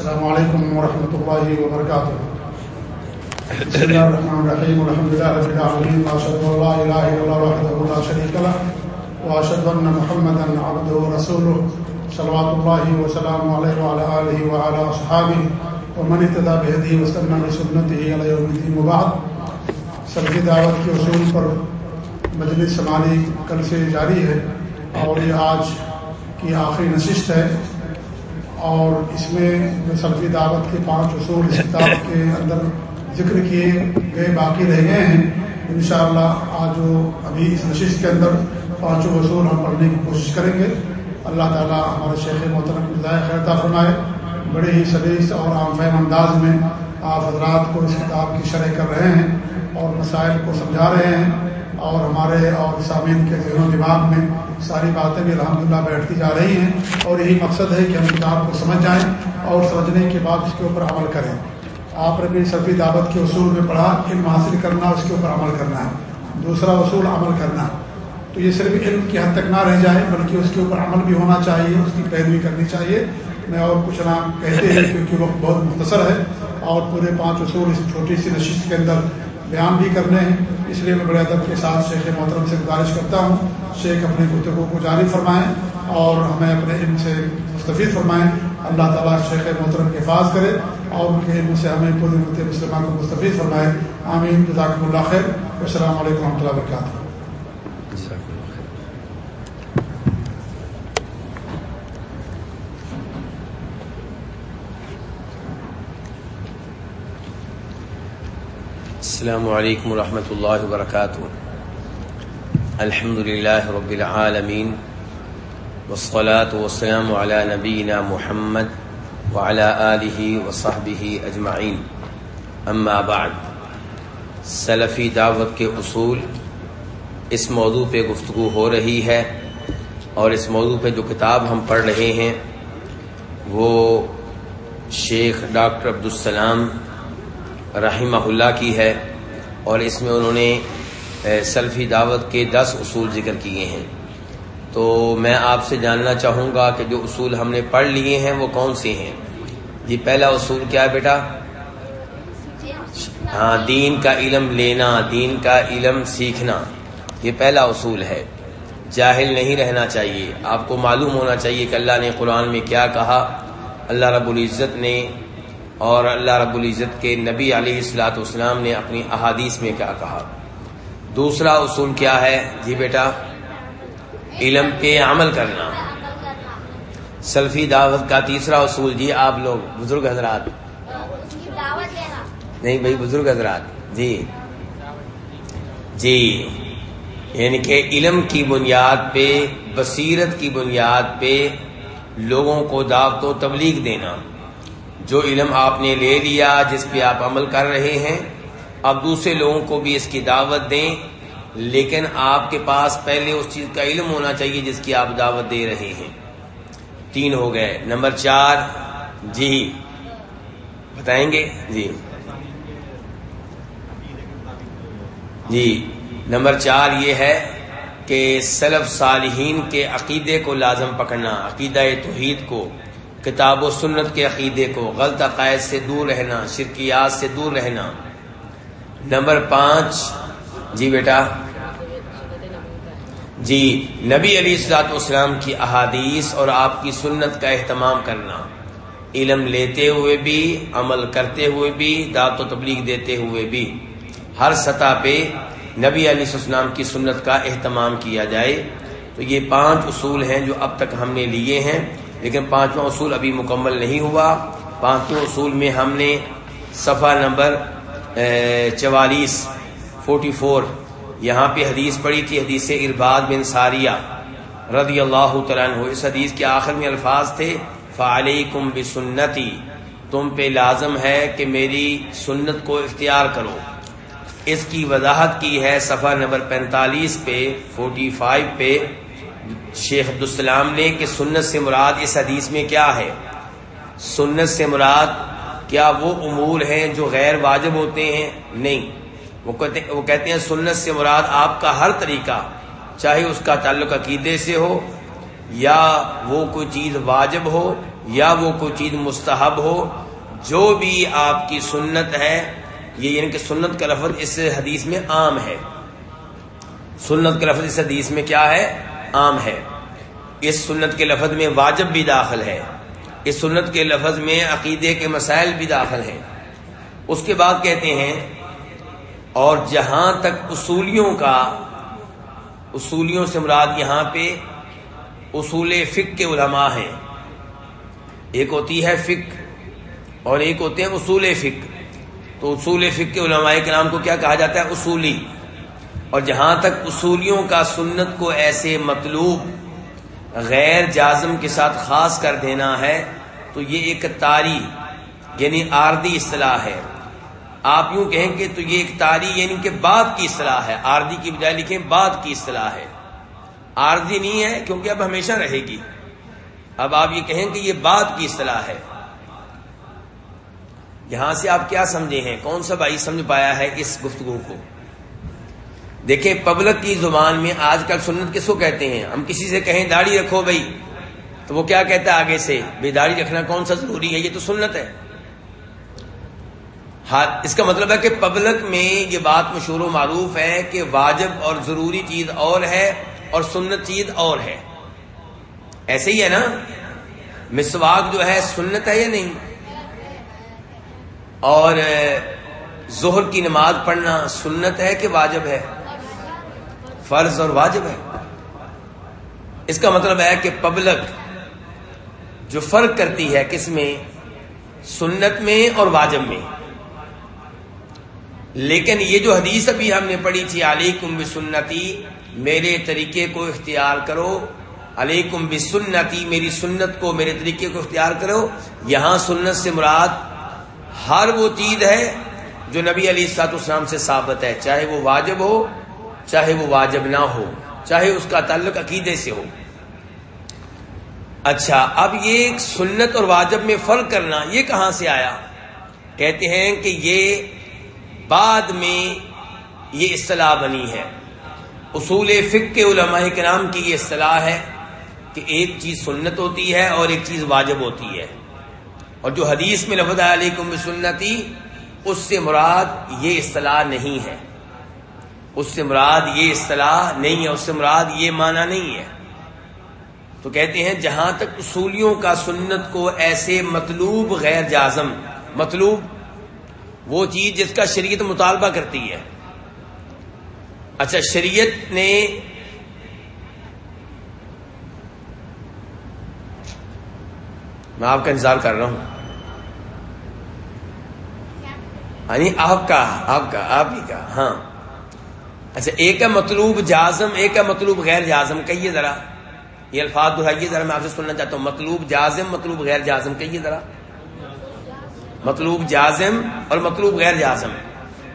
السلام علیکم ورحمۃ اللہ وبرکاتہ بسم اللہ الرحمن الرحیم الحمد لله رب العالمین واشهد ان لا اله الا الله وحده لا شريك له واشهد ان محمدا عبده ورسوله، صلوات الله وسلامه عليه وعلى اله وعلى اصحابه ومن اهتدى بهديه واستنى بسنته الى يوم الدين وبعد. سلفی دعوت کے اصول پر مجلس شمالی کل سے جاری ہے، اور یہ آج کی آخری نشست ہے۔ اور اس میں جو سلفی دعوت کے پانچ اصول اس کتاب کے اندر ذکر کیے گئے باقی رہ گئے ہیں، انشاءاللہ آج جو ابھی اس نشست کے اندر پانچوں اصول ہم پڑھنے کی کوشش کریں گے۔ اللہ تعالیٰ ہمارے شیخ محترم خیر خیرتا فرمائے۔ بڑے ہی سلیس اور عام فہم انداز میں آپ حضرات کو اس کتاب کی شرح کر رہے ہیں اور مسائل کو سمجھا رہے ہیں۔ اور ہمارے اور سامعین کے ذہن و دماغ میں ساری باتیں بھی الحمد للہ بیٹھتی جا رہی ہیں اور یہی مقصد ہے کہ ہم کتاب کو سمجھ جائیں اور سمجھنے کے بعد اس کے اوپر عمل کریں۔ آپ نے بھی سبھی دعوت کے اصول میں پڑھا، علم حاصل کرنا، اس کے اوپر عمل کرنا ہے۔ دوسرا اصول، عمل کرنا۔ تو یہ صرف علم کی حد تک نہ رہ جائے، بلکہ اس کے اوپر عمل بھی ہونا چاہیے، اس کی پیروی کرنی چاہیے۔ میں اور کچھ نہ کہتے ہیں کیونکہ وقت بہت مختصر ہے اور پورے پانچ اصول اس چھوٹی سی نشست کے اندر بیان بھی کرنے ہیں۔ اس لیے میں بڑے ادب کے ساتھ شیخ محترم سے گزارش کرتا ہوں۔ شیخ اپنے گفتگو کو جاری فرمائیں اور ہمیں اپنے علم سے مستفید فرمائیں۔ اللہ تعالیٰ شیخ محترم کے حفاظ کرے اور ان کے علم سے ہمیں پوری مت مسلمان کو مستفید فرمائے۔ آمین۔ جزاکم اللہ خیر۔ السلام علیکم و رحمۃ اللہ وبرکاتہ۔ السلام علیکم ورحمۃ اللہ وبرکاتہ الحمد للہ رب العالمین والصلاة والسلام على نبینا محمد وعلى آلہ وصحبہ اجمعین اما بعد، سلفی دعوت کے اصول اس موضوع پہ گفتگو ہو رہی ہے اور اس موضوع پہ جو کتاب ہم پڑھ رہے ہیں، وہ شیخ ڈاکٹر عبدالسلام رحمہ اللہ کی ہے۔ اور اس میں انہوں نے سلفی دعوت کے دس اصول ذکر کیے ہیں۔ تو میں آپ سے جاننا چاہوں گا کہ جو اصول ہم نے پڑھ لیے ہیں وہ کون سے ہیں؟ جی پہلا اصول کیا ہے بیٹا؟ ہاں دین کا علم لینا، دین کا علم سیکھنا، یہ پہلا اصول ہے۔ جاہل نہیں رہنا چاہیے۔ آپ کو معلوم ہونا چاہیے کہ اللہ نے قرآن میں کیا کہا۔ اللہ رب العزت نے اور اللہ رب العزت کے نبی علیہ السلاۃ والسلام نے اپنی احادیث میں کیا کہا۔ دوسرا اصول کیا ہے؟ جی بیٹا، علم پہ عمل کرنا۔ سلفی دعوت کا تیسرا اصول جی آپ لوگ بزرگ حضرات۔ نہیں بھائی، بزرگ حضرات۔ جی۔ جی۔ یعنی کہ علم کی بنیاد پہ، بصیرت کی بنیاد پہ لوگوں کو دعوت و تبلیغ دینا۔ جو علم آپ نے لے لیا، جس پہ آپ عمل کر رہے ہیں، اب دوسرے لوگوں کو بھی اس کی دعوت دیں۔ لیکن آپ کے پاس پہلے اس چیز کا علم ہونا چاہیے جس کی آپ دعوت دے رہے ہیں۔ تین ہو گئے۔ نمبر چار جی۔ بتائیں گے؟ جی۔ جی۔ نمبر چار یہ ہے کہ سلف صالحین کے عقیدے کو لازم پکڑنا، عقیدہ توحید کو۔ کتاب و سنت کے عقیدے کو غلط عقائد سے دور رہنا، شرکیات سے دور رہنا۔ نمبر پانچ۔ جی بیٹا۔ جی نبی علی السلاط والسلام کی احادیث اور آپ کی سنت کا اہتمام کرنا۔ علم لیتے ہوئے بھی، عمل کرتے ہوئے بھی، دعوت و تبلیغ دیتے ہوئے بھی۔ ہر سطح پہ نبی علی السلام کی سنت کا اہتمام کیا جائے۔ تو یہ پانچ اصول ہیں جو اب تک ہم نے لیے ہیں۔ لیکن پانچواں اصول ابھی مکمل نہیں ہوا۔ پانچواں اصول میں ہم نے صفحہ نمبر چوالیس فورٹی فور یہاں پہ حدیث پڑھی تھی، حدیث ارباد بن ساریہ رضی اللہ تعالیٰ عنہ۔ اس حدیث کے آخر میں الفاظ تھے، فعلیکم بسنتی، تم پہ لازم ہے کہ میری سنت کو اختیار کرو۔ اس کی وضاحت کی ہے صفحہ نمبر پینتالیس پہ فورٹی فائیو پہ شیخ عبدالسلام نے کہ سنت سے مراد اس حدیث میں کیا ہے؟ سنت سے مراد کیا وہ امور ہیں جو غیر واجب ہوتے ہیں؟ نہیں۔ وہ کہتے وہ کہتے ہیں سنت سے مراد آپ کا ہر طریقہ، چاہے اس کا تعلق عقیدے سے ہو، یا وہ کوئی چیز واجب ہو، یا وہ کوئی چیز مستحب ہو، جو بھی آپ کی سنت ہے، یہ یعنی کہ سنت کا لفظ اس حدیث میں عام ہے۔ سنت کا لفظ اس حدیث میں کیا ہے؟ عام ہے۔ اس سنت کے لفظ میں واجب بھی داخل ہے۔ اس سنت کے لفظ میں عقیدے کے مسائل بھی داخل ہیں۔ اس کے بعد کہتے ہیں، اور جہاں تک اصولیوں کا، اصولیوں سے مراد یہاں پہ اصول فک کے علماء ہیں۔ ایک ہوتی ہے فک اور ایک ہوتے ہیں اصول فک تو اصول فک کے علماء کے نام کو کیا کہا جاتا ہے؟ اصولی۔ اور جہاں تک اصولیوں کا سنت کو ایسے مطلوب غیر جازم کے ساتھ خاص کر دینا ہے، تو یہ ایک تاری یعنی آردی اصطلاح ہے۔ آپ یوں کہیں گے تو یہ ایک تاری یعنی کہ بعد کی اصطلاح ہے۔ آردی کی بجائے لکھیں بعد کی اصطلاح ہے۔ آردی نہیں ہے کیونکہ اب ہمیشہ رہے گی۔ اب آپ یہ کہیں کہ یہ بعد کی اصطلاح ہے۔ یہاں سے آپ کیا سمجھے ہیں؟ کون سا بھائی سمجھ پایا ہے اس گفتگو کو؟ دیکھیں پبلک کی زبان میں آج کل سنت کس کو کہتے ہیں؟ ہم کسی سے کہیں داڑھی رکھو بھائی، تو وہ کیا کہتا ہے آگے سے؟ بے داڑھی رکھنا کون سا ضروری ہے؟ یہ تو سنت ہے۔ ہاں اس کا مطلب ہے کہ پبلک میں یہ بات مشہور و معروف ہے کہ واجب اور ضروری چیز اور ہے اور سنت چیز اور ہے۔ ایسے ہی ہے نا؟ مسواک جو ہے، سنت ہے یا نہیں؟ اور ظہر کی نماز پڑھنا سنت ہے کہ واجب ہے؟ فرض اور واجب ہے۔ اس کا مطلب ہے کہ پبلک جو فرق کرتی ہے کس میں؟ سنت میں اور واجب میں۔ لیکن یہ جو حدیث ابھی ہم نے پڑھی تھی، علیکم بسنتی، میرے طریقے کو اختیار کرو۔ علیکم بسنتی، میری سنت کو میرے طریقے کو اختیار کرو۔ یہاں سنت سے مراد ہر وہ چیز ہے جو نبی علی سات اسلام سے ثابت ہے، چاہے وہ واجب ہو چاہے وہ واجب نہ ہو، چاہے اس کا تعلق عقیدے سے ہو۔ اچھا اب یہ سنت اور واجب میں فرق کرنا یہ کہاں سے آیا؟ کہتے ہیں کہ یہ بعد میں یہ اصطلاح بنی ہے۔ اصول فک کے علماء کے نام کی یہ اصطلاح ہے کہ ایک چیز سنت ہوتی ہے اور ایک چیز واجب ہوتی ہے۔ اور جو حدیث میں لفظ علیکم سنتی اس سے مراد یہ اصطلاح نہیں ہے۔ اس سے مراد یہ اصطلاح نہیں ہے، اس سے مراد یہ معنی نہیں ہے۔ تو کہتے ہیں جہاں تک اصولیوں کا سنت کو ایسے مطلوب غیر جازم، مطلوب وہ چیز جس کا شریعت مطالبہ کرتی ہے۔ اچھا شریعت نے میں آپ کا انتظار کر رہا ہوں۔ یعنی آپ کا آپ کا، آپ ہی کا ہاں۔ اچھا ایک ہے مطلوب جازم، ایک ہے مطلوب غیر جازم، کہیے ذرا۔ یہ الفاظ دہائیے ذرا میں آپ سے سننا چاہتا ہوں۔ مطلوب جازم، مطلوب غیر جازم، کہیے ذرا۔ مطلوب جازم اور مطلوب غیر جازم۔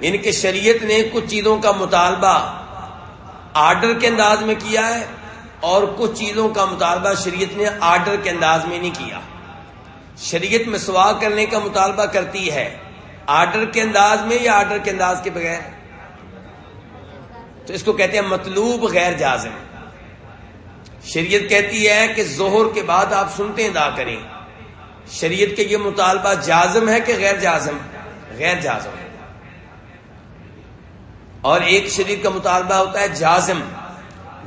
ان کے شریعت نے کچھ چیزوں کا مطالبہ آرڈر کے انداز میں کیا ہے اور کچھ چیزوں کا مطالبہ شریعت نے آرڈر کے انداز میں نہیں کیا۔ شریعت میں سوا کرنے کا مطالبہ کرتی ہے۔ آرڈر کے انداز میں یا آرڈر کے انداز کے بغیر؟ تو اس کو کہتے ہیں مطلوب غیر جازم۔ شریعت کہتی ہے کہ زہر کے بعد آپ سنتے ادا کریں۔ شریعت کے یہ مطالبہ جازم ہے کہ غیر جازم؟ غیر جازم۔ اور ایک شریعت کا مطالبہ ہوتا ہے جازم۔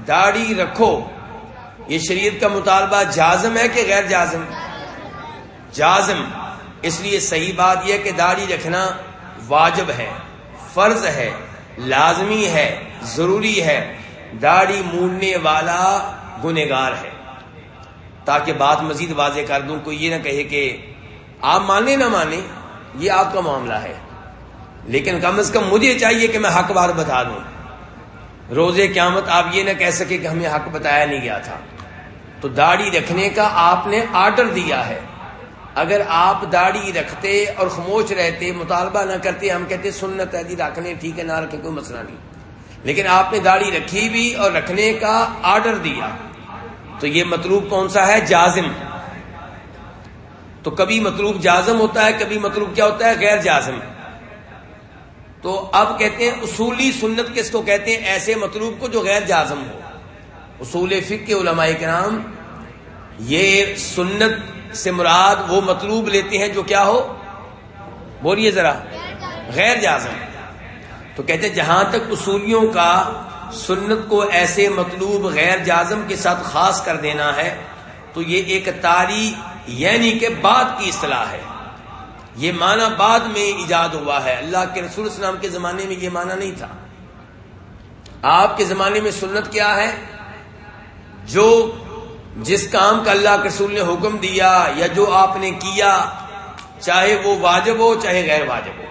داڑھی رکھو۔ یہ شریعت کا مطالبہ جازم ہے کہ غیر جازم؟ جازم۔ اس لیے صحیح بات یہ کہ داڑھی رکھنا واجب ہے، فرض ہے۔ لازمی ہے، ضروری ہے، داڑھی موننے والا گنےگار ہے۔ تاکہ بات مزید واضح کر دوں، کوئی یہ نہ کہے کہ آپ مانے نہ مانے یہ آپ کا معاملہ ہے۔ لیکن کم از کم مجھے چاہیے کہ میں حق بار بتا دوں۔ روزے قیامت آپ یہ نہ کہہ سکے کہ ہمیں حق بتایا نہیں گیا تھا۔ تو داڑھی رکھنے کا آپ نے آرڈر دیا ہے۔ اگر آپ داڑھی رکھتے اور خاموش رہتے، مطالبہ نہ کرتے، ہم کہتے سنت ہے جی رکھنے ٹھیک ہے، نہ رکھے کوئی مسئلہ نہیں۔ لیکن آپ نے داڑھی رکھی بھی اور رکھنے کا آرڈر دیا، تو یہ مطلوب کون سا ہے؟ جازم۔ تو کبھی مطلوب جازم ہوتا ہے، کبھی مطلوب کیا ہوتا ہے؟ غیر جازم۔ تو اب کہتے ہیں اصولی سنت کس کو کہتے ہیں؟ ایسے مطلوب کو جو غیر جازم ہو۔ اصول فک کے علماء کرام، یہ سنت سے مراد وہ مطلوب لیتے ہیں جو کیا ہو؟ بولیے ذرا، غیر جازم تو کہتے ہیں جہاں تک اصولیوں کا سنت کو ایسے مطلوب غیر جازم کے ساتھ خاص کر دینا ہے، تو یہ ایک تاری یعنی کہ بعد کی اصطلاح ہے۔ یہ معنی بعد میں ایجاد ہوا ہے۔ اللہ کے رسول اسلام کے زمانے میں یہ معنی نہیں تھا۔ آپ کے زمانے میں سنت کیا ہے؟ جو جس کام کا اللہ کے رسول نے حکم دیا یا جو آپ نے کیا، چاہے وہ واجب ہو، چاہے غیر واجب ہو۔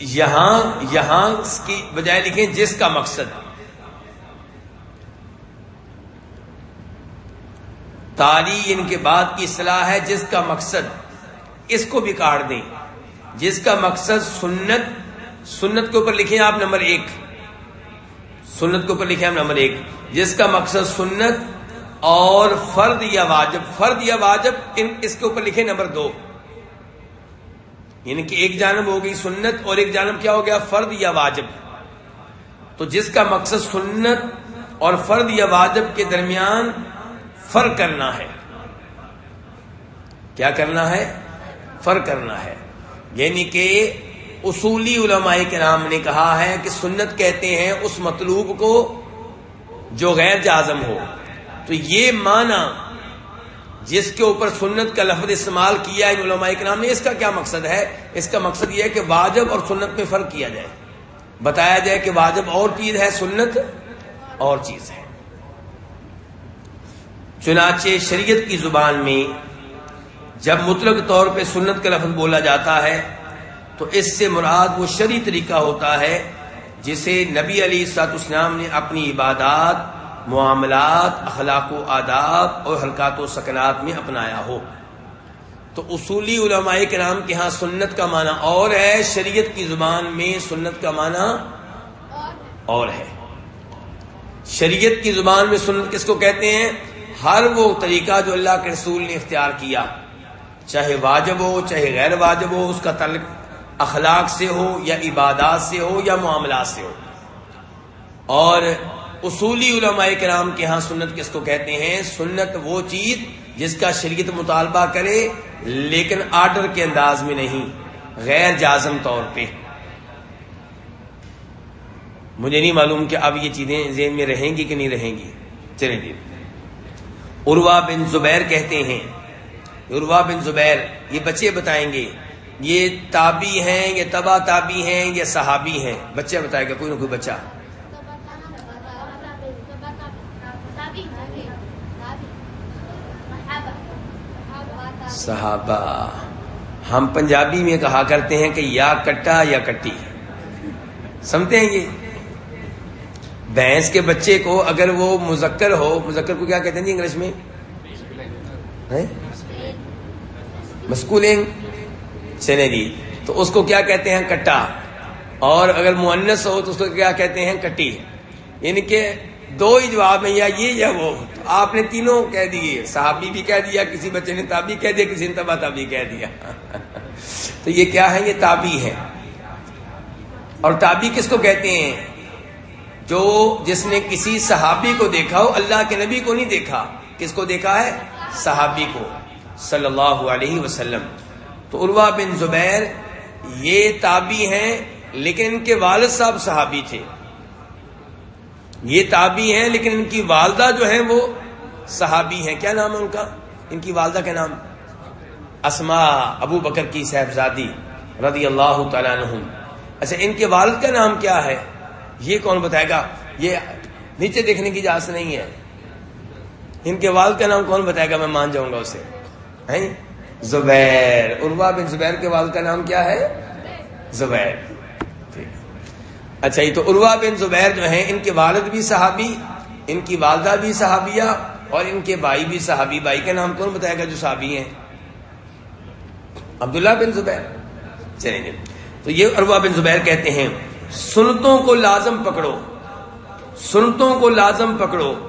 یہاں یہاں کی بجائے لکھیں جس کا مقصد۔ تاری ان کے بعد کی اصلاح ہے جس کا مقصد۔ اس کو بھی کاٹ دیں۔ جس کا مقصد سنت سنت کے اوپر لکھیں آپ نمبر ایک۔ سنت کے اوپر لکھیں آپ نمبر ایک، جس کا مقصد سنت اور فرد یا واجب، فرد یا واجب اس کے اوپر لکھیں نمبر دو۔ یعنی کہ ایک جانب ہو گئی سنت اور ایک جانب کیا ہو گیا فرد یا واجب۔ تو جس کا مقصد سنت اور فرد یا واجب کے درمیان فرق کرنا ہے۔ کیا کرنا ہے؟ فرق کرنا ہے۔ یعنی کہ اصولی علماء کے نام نے کہا ہے کہ سنت کہتے ہیں اس مطلوب کو جو غیر جازم ہو۔ تو یہ معنی جس کے اوپر سنت کا لفظ استعمال کیا ان علماء کے نام نے، اس کا کیا مقصد ہے؟ اس کا مقصد یہ ہے کہ واجب اور سنت میں فرق کیا جائے۔ بتایا جائے کہ واجب اور چیز ہے، سنت اور چیز ہے۔ چنانچہ شریعت کی زبان میں جب مطلق طور پہ سنت کا لفظ بولا جاتا ہے تو اس سے مراد وہ شرعی طریقہ ہوتا ہے جسے نبی علی سات اسلام نے اپنی عبادات، معاملات، اخلاق و آداب اور حلقات و سکنات میں اپنایا ہو۔ تو اصولی علماء کرام کے ہاں سنت کا معنی اور ہے، شریعت کی زبان میں سنت کا معنی اور ہے۔ شریعت کی زبان میں سنت کس کو کہتے ہیں؟ ہر وہ طریقہ جو اللہ کے رسول نے اختیار کیا، چاہے واجب ہو، چاہے غیر واجب ہو، اس کا تعلق اخلاق سے ہو یا عبادات سے ہو یا معاملات سے ہو۔ اور اصولی علماء کرام کے ہاں سنت کس کو کہتے ہیں؟ سنت وہ چیز جس کا شریعت مطالبہ کرے لیکن آرڈر کے انداز میں نہیں، غیر جازم طور پہ۔ مجھے نہیں معلوم کہ اب یہ چیزیں ذہن میں رہیں گی کہ نہیں رہیں گی۔ چلیں جی۔ عروا بن زبیر کہتے ہیں۔ عروا بن زبیر، یہ بچے بتائیں گے یہ تابی ہیں یہ تبا تابی ہیں یہ صحابی ہیں؟ بچے بتائے گا، کوئی نہ کوئی بچہ۔ صحابہ، ہم پنجابی میں کہا کرتے ہیں کہ یا کٹا یا کٹی۔ سمجھتے ہیں یہ؟ بھینس کے بچے کو اگر وہ مذکر ہو، مذکر کو کیا کہتے ہیں جی انگلش میں؟ مسکولنگ چلے جی تو اس کو کیا کہتے ہیں؟ کٹا۔ اور اگر مونس ہو تو اس کو کیا کہتے ہیں؟ کٹی۔ یعنی کہ دو ہی جواب ہیں یا یہ یا وہ۔ آپ نے تینوں کہہ دیے۔ صحابی بھی کہہ دیا، کسی بچے نے تابی کہہ دیا، کسی نے تبا تابی کہہ دیا۔ تو یہ کیا ہے یہ تابی ہے اور تابی کس کو کہتے ہیں؟ جو جس نے کسی صحابی کو دیکھا ہو، اللہ کے نبی کو نہیں دیکھا۔ کس کو دیکھا ہے؟ صحابی کو۔ صلی اللہ علیہ وسلم۔ تو عروا بن زبیر یہ تابی ہیں، لیکن ان کے والد صاحب صحابی تھے۔ یہ تابی ہیں، لیکن ان کی والدہ جو ہیں وہ صحابی ہیں۔ کیا نام ہے ان کا؟ ان کی والدہ کا نام؟ اسما ابو بکر کی صاحبزادی رضی اللہ تعالیٰ عنہ اچھا ان کے والد کا نام کیا ہے؟ یہ کون بتائے گا؟ یہ نیچے دیکھنے کی اجازت نہیں ہے۔ ان کے والد کا نام کون بتائے گا؟ میں مان جاؤں گا اسے۔ زبیر عروا بن زبیر کے والد کا نام کیا ہے؟ زبیر۔ اچھا یہ تو عروا بن زبیر جو ہیں، ان کے والد بھی صحابی، ان کی والدہ بھی صحابیہ، اور ان کے بھائی بھی صحابی۔ بھائی کا نام کون بتائے گا جو صحابی ہیں؟ عبداللہ بن زبیر۔ چلیں جی۔ تو یہ عروا بن زبیر کہتے ہیں، سنتوں کو لازم پکڑو۔ سنتوں کو لازم پکڑو،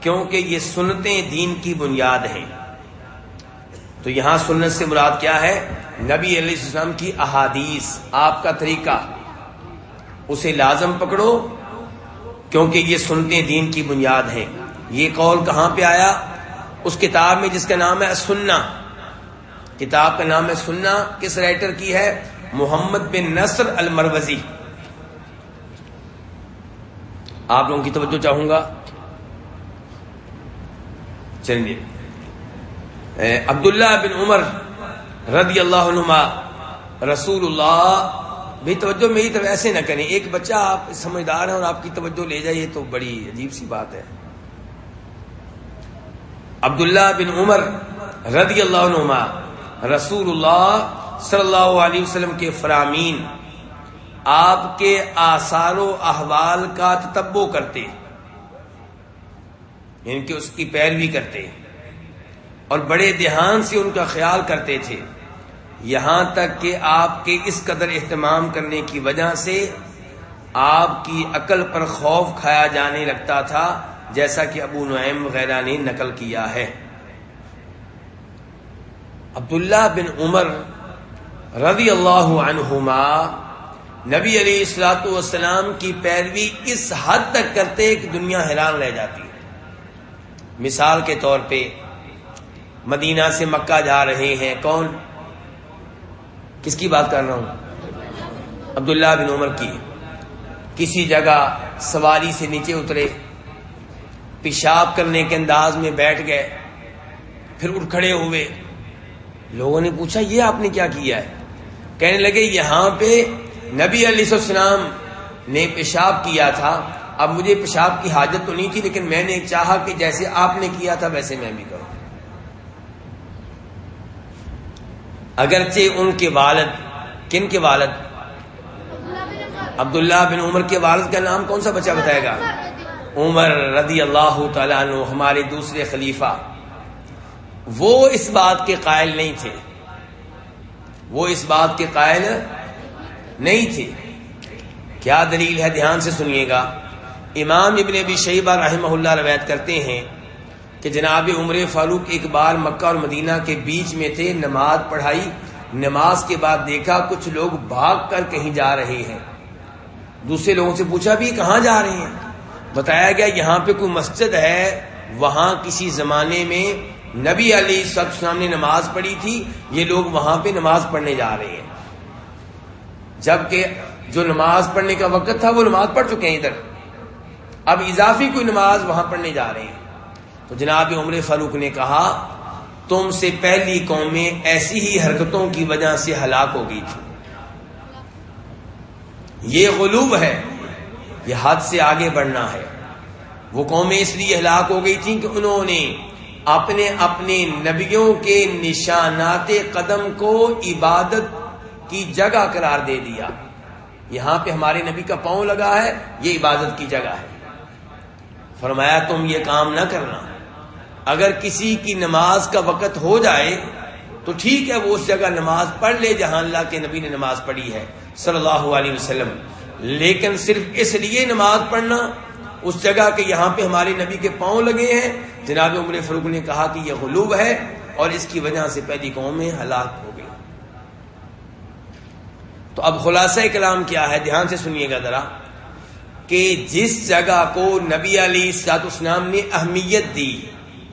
کیونکہ یہ سنتیں دین کی بنیاد ہیں۔ تو یہاں سنت سے مراد کیا ہے؟ نبی علیہ السلام کی احادیث، آپ کا طریقہ۔ اسے لازم پکڑو، کیونکہ یہ سنتے دین کی بنیاد ہیں۔ یہ قول کہاں پہ آیا؟ اس کتاب میں جس کا نام ہے سننا کتاب کا نام ہے سننا کس رائٹر کی ہے؟ محمد بن نصر المروزی۔ آپ لوگوں کی توجہ چاہوں گا؟ چلیے۔ عبداللہ بن عمر رضی اللہ عنما رسول اللہ بھی توجہ میری طرف ایسے نہ کریں، ایک بچہ آپ سمجھدار ہیں اور آپ کی توجہ لے جائیے تو بڑی عجیب سی بات ہے۔ عبداللہ بن عمر رضی اللہ عنما رسول اللہ صلی اللہ علیہ وسلم کے فرامین، آپ کے آثار و احوال کا تتبو کرتے یعنی کہ اس کی پیروی کرتے۔ اور بڑے دھیان سے ان کا خیال کرتے تھے۔ یہاں تک کہ آپ کے اس قدر اہتمام کرنے کی وجہ سے آپ کی عقل پر خوف کھایا جانے لگتا تھا، جیسا کہ ابو نعیم وغیرہ نے نقل کیا ہے۔ عبداللہ بن عمر رضی اللہ عنہما نبی علیہ السلاۃ والسلام کی پیروی اس حد تک کرتے کہ دنیا حیران رہ جاتی ہے۔ مثال کے طور پہ مدینہ سے مکہ جا رہے ہیں۔ کون؟ کس کی بات کر رہا ہوں؟ عبداللہ بن عمر کی۔ کسی جگہ سواری سے نیچے اترے۔ پیشاب کرنے کے انداز میں بیٹھ گئے۔ پھر اٹھ کھڑے ہوئے۔ لوگوں نے پوچھا، یہ آپ نے کیا کیا ہے؟ کہنے لگے، یہاں پہ نبی علیہ السلام نے پیشاب کیا تھا۔ اب مجھے پیشاب کی حاجت تو نہیں تھی، لیکن میں نے چاہا کہ جیسے آپ نے کیا تھا، ویسے میں بھی کروں۔ اگرچہ ان کے والد، کن کے والد؟ عبداللہ بن عمر کے والد کا نام کون سا بچہ بتائے گا؟ عمر رضی اللہ تعالیٰ عنہ، ہمارے دوسرے خلیفہ۔ وہ اس بات کے قائل نہیں تھے۔ وہ اس بات کے قائل نہیں تھے۔ کیا دلیل ہے؟ دھیان سے سنیے گا۔ امام ابن ابی شیبہ رحمہ اللہ روایت کرتے ہیں کہ جناب عمر فاروق ایک بار مکہ اور مدینہ کے بیچ میں تھے، نماز پڑھائی، نماز کے بعد دیکھا کچھ لوگ بھاگ کر کہیں جا رہے ہیں۔ دوسرے لوگوں سے پوچھا بھی کہاں جا رہے ہیں؟ بتایا گیا یہاں پہ کوئی مسجد ہے، وہاں کسی زمانے میں نبی علی سب السلام نے نماز پڑھی تھی، یہ لوگ وہاں پہ نماز پڑھنے جا رہے ہیں۔ جبکہ جو نماز پڑھنے کا وقت تھا، وہ نماز پڑھ چکے ہیں ادھر۔ اب اضافی کوئی نماز وہاں پڑھنے جا رہے ہیں۔ تو جناب عمر فاروق نے کہا، تم سے پہلی قومیں ایسی ہی حرکتوں کی وجہ سے ہلاک ہو گئی تھی یہ غلوب ہے، یہ حد سے آگے بڑھنا ہے۔ وہ قومیں اس لیے ہلاک ہو گئی تھیں کہ انہوں نے اپنے اپنے نبیوں کے نشانات قدم کو عبادت کی جگہ قرار دے دیا۔ یہاں پہ ہمارے نبی کا پاؤں لگا ہے، یہ عبادت کی جگہ ہے۔ فرمایا، تم یہ کام نہ کرنا۔ اگر کسی کی نماز کا وقت ہو جائے، تو ٹھیک ہے، وہ اس جگہ نماز پڑھ لے جہاں اللہ کے نبی نے نماز پڑھی ہے، صلی اللہ علیہ وسلم۔ لیکن صرف اس لیے نماز پڑھنا، اس جگہ کے یہاں پہ ہمارے نبی کے پاؤں لگے ہیں۔ جناب عمر فروغ نے کہا کہ یہ غلوب ہے اور اس کی وجہ سے پہلی قومیں ہلاک ہو گئی۔ تو اب خلاصہ کلام کیا ہے؟ دھیان سے سنیے گا ذرا کہ جس جگہ کو نبی علی سات اسلام نے اہمیت دی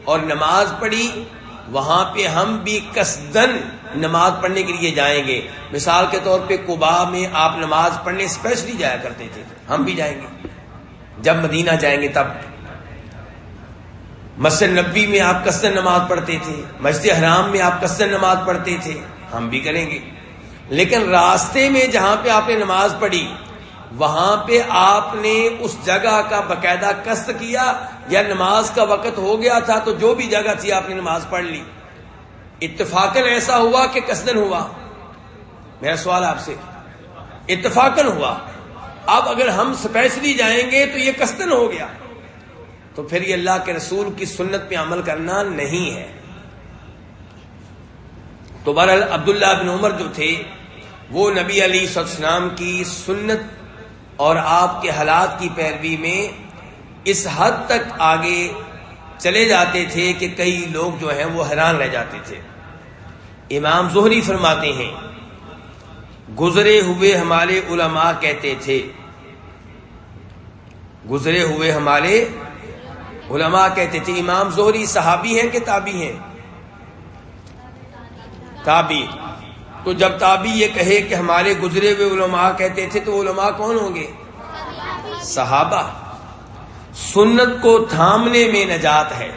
اور نماز پڑھی، وہاں پہ ہم بھی کسدن نماز پڑھنے کے لیے جائیں گے۔ مثال کے طور پہ کبا میں آپ نماز پڑھنے اسپیشلی جایا کرتے تھے، ہم بھی جائیں گے۔ جب مدینہ جائیں گے تب۔ مسجد نبی میں آپ کسن نماز پڑھتے تھے، مسجد حرام میں آپ کسن نماز پڑھتے تھے، ہم بھی کریں گے۔ لیکن راستے میں جہاں پہ آپ نے نماز پڑھی وہاں پہ آپ نے اس جگہ کا باقاعدہ کست کیا یا نماز کا وقت ہو گیا تھا تو جو بھی جگہ تھی آپ نے نماز پڑھ لی؟ اتفاقن ایسا ہوا کہ کسدن ہوا۔ میرا سوال آپ سے اتفاقن ہوا۔ اب اگر ہم اسپیشلی جائیں گے تو یہ کسدن ہو گیا۔ تو پھر یہ اللہ کے رسول کی سنت پہ عمل کرنا نہیں ہے۔ تو بہرحال عبداللہ بن عمر جو تھے، وہ نبی علی السلام کی سنت اور آپ کے حالات کی پیروی میں اس حد تک آگے چلے جاتے تھے کہ کئی لوگ جو ہیں وہ حیران رہ جاتے تھے۔ امام زہری فرماتے ہیں، گزرے ہوئے ہمارے علماء کہتے تھے، گزرے ہوئے ہمارے علماء کہتے تھے، امام زہری صحابی ہیں کہ تابی ہیں؟ تابی تو جب تابی یہ کہے کہ ہمارے گزرے ہوئے علماء کہتے تھے تو علماء کون ہوں گے؟ صحابہ۔ سنت کو تھامنے میں نجات ہے۔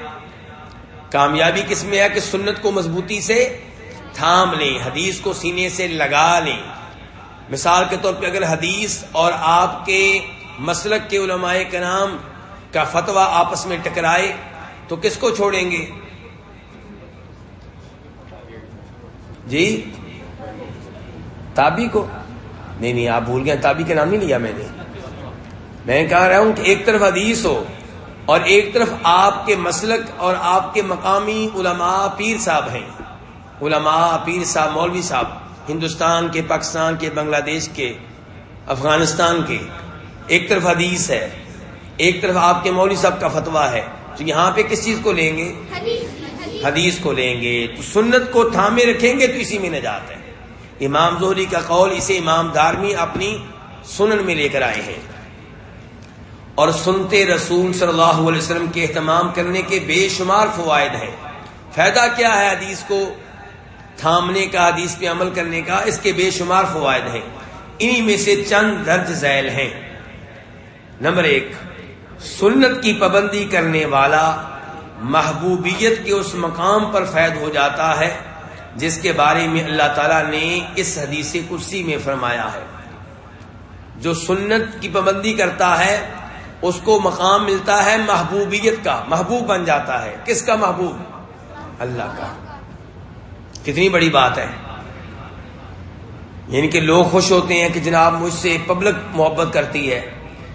کامیابی کس میں ہے کہ سنت کو مضبوطی سے تھام لیں، حدیث کو سینے سے لگا لیں۔ مثال کے طور پہ اگر حدیث اور آپ کے مسلک کے علماء کے نام کا فتویٰ آپس میں ٹکرائے تو کس کو چھوڑیں گے؟ جی؟ تابی کو؟ نہیں نہیں آپ بھول گئے تابی کا نام نہیں لیا میں نے۔ میں کہہ رہا ہوں کہ ایک طرف حدیث ہو اور ایک طرف آپ کے مسلک اور آپ کے مقامی علماء پیر صاحب ہیں۔ علماء پیر صاحب مولوی صاحب ہندوستان کے پاکستان کے بنگلہ دیش کے افغانستان کے۔ ایک طرف حدیث ہے ایک طرف آپ کے مولوی صاحب کا فتویٰ ہے۔ تو یہاں پہ کس چیز کو لیں گے؟ حدیث کو لیں گے۔ تو سنت کو تھامے رکھیں گے تو اسی میں نجات ہے۔ امام زہری کا قول اسے امام دارمی اپنی سنن میں لے کر آئے ہیں۔ اور سنتے رسول صلی اللہ علیہ وسلم کے اہتمام کرنے کے بے شمار فوائد ہیں۔ فائدہ کیا ہے حدیث کو؟ تھامنے کا، حدیث پہ عمل کرنے کا، اس کے بے شمار فوائد ہیں۔ انہی میں سے چند درج ذیل ہیں۔ نمبر ایک، سنت کی پابندی کرنے والا محبوبیت کے اس مقام پر فید ہو جاتا ہے۔ جس کے بارے میں اللہ تعالیٰ نے اس حدیث کرسی میں فرمایا ہے۔ جو سنت کی پابندی کرتا ہے، اس کو مقام ملتا ہے محبوبیت کا، محبوب بن جاتا ہے۔ کس کا محبوب؟ اللہ کا۔ کتنی بڑی بات ہے۔ یعنی کہ لوگ خوش ہوتے ہیں کہ جناب مجھ سے پبلک محبت کرتی ہے۔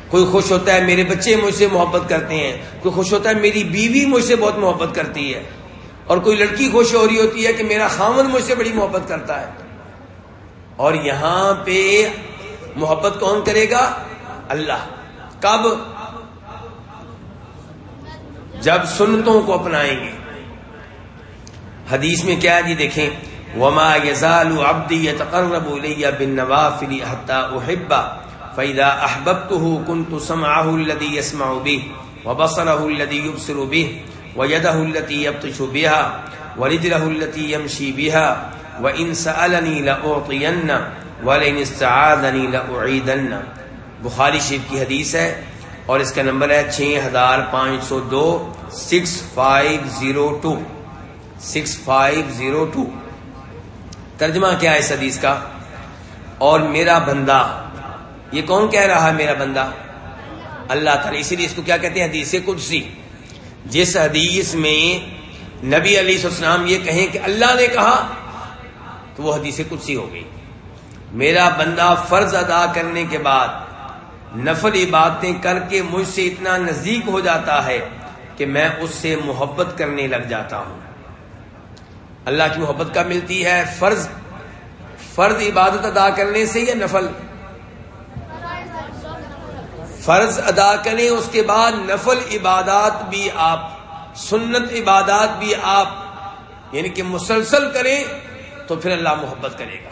کوئی خوش ہوتا ہے میرے بچے مجھ سے محبت کرتے ہیں۔ کوئی خوش ہوتا ہے میری بیوی مجھ سے بہت محبت کرتی ہے۔ اور کوئی لڑکی خوش ہو رہی ہوتی ہے کہ میرا خامن مجھ سے بڑی محبت کرتا ہے۔ اور یہاں پہ محبت کون کرے گا؟ اللہ۔ کب؟ جب سنتوں کو اپنائیں گے۔ حدیث میں کیا جی دیکھیں۔ وما يزال عبدي يتقرب الي بالنوافل حتى احبه فاذا احببته كنت سمعه الذي يسمع به وبصره الذي يبصر به ويده التي يبطش بها ورجله التي يمشي بها وان سالني لاعطين ولئن استعاذني لاعيدن بخاری شریف کی حدیث ہے اور اس کا نمبر ہے چھ ہزار پانچ سو دو، six five zero two. Six five zero two. ترجمہ کیا ہے اس حدیث کا؟ اور میرا بندہ، یہ کون کہہ رہا ہے میرا بندہ؟ اللہ تعالی، اسی لیے اس کو کیا کہتے ہیں؟ حدیث قدسی۔ جس حدیث میں نبی علی السلام یہ کہیں کہ اللہ نے کہا، تو وہ حدیث قدسی ہو گئی۔ میرا بندہ فرض ادا کرنے کے بعد نفل عبادتیں کر کے مجھ سے اتنا نزدیک ہو جاتا ہے کہ میں اس سے محبت کرنے لگ جاتا ہوں۔ اللہ کی محبت کا ملتی ہے؟ فرض فرض عبادت ادا کرنے سے یا نفل؟ فرض ادا کریں، اس کے بعد نفل عبادات بھی آپ، سنت عبادات بھی آپ یعنی کہ مسلسل کریں تو پھر اللہ محبت کرے گا۔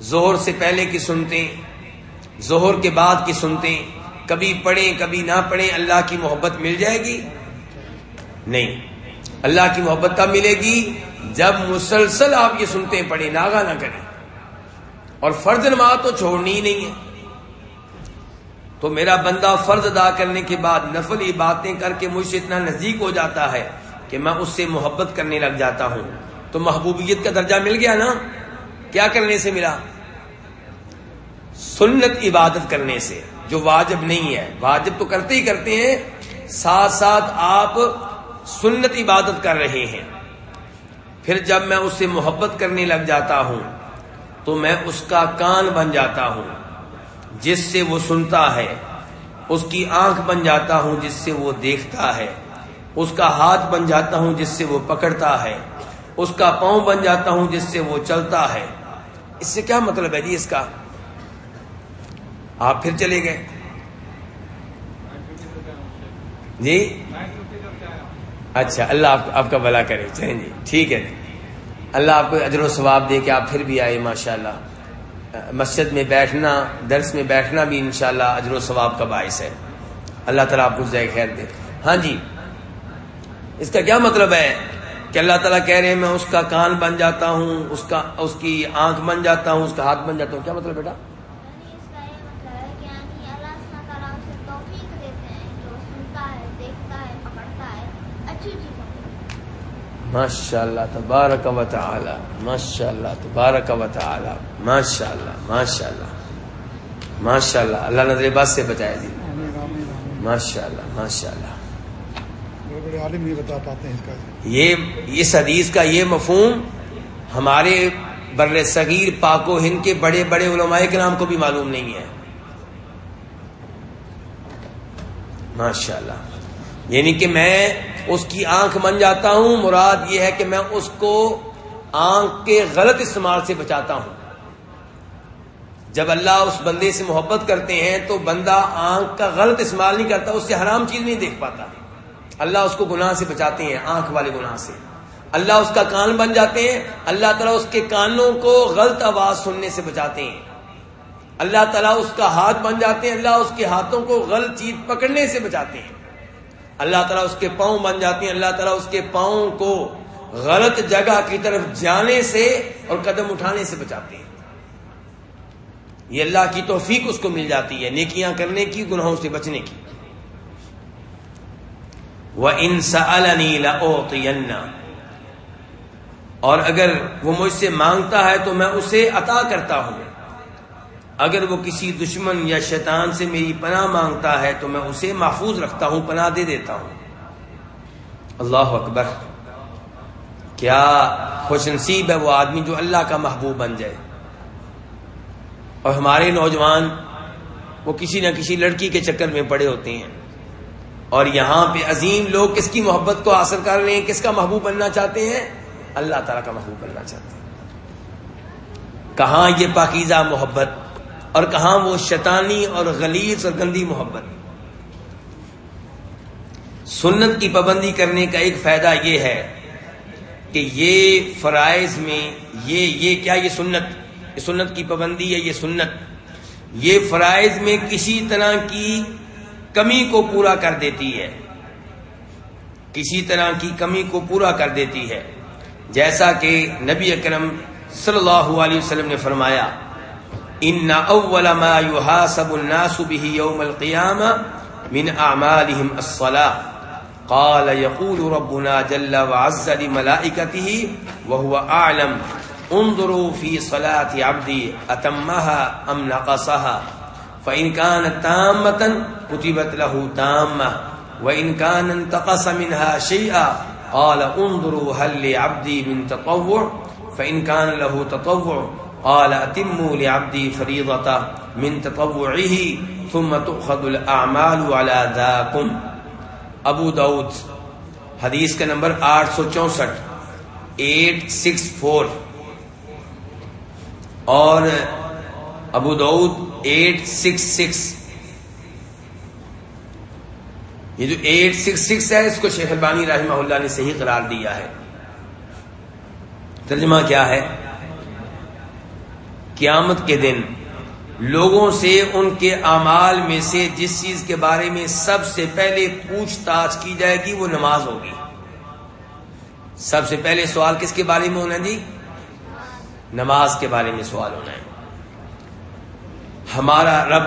زہر سے پہلے کی سنتے زہر کے بعد کی سنتے کبھی پڑھیں، کبھی نہ پڑھیں، اللہ کی محبت مل جائے گی؟ نہیں۔ اللہ کی محبت کب ملے گی؟ جب مسلسل آپ یہ سنتے پڑھیں ناگا نہ کریں۔ اور فرض نماز تو چھوڑنی ہی نہیں ہے۔ تو میرا بندہ فرض ادا کرنے کے بعد نفل باتیں کر کے مجھ سے اتنا نزدیک ہو جاتا ہے کہ میں اس سے محبت کرنے لگ جاتا ہوں۔ تو محبوبیت کا درجہ مل گیا نا؟ کیا کرنے سے ملا؟ سنت عبادت کرنے سے، جو واجب نہیں ہے۔ واجب تو کرتے ہی کرتے ہیں، ساتھ ساتھ آپ سنت عبادت کر رہے ہیں۔ پھر جب میں اس سے محبت کرنے لگ جاتا ہوں، تو میں اس کا کان بن جاتا ہوں۔ جس سے وہ سنتا ہے، اس کی آنکھ بن جاتا ہوں جس سے وہ دیکھتا ہے، اس کا ہاتھ بن جاتا ہوں جس سے وہ پکڑتا ہے، اس کا پاؤں بن جاتا ہوں جس سے وہ چلتا ہے۔ اس سے کیا مطلب ہے جی اس کا؟ آپ پھر چلے گئے۔ جی؟ اچھا اللہ آپ آپ کا بلا کرے۔ چلیں جی ٹھیک ہے جی۔ اللہ آپ کو اجر و ثواب دے کہ آپ پھر بھی آئے ماشاء اللہ مسجد میں بیٹھنا، درس میں بیٹھنا بھی انشاءاللہ اجر و ثواب کا باعث ہے۔ اللہ تعالیٰ آپ کو ذائقہ خیر دے۔ ہاں جی اس کا کیا مطلب ہے؟ کہ اللہ تعالیٰ کہہ رہے ہیں، میں اس کا کان بن جاتا ہوں، اس کا، اس کی آنکھ بن جاتا ہوں، اس کا ہاتھ بن جاتا ہوں۔ کیا مطلب بیٹا؟ ماشاء اللہ تبارک و تعالی ماشاء اللہ تبارک و تعالی ماشاء اللہ ماشاء اللہ ماشاء اللہ اللہ نظر بات سے بچائے جی۔ ماشاء اللہ ماشاء اللہ بتا پاتے ہیں یہ اس حدیث کا یہ مفہوم ہمارے بر صغیر پاک و ہند کے بڑے بڑے علماء کے نام کو بھی معلوم نہیں ہے۔ ماشاء اللہ یعنی کہ میں اس کی آنکھ بن جاتا ہوں، مراد یہ ہے کہ میں اس کو آنکھ کے غلط استعمال سے بچاتا ہوں۔ جب اللہ اس بندے سے محبت کرتے ہیں تو بندہ آنکھ کا غلط استعمال نہیں کرتا، اس سے حرام چیز نہیں دیکھ پاتا۔ اللہ اس کو گناہ سے بچاتے ہیں، آنکھ والے گناہ سے۔ اللہ اس کا کان بن جاتے ہیں، اللہ تعالیٰ اس کے کانوں کو غلط آواز سننے سے بچاتے ہیں۔ اللہ تعالیٰ اس کا ہاتھ بن جاتے ہیں، اللہ اس کے ہاتھوں کو غلط چیز پکڑنے سے بچاتے ہیں۔ اللہ تعالیٰ اس کے پاؤں بن جاتے ہیں، اللہ تعالیٰ اس کے پاؤں کو غلط جگہ کی طرف جانے سے اور قدم اٹھانے سے بچاتے ہیں۔ یہ اللہ کی توفیق اس کو مل جاتی ہے، نیکیاں کرنے کی، گناہوں سے بچنے کی۔ وہ انسا اور اگر وہ مجھ سے مانگتا ہے تو میں اسے عطا کرتا ہوں۔ اگر وہ کسی دشمن یا شیطان سے میری پناہ مانگتا ہے تو میں اسے محفوظ رکھتا ہوں، پناہ دے دیتا ہوں۔ اللہ اکبر۔ کیا خوش نصیب ہے وہ آدمی جو اللہ کا محبوب بن جائے۔ اور ہمارے نوجوان وہ کسی نہ کسی لڑکی کے چکر میں پڑے ہوتے ہیں۔ اور یہاں پہ عظیم لوگ کس کی محبت کو حاصل کر رہے ہیں کس کا محبوب بننا چاہتے ہیں؟ اللہ تعالیٰ کا محبوب بننا چاہتے ہیں۔ کہاں یہ پاکیزہ محبت؟ اور کہاں وہ شیطانی اور غلیظ اور گندی محبت۔ سنت کی پابندی کرنے کا ایک فائدہ یہ ہے کہ یہ فرائض میں یہ یہ کیا یہ سنت؟ یہ سنت کی پابندی ہے، یہ سنت۔ یہ فرائض میں کسی طرح کی کمی کو پورا کر دیتی ہے۔ کسی طرح کی کمی کو پورا کر دیتی ہے۔ جیسا کہ نبی اکرم صلی اللہ علیہ وسلم نے فرمایا ان اول ما يحاسب الناس به يوم القيامه من اعمالهم الصلاه قال يقول ربنا جل وعز لملائكته وهو اعلم انظروا في صلاه عبدي اتمها ام نقصها. فإن كانت تامة كتبت له تامة. وإن كان انتقص منها شيئا قال انظروا هل لعبدي من تطوع. فإن كان له تطوع قال، أتموا لعبدي فريضة من تطوعه، ثم تؤخذ الأعمال على ذاكم. ابو داود، حدیث کا نمبر آٹھ سو چونسٹھ، ایٹ سکس فور۔ اور Abu Dawud eight six six. یہ جو ایٹ سکس سکس ہے، اس کو شیخ البانی رحمہ اللہ نے صحیح قرار دیا ہے۔ ترجمہ کیا ہے؟ قیامت کے دن لوگوں سے ان کے اعمال میں سے جس چیز کے بارے میں سب سے پہلے پوچھ تاچھ کی جائے گی، وہ نماز ہوگی۔ سب سے پہلے سوال کس کے بارے میں ہونا جی؟ نماز کے بارے میں سوال ہونا ہے۔ ہمارا رب،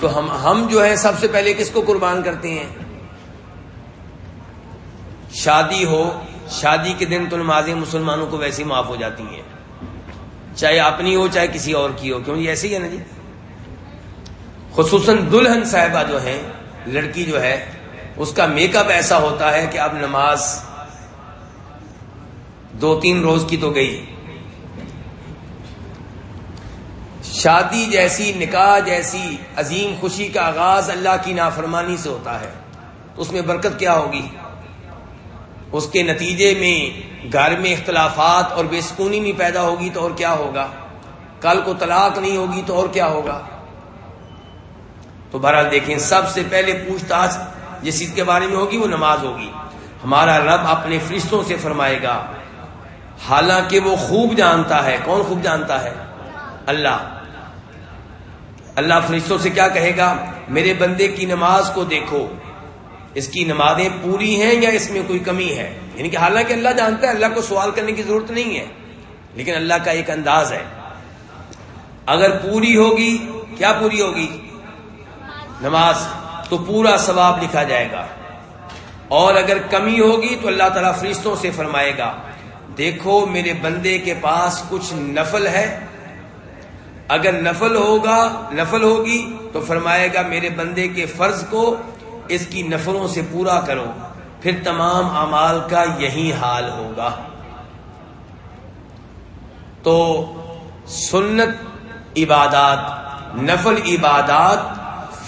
تو ہم ہم جو ہے سب سے پہلے کس کو قربان کرتے ہیں؟ شادی ہو، شادی کے دن تو نمازیں مسلمانوں کو ویسی معاف ہو جاتی ہیں۔ چاہے اپنی ہو، چاہے کسی اور کی ہو، کیوں؟ یہ ایسے ہی ہے نا جی؟ خصوصاً دلہن صاحبہ جو ہے لڑکی جو ہے، اس کا میک اپ ایسا ہوتا ہے کہ اب نماز دو تین روز کی تو گئی۔ شادی جیسی، نکاح جیسی عظیم خوشی کا آغاز اللہ کی نافرمانی سے ہوتا ہے۔ تو اس میں برکت کیا ہوگی؟ اس کے نتیجے میں گھر میں اختلافات اور بے سکونی نہیں پیدا ہوگی تو اور کیا ہوگا؟ کل کو طلاق نہیں ہوگی تو اور کیا ہوگا؟ تو بہرحال دیکھیں، سب سے پہلے پوچھ تاچھ جس چیز کے بارے میں ہوگی، وہ نماز ہوگی۔ ہمارا رب اپنے فرشتوں سے فرمائے گا، حالانکہ وہ خوب جانتا ہے۔ کون خوب جانتا ہے؟ اللہ۔ اللہ فرشتوں سے کیا کہے گا؟ میرے بندے کی نماز کو دیکھو۔ اس کی نمازیں پوری ہیں یا اس میں کوئی کمی ہے؟ یعنی کہ حالانکہ اللہ جانتا ہے، اللہ کو سوال کرنے کی ضرورت نہیں ہے، لیکن اللہ کا ایک انداز ہے۔ اگر پوری ہوگی، کیا پوری ہوگی؟ نماز۔ تو پورا ثواب لکھا جائے گا۔ اور اگر کمی ہوگی، تو اللہ تعالیٰ فرشتوں سے فرمائے گا، دیکھو میرے بندے کے پاس کچھ نفل ہے۔ اگر نفل ہوگا، نفل ہوگی، تو فرمائے گا میرے بندے کے فرض کو اس کی نفلوں سے پورا کرو پھر تمام اعمال کا یہی حال ہوگا۔ تو سنت عبادات، نفل عبادات،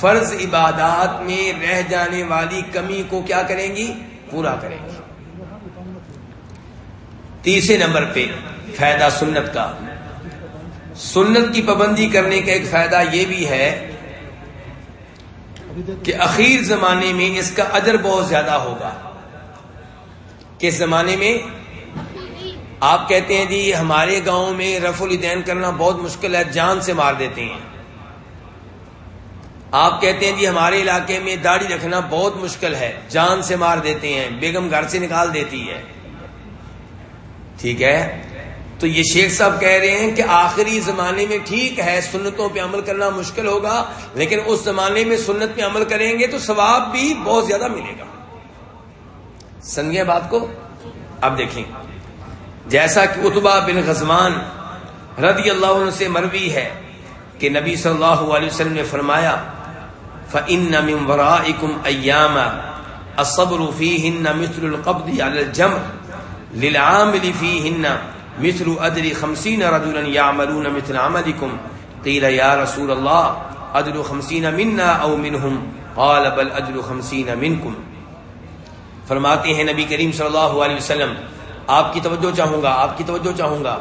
فرض عبادات میں رہ جانے والی کمی کو کیا کریں گی؟ پورا کریں گی۔ تیسرے نمبر پہ فائدہ سنت کا۔ سنت کی پابندی کرنے کا ایک فائدہ یہ بھی ہے کہ اخیر زمانے میں اس کا اجر بہت زیادہ ہوگا۔ کس زمانے میں؟ آپ کہتے ہیں جی ہمارے گاؤں میں رف الدین کرنا بہت مشکل ہے، جان سے مار دیتے ہیں۔ آپ کہتے ہیں جی ہمارے علاقے میں داڑھی رکھنا بہت مشکل ہے، جان سے مار دیتے ہیں، بیگم گھر سے نکال دیتی ہے۔ ٹھیک ہے؟ تو یہ شیخ صاحب کہہ رہے ہیں کہ آخری زمانے میں ٹھیک ہے، سنتوں پہ عمل کرنا مشکل ہوگا، لیکن اس زمانے میں سنت پہ عمل کریں گے تو ثواب بھی بہت زیادہ ملے گا۔ سمجھے بات کو اب دیکھیں۔ جیسا کہ اتبا بن غزمان رضی اللہ عنہ سے مروی ہے کہ نبی صلی اللہ علیہ وسلم نے فرمایا، فَإِنَّ مِن وَرَائِكُمْ أَيَّامًا الصَّبْرُ فِيهِنَّ مِثْلُ الْقَبْضِ عَلَى الْجَمْرِ لِلْعَامِلِ فِيهِنَّ مثل ادری خمسین رجلا یعملون مثل عملکم قیل یا رسول اللہ ادر خمسین منا او منہم قال بل ادر خمسین منکم فرماتے ہیں نبی کریم صلی اللہ علیہ وسلم، آپ کی توجہ چاہوں گا، آپ کی توجہ چاہوں گا.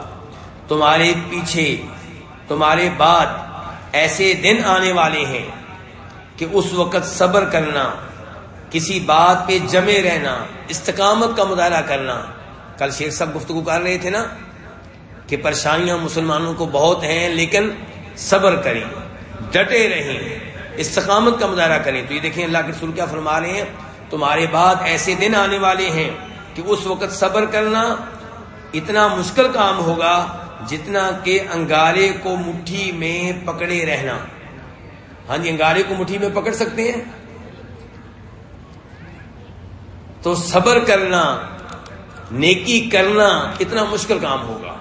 تمہارے پیچھے، تمہارے بعد ایسے دن آنے والے ہیں کہ اس وقت صبر کرنا، کسی بات پہ جمے رہنا، استقامت کا مظاہرہ کرنا کل شیخ صاحب گفتگو کر رہے تھے نا کہ پریشانیاں مسلمانوں کو بہت ہیں لیکن صبر کریں، ڈٹے رہیں، استقامت کا مظاہرہ کریں۔ تو یہ دیکھیں اللہ کے رسول کیا فرما رہے ہیں، تمہارے بعد ایسے دن آنے والے ہیں کہ اس وقت صبر کرنا اتنا مشکل کام ہوگا جتنا کہ انگارے کو مٹھی میں پکڑے رہنا۔ ہاں جی انگارے کو مٹھی میں پکڑ سکتے ہیں؟ تو صبر کرنا نیکی کرنا اتنا مشکل کام ہوگا۔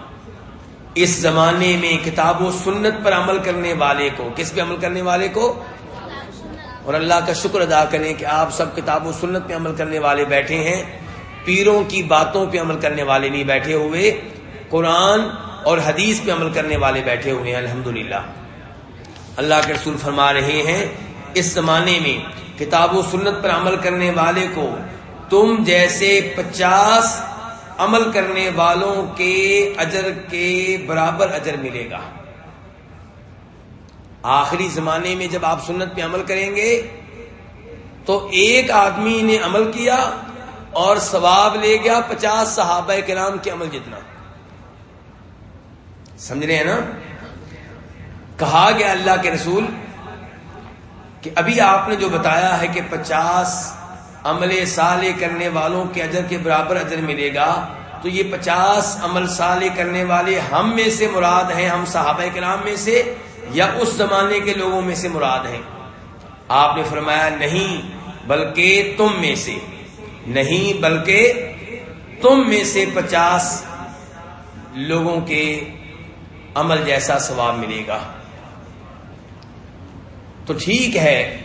اس زمانے میں کتاب و سنت پر عمل کرنے والے کو، کس پہ عمل کرنے والے کو؟ اور اللہ کا شکر ادا کریں کہ آپ سب کتاب و سنت پہ عمل کرنے والے بیٹھے ہیں۔ پیروں کی باتوں پہ عمل کرنے والے نہیں بیٹھے ہوئے۔ قرآن اور حدیث پہ عمل کرنے والے بیٹھے ہوئے ہیں۔ الحمد اللہ کے رسول فرما رہے ہیں، اس زمانے میں کتاب و سنت پر عمل کرنے والے کو تم جیسے پچاس عمل کرنے والوں کے اجر کے برابر اجر ملے گا۔ آخری زمانے میں جب آپ سنت پہ عمل کریں گے، تو ایک آدمی نے عمل کیا اور ثواب لے گیا پچاس صحابہ کرام کے عمل جتنا۔ سمجھ رہے ہیں نا؟ کہا گیا اللہ کے رسول کہ ابھی آپ نے جو بتایا ہے کہ پچاس عمل صالح کرنے والوں کے اجر کے برابر اجر ملے گا۔ تو یہ پچاس عمل صالح کرنے والے ہم میں سے مراد ہیں، ہم صحابہ کرام میں سے یا اس زمانے کے لوگوں میں سے مراد ہیں؟ آپ نے فرمایا نہیں، بلکہ تم میں سے۔ نہیں، بلکہ تم میں سے پچاس لوگوں کے عمل جیسا ثواب ملے گا۔ تو ٹھیک ہے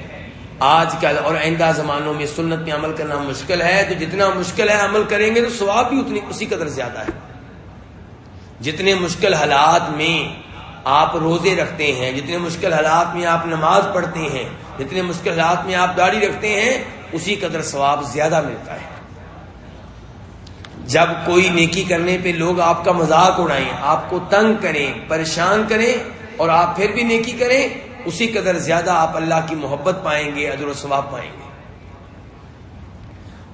آج کل اور آئندہ زمانوں میں سنت میں عمل کرنا مشکل ہے، تو جتنا مشکل ہے عمل کریں گے تو ثواب بھی اتنی اسی قدر زیادہ ہے۔ جتنے مشکل حالات میں آپ روزے رکھتے ہیں، جتنے مشکل حالات میں آپ نماز پڑھتے ہیں، جتنے مشکل حالات میں آپ داڑھی رکھتے ہیں، اسی قدر ثواب زیادہ ملتا ہے۔ جب کوئی نیکی کرنے پہ لوگ آپ کا مذاق اڑائیں، آپ کو تنگ کریں، پریشان کریں اور آپ پھر بھی نیکی کریں اسی قدر زیادہ آپ اللہ کی محبت پائیں گے ادر و ثواب پائیں گے۔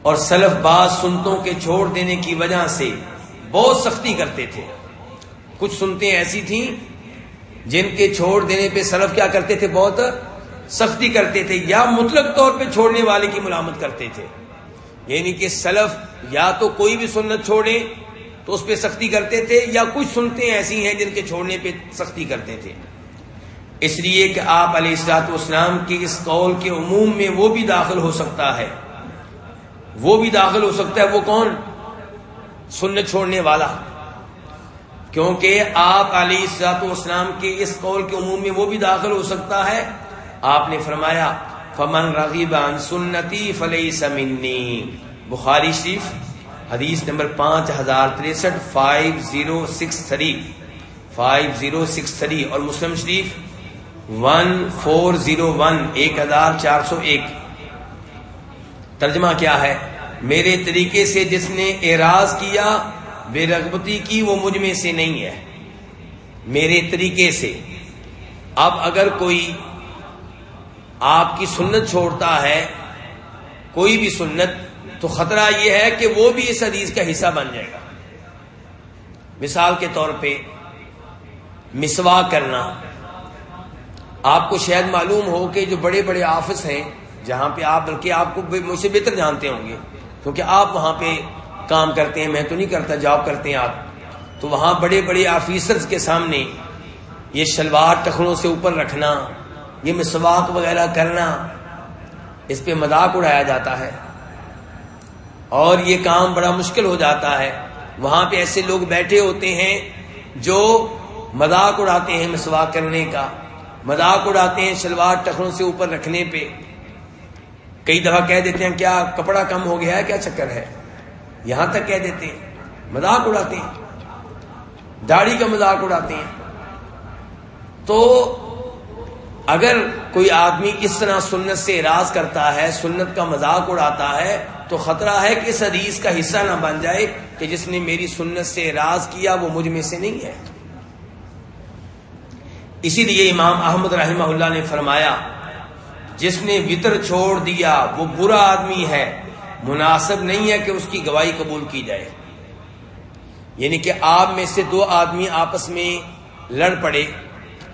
اور سلف باز سنتوں کے چھوڑ دینے کی وجہ سے بہت سختی کرتے تھے۔ کچھ سنتے ایسی تھیں جن کے چھوڑ دینے پہ سلف کیا کرتے تھے؟ بہت سختی کرتے تھے۔ یا مطلق طور پہ چھوڑنے والے کی ملامت کرتے تھے۔ یعنی کہ سلف یا تو کوئی بھی سنت چھوڑے تو اس پہ سختی کرتے تھے، یا کچھ سنتے ایسی ہیں جن کے چھوڑنے پہ سختی کرتے تھے۔ اس لیے کہ آپ علیہ السلاط اسلام کے اس قول کے عموم میں وہ بھی داخل ہو سکتا ہے۔ وہ بھی داخل ہو سکتا ہے وہ کون؟ سنت چھوڑنے والا۔ کیونکہ آپ علی السلاط اسلام کے اس قول کے عموم میں وہ بھی داخل ہو سکتا ہے۔ آپ نے فرمایا، فمن رغیب عن سنتی فلئی سمنی بخاری شریف، حدیث نمبر پانچ ہزار تریسٹھ، five zero six three. Five zero six three اور مسلم شریف ون فور زیرو ون ایک ہزار چار سو ایک ترجمہ کیا ہے؟ میرے طریقے سے جس نے اعراض کیا، بے رغبتی کی، وہ مجھ میں سے نہیں ہے۔ میرے طریقے سے، اب اگر کوئی آپ کی سنت چھوڑتا ہے، کوئی بھی سنت، تو خطرہ یہ ہے کہ وہ بھی اس حدیث کا حصہ بن جائے گا۔ مثال کے طور پہ مسوا کرنا۔ آپ کو شاید معلوم ہو کہ جو بڑے بڑے آفس ہیں، جہاں پہ آپ، بلکہ آپ کو مجھ سے بہتر جانتے ہوں گے، کیونکہ آپ وہاں پہ کام کرتے ہیں، میں تو نہیں کرتا، جاب کرتے ہیں آپ۔ تو وہاں بڑے بڑے آفیسرز کے سامنے یہ شلوار ٹخنوں سے اوپر رکھنا، یہ مسواک وغیرہ کرنا، اس پہ مذاق اڑایا جاتا ہے۔ اور یہ کام بڑا مشکل ہو جاتا ہے۔ وہاں پہ ایسے لوگ بیٹھے ہوتے ہیں جو مذاق اڑاتے ہیں مسواک کرنے کا۔ مذاق اڑاتے ہیں، شلوار ٹخنوں سے اوپر رکھنے پہ۔ کئی دفعہ کہہ دیتے ہیں، کیا کپڑا کم ہو گیا ہے، کیا چکر ہے؟ یہاں تک کہہ دیتے ہیں، مذاق اڑاتے ہیں۔ داڑھی کا مذاق اڑاتے ہیں۔ تو اگر کوئی آدمی اس طرح سنت سے اراض کرتا ہے، سنت کا مذاق اڑاتا ہے، تو خطرہ ہے کہ اس حدیث کا حصہ نہ بن جائے کہ جس نے میری سنت سے اراض کیا، وہ مجھ میں سے نہیں ہے۔ اسی لیے امام احمد رحمہ اللہ نے فرمایا، جس نے وطر چھوڑ دیا، وہ برا آدمی ہے۔ مناسب نہیں ہے کہ اس کی گواہی قبول کی جائے۔ یعنی کہ آپ میں سے دو آدمی آپس میں لڑ پڑے۔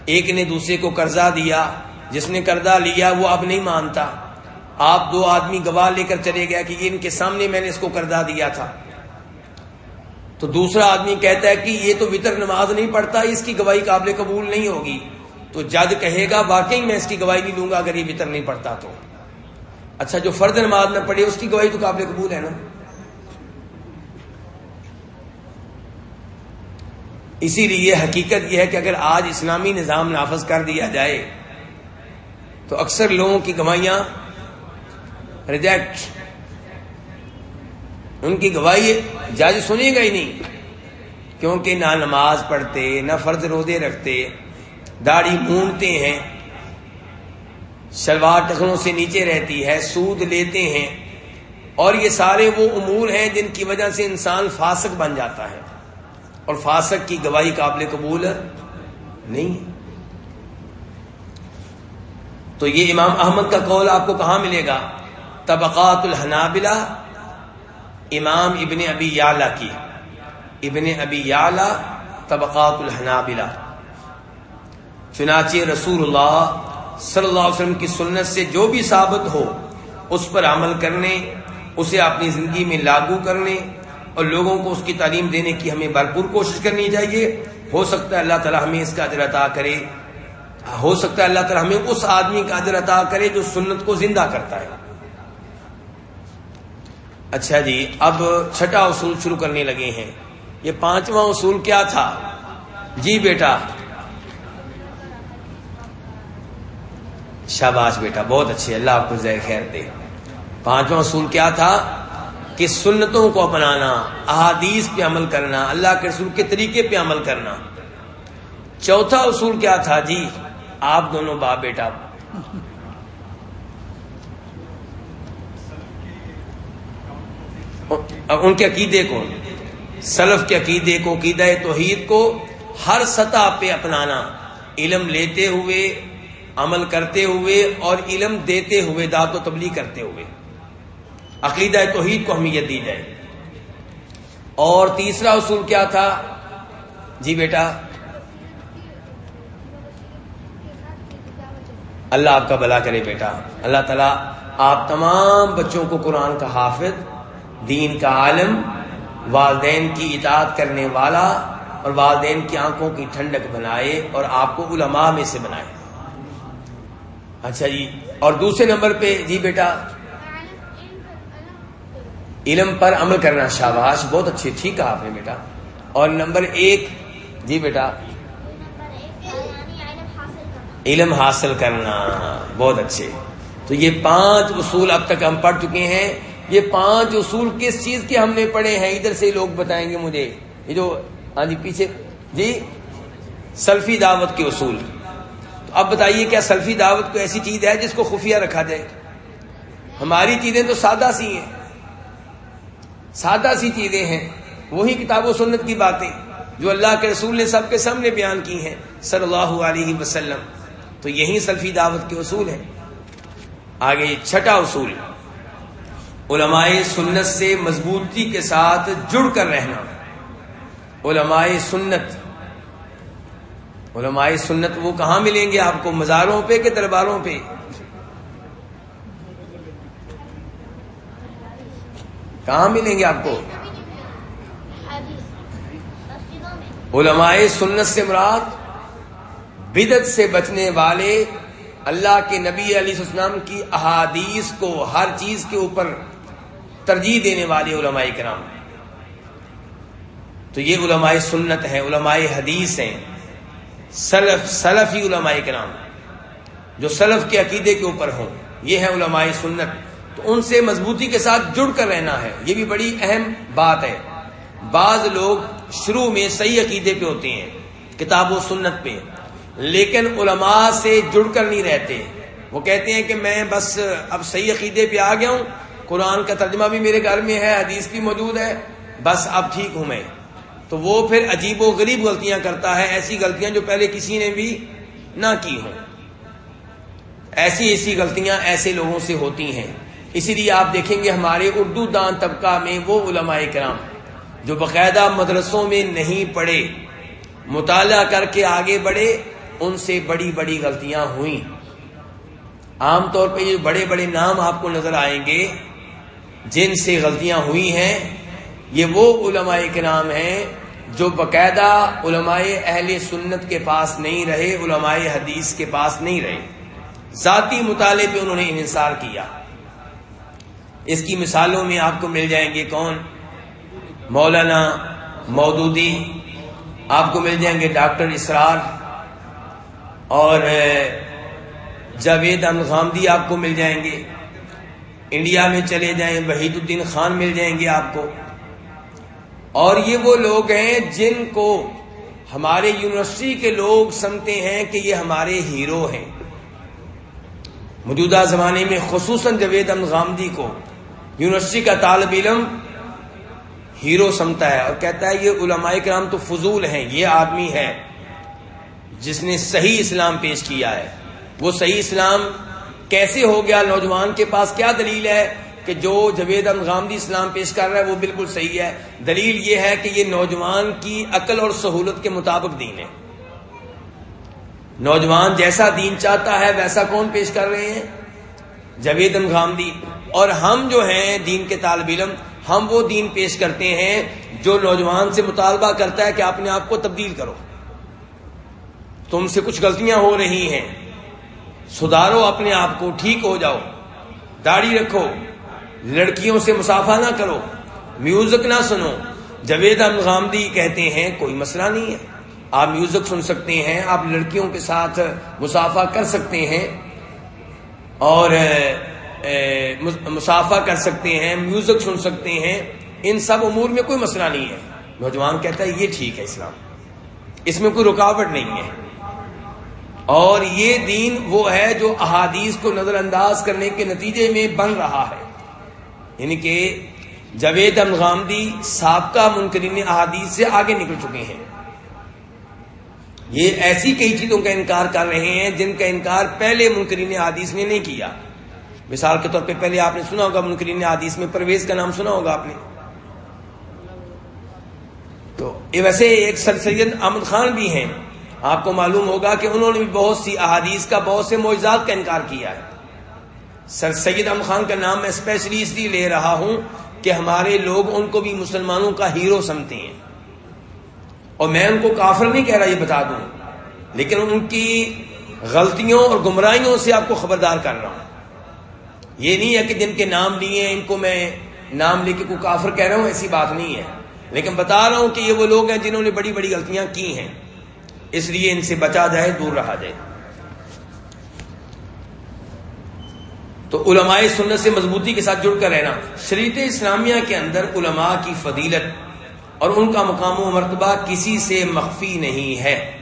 ایک نے دوسرے کو قرضہ دیا، جس نے قرضہ لیا، وہ اب نہیں مانتا۔ آپ دو آدمی گواہ لے کر چلے گیا کہ ان کے سامنے میں نے اس کو قرضہ دیا تھا۔ تو دوسرا آدمی کہتا ہے کہ یہ تو وطر نماز نہیں پڑھتا، اس کی گواہی قابل قبول نہیں ہوگی۔ تو جج کہے گا، واقعی میں اس کی گواہی نہیں دوں گا اگر یہ وطر نہیں پڑھتا تو۔ اچھا جو فرد نماز نہ پڑھے، اس کی گواہی تو قابل قبول ہے نا؟ اسی لیے حقیقت یہ ہے کہ اگر آج اسلامی نظام نافذ کر دیا جائے، تو اکثر لوگوں کی گواہیاں ریجیکٹ ان کی گواہی جج سنے گا ہی نہیں۔ کیونکہ نہ نماز پڑھتے، نہ فرض روزے رکھتے، داڑھی مونتے ہیں، شلوار ٹخنوں سے نیچے رہتی ہے، سود لیتے ہیں۔ اور یہ سارے وہ امور ہیں جن کی وجہ سے انسان فاسق بن جاتا ہے۔ اور فاسق کی گواہی قابل قبول نہیں۔ تو یہ امام احمد کا قول آپ کو کہاں ملے گا؟ طبقات الحنابلہ امام ابن ابی یالا کی۔ ابن ابی یالا طبقات الحنابلہ۔ چنانچہ رسول اللہ صلی اللہ علیہ وسلم کی سنت سے جو بھی ثابت ہو، اس پر عمل کرنے، اسے اپنی زندگی میں لاگو کرنے اور لوگوں کو اس کی تعلیم دینے کی ہمیں بھرپور کوشش کرنی چاہیے۔ ہو سکتا ہے اللہ تعالیٰ ہمیں اس کا اجر عطا کرے۔ ہو سکتا ہے اللہ تعالیٰ ہمیں اس آدمی کا اجر عطا کرے جو سنت کو زندہ کرتا ہے۔ اچھا جی اب چھٹا اصول شروع کرنے لگے ہیں۔ یہ پانچواں اصول کیا تھا؟ جی بیٹا۔ شاباش بیٹا، بہت اچھے اللہ آپ کو زیر خیر دے۔ پانچواں اصول کیا تھا؟ کہ سنتوں کو اپنانا، احادیث پہ عمل کرنا، اللہ کے رسول کے طریقے پہ عمل کرنا۔ چوتھا اصول کیا تھا؟ جی آپ دونوں باپ بیٹا۔ ان کے عقیدے کو، سلف کے عقیدے کو، عقیدہ توحید کو ہر سطح پہ اپنانا، علم لیتے ہوئے، عمل کرتے ہوئے اور علم دیتے ہوئے دات و تبلیغ کرتے ہوئے۔ عقیدہ توحید کو اہمیت دی جائے۔ اور تیسرا اصول کیا تھا؟ جی بیٹا۔ اللہ آپ کا بلا کرے بیٹا۔ اللہ تعالیٰ آپ تمام بچوں کو قرآن کا حافظ دین کا عالم، والدین کی اطاعت کرنے والا اور والدین کی آنکھوں کی ٹھنڈک بنائے اور آپ کو علماء میں سے بنائے۔ اچھا جی اور دوسرے نمبر پہ جی بیٹا، علم پر عمل کرنا شاباش، بہت اچھے ٹھیک کہا آپ نے بیٹا۔ اور نمبر ایک جی بیٹا، علم حاصل کرنا، بہت اچھے۔ تو یہ پانچ اصول اب تک ہم پڑھ چکے ہیں۔ یہ پانچ اصول کس چیز کے ہم نے پڑھے ہیں؟ ادھر سے لوگ بتائیں گے مجھے۔ یہ جو ہاں جی پیچھے۔ جی سلفی دعوت کے اصول۔ تو اب بتائیے کیا سلفی دعوت کو ایسی چیز ہے جس کو خفیہ رکھا جائے؟ ہماری چیزیں تو سادہ سی ہیں۔ سادہ سی چیزیں ہیں۔ وہی کتاب و سنت کی باتیں جو اللہ کے رسول نے سب کے سامنے بیان کی ہیں، صلی اللہ علیہ وسلم۔ تو یہی سلفی دعوت کے اصول ہیں۔ آگے چھٹا اصول۔ علماء سنت سے مضبوطی کے ساتھ جڑ کر رہنا۔ علماء سنت۔ علماء سنت وہ کہاں ملیں گے آپ کو؟ مزاروں پہ کہ درباروں پہ؟ کہاں ملیں گے آپ کو؟ علماء سنت سے مراد بدت سے بچنے والے اللہ کے نبی علیہ السلام کی احادیث کو، ہر چیز کے اوپر ترجیح دینے والے علماء کرام تو یہ علماء سنت ہیں، علماء حدیث ہیں۔ سلف، سلفی علماء کرام، جو سلف کے عقیدے کے اوپر ہوں۔ یہ ہے علماء سنت۔ تو ان سے مضبوطی کے ساتھ جڑ کر رہنا ہے۔ یہ بھی بڑی اہم بات ہے۔ بعض لوگ شروع میں صحیح عقیدے پہ ہوتے ہیں، کتاب و سنت پہ۔ لیکن علماء سے جڑ کر نہیں رہتے۔ وہ کہتے ہیں کہ میں بس اب صحیح عقیدے پہ آ گیا ہوں۔ قرآن کا ترجمہ بھی میرے گھر میں ہے، حدیث بھی موجود ہے۔ بس اب ٹھیک ہوں میں۔ تو وہ پھر عجیب و غریب غلطیاں کرتا ہے، ایسی غلطیاں جو پہلے کسی نے بھی نہ کی ہوں۔ ایسی ایسی غلطیاں ایسے لوگوں سے ہوتی ہیں۔ اسی لیے آپ دیکھیں گے ہمارے اردو دان طبقہ میں وہ علماء کرام جو باقاعدہ مدرسوں میں نہیں پڑھے، مطالعہ کر کے آگے بڑھے، ان سے بڑی بڑی غلطیاں ہوئیں۔ عام طور پہ یہ بڑے بڑے نام آپ کو نظر آئیں گے۔ جن سے غلطیاں ہوئی ہیں، یہ وہ علماء کے نام ہیں جو باقاعدہ علماء اہل سنت کے پاس نہیں رہے، علماء حدیث کے پاس نہیں رہے۔ ذاتی مطالعے پہ انہوں نے انحصار کیا۔ اس کی مثالوں میں آپ کو مل جائیں گے کون؟ مولانا مودودی، آپ کو مل جائیں گے ڈاکٹر اسرار، اور جاوید الغامدی آپ کو مل جائیں گے۔ انڈیا میں چلے جائیں، وحید الدین خان مل جائیں گے آپ کو۔ اور یہ وہ لوگ ہیں جن کو ہمارے یونیورسٹی کے لوگ سمتے ہیں کہ یہ ہمارے ہیرو ہیں۔ موجودہ زمانے میں خصوصاً جوید غامدی کو یونیورسٹی کا طالب علم ہیرو سمتا ہے اور کہتا ہے یہ علماء کرام تو فضول ہیں، یہ آدمی ہے جس نے صحیح اسلام پیش کیا ہے۔ وہ صحیح اسلام کیسے ہو گیا، نوجوان کے پاس کیا دلیل ہے کہ جو جوید غامدی اسلام پیش کر رہا ہے وہ بالکل صحیح ہے۔ دلیل یہ ہے کہ یہ نوجوان کی عقل اور سہولت کے مطابق دین ہے۔ نوجوان جیسا دین چاہتا ہے ویسا کون پیش کر رہے ہیں؟ جوید غامدی۔ اور ہم جو ہیں دین کے طالب علم، ہم وہ دین پیش کرتے ہیں جو نوجوان سے مطالبہ کرتا ہے کہ اپنے آپ کو تبدیل کرو۔ تم سے کچھ غلطیاں ہو رہی ہیں۔ سدھارو اپنے آپ کو، ٹھیک ہو جاؤ، داڑھی رکھو، لڑکیوں سے مسافہ نہ کرو، میوزک نہ سنو۔ جوید غامدی کہتے ہیں، کوئی مسئلہ نہیں ہے۔ آپ میوزک سن سکتے ہیں، آپ لڑکیوں کے ساتھ مسافہ کر سکتے ہیں اور مسافہ کر سکتے ہیں، میوزک سن سکتے ہیں۔ ان سب امور میں کوئی مسئلہ نہیں ہے۔ نوجوان کہتا ہے، یہ ٹھیک ہے اسلام۔ اس میں کوئی رکاوٹ نہیں ہے۔ اور یہ دین وہ ہے جو احادیث کو نظر انداز کرنے کے نتیجے میں بن رہا ہے۔ یعنی کہ جوید غامدی سابقہ منکرین احادیث سے آگے نکل چکے ہیں۔ یہ ایسی کئی چیزوں کا انکار کر رہے ہیں جن کا انکار پہلے منکرین حادیث نے نہیں کیا۔ مثال کے طور پہ پہلے آپ نے سنا ہوگا منکرین حادیث میں پرویز کا نام سنا ہوگا آپ نے۔ تو یہ ویسے ایک سر سید احمد خان بھی ہیں۔ آپ کو معلوم ہوگا کہ انہوں نے بھی بہت سی احادیث کا بہت سے معجزات کا انکار کیا ہے۔ سر سید ام خان کا نام میں اسپیشلی اس لیے لے رہا ہوں کہ ہمارے لوگ ان کو بھی مسلمانوں کا ہیرو سمتے ہیں۔ اور میں ان کو کافر نہیں کہہ رہا، یہ بتا دوں۔ لیکن ان کی غلطیوں اور گمراہیوں سے آپ کو خبردار کر رہا ہوں۔ یہ نہیں ہے کہ جن کے نام لیے ان کو میں نام لے کے کوئی کافر کہہ رہا ہوں، ایسی بات نہیں ہے۔ لیکن بتا رہا ہوں کہ یہ وہ لوگ ہیں جنہوں نے بڑی بڑی غلطیاں کی ہیں۔ اس لیے ان سے بچا جائے، دور رہا جائے۔ تو علماء سنت سے مضبوطی کے ساتھ جڑ کر رہنا۔ شریعت اسلامیہ کے اندر علماء کی فضیلت اور ان کا مقام و مرتبہ کسی سے مخفی نہیں ہے۔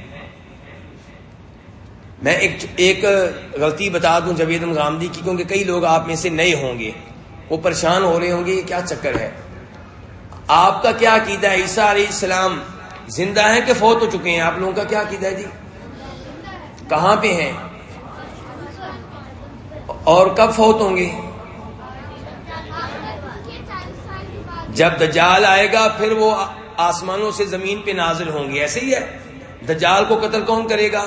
میں ایک ایک غلطی بتا دوں جوید گامدی کی، کیونکہ کئی لوگ آپ میں سے نئے ہوں گے۔ وہ پریشان ہو رہے ہوں گے، یہ کیا چکر ہے؟ آپ کا کیا عقیدہ عیسیٰ علیہ السلام زندہ ہیں کہ فوت ہو چکے ہیں؟ آپ لوگوں کا کیا عقیدہ ہے جی؟ کہاں پہ ہیں؟ اور کب فوت ہوں گے؟ جب دجال آئے گا، پھر وہ آسمانوں سے زمین پہ نازل ہوں گے۔ ایسے ہی ہے۔ دجال کو قتل کون کرے گا؟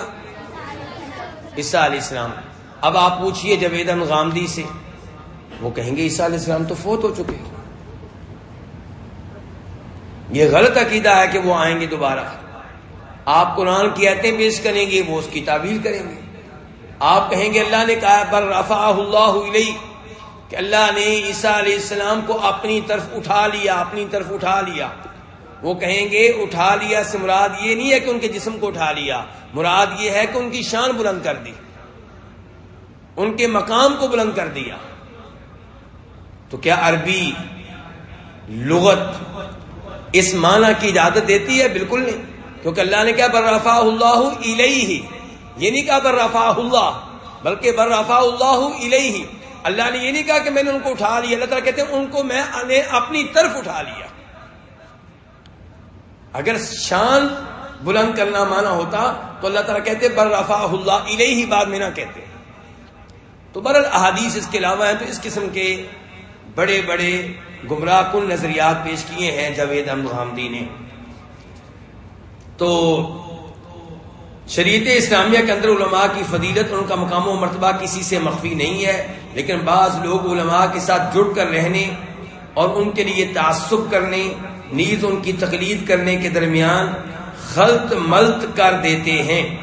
عیسیٰ علیہ السلام۔ اب آپ پوچھئے جوید غامدی سے۔ وہ کہیں گے عیسیٰ علیہ السلام تو فوت ہو چکے۔ یہ غلط عقیدہ ہے کہ وہ آئیں گے دوبارہ۔ آپ قرآن کی ایتیں پیش کریں گے، وہ اس کی تعبیر کریں گے۔ آپ کہیں گے، اللہ نے کہا بر رفا اللہ علیہ کہ اللہ نے عیسیٰ علیہ السلام کو اپنی طرف اٹھا لیا، اپنی طرف اٹھا لیا۔ وہ کہیں گے، اٹھا لیا سے مراد یہ نہیں ہے کہ ان کے جسم کو اٹھا لیا، مراد یہ ہے کہ ان کی شان بلند کر دی۔ ان کے مقام کو بلند کر دیا۔ تو کیا عربی لغت اس معنی کی اجازت دیتی ہے؟ بالکل نہیں. کیونکہ اللہ نے کیا برفا اللہ ہی یہ نہیں کہا برفا اللہ. بلکہ برفا اللہ ہی اللہ نے یہ نہیں کہا کہ میں نے ان کو اٹھا لیا. اللہ تعالیٰ کہتے ہیں، ان کو میں اپنی طرف اٹھا لیا. اگر شان بلند کرنا مانا ہوتا، تو اللہ تعالیٰ کہتے بر رفا اللہ علیہ ہی بعد میں نہ کہتے. تو بر احادیث اس کے علاوہ ہیں، تو اس قسم کے بڑے بڑے گمراہ کن نظریات پیش کیے ہیں جاوید احمدی نے؟ تو شریعت اسلامیہ کے اندر علماء کی فضیلت ان کا مقام و مرتبہ کسی سے مخفی نہیں ہے، لیکن بعض لوگ علماء کے ساتھ جڑ کر رہنے اور ان کے لیے تعصب کرنے، نیز ان کی تقلید کرنے کے درمیان خلط ملت کر دیتے ہیں۔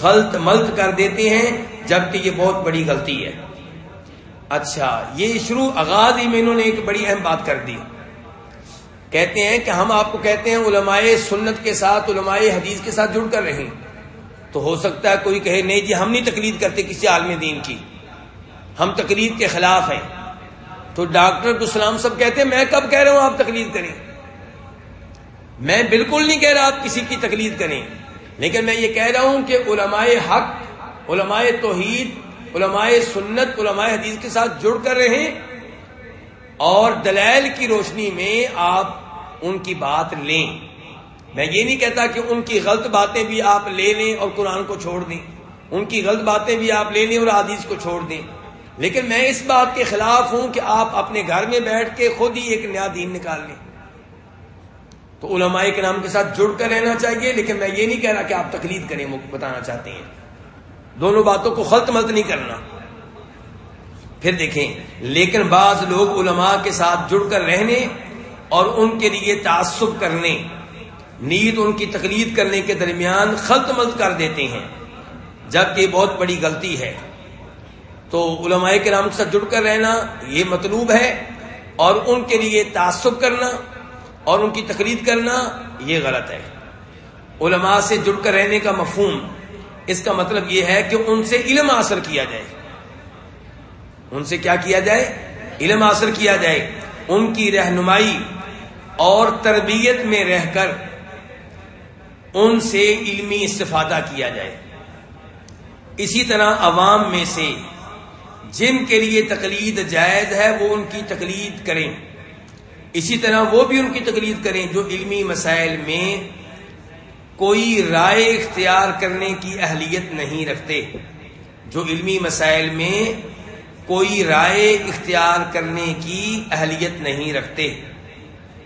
خلط ملت کر دیتے ہیں، جبکہ یہ بہت بڑی غلطی ہے۔ اچھا یہ شروع آغاز ہی میں انہوں نے ایک بڑی اہم بات کر دی۔ کہتے ہیں کہ ہم آپ کو کہتے ہیں علماء سنت کے ساتھ، علماء حدیث کے ساتھ جڑ کر رہے تو ہو سکتا ہے کوئی کہے، نہیں جی ہم نہیں تقلید کرتے کسی عالم دین کی۔ ہم تقلید کے خلاف ہیں۔ تو ڈاکٹر اسلام سب کہتے ہیں، میں کب کہہ رہا ہوں آپ تقلید کریں؟ میں بالکل نہیں کہہ رہا آپ کسی کی تقلید کریں۔ لیکن میں یہ کہہ رہا ہوں کہ علماء حق، علماء توحید علماء سنت، علماء حدیث کے ساتھ جڑ کر رہے اور دلائل کی روشنی میں آپ ان کی بات لیں۔ میں یہ نہیں کہتا کہ ان کی غلط باتیں بھی آپ لے لیں اور قرآن کو چھوڑ دیں۔ ان کی غلط باتیں بھی آپ لے لیں اور حدیث کو چھوڑ دیں۔ لیکن میں اس بات کے خلاف ہوں کہ آپ اپنے گھر میں بیٹھ کے خود ہی ایک نیا دین نکال لیں۔ تو علماء کے نام کے ساتھ جڑ کر رہنا چاہیے، لیکن میں یہ نہیں کہہ رہا کہ آپ تقلید کریں بتانا چاہتے ہیں۔ دونوں باتوں کو خلط ملت نہیں کرنا۔ پھر دیکھیں، لیکن بعض لوگ علماء کے ساتھ جڑ کر رہنے اور ان کے لیے تعصب کرنے، نیت ان کی تقلید کرنے کے درمیان خلط ملت کر دیتے ہیں۔ جبکہ بہت بڑی غلطی ہے۔ تو علماء کے نام کے ساتھ جڑ کر رہنا یہ مطلوب ہے اور ان کے لیے تعصب کرنا اور ان کی تقلید کرنا یہ غلط ہے۔ علماء سے جڑ کر رہنے کا مفہوم اس کا مطلب یہ ہے کہ ان سے علم حاصل کیا جائے۔ ان سے کیا کیا جائے؟ علم حاصل کیا جائے۔ ان کی رہنمائی اور تربیت میں رہ کر ان سے علمی استفادہ کیا جائے۔ اسی طرح عوام میں سے جن کے لیے تقلید جائز ہے، وہ ان کی تقلید کریں۔ اسی طرح وہ بھی ان کی تقلید کریں جو علمی مسائل میں کوئی رائے اختیار کرنے کی اہلیت نہیں رکھتے۔ جو علمی مسائل میں کوئی رائے اختیار کرنے کی اہلیت نہیں رکھتے۔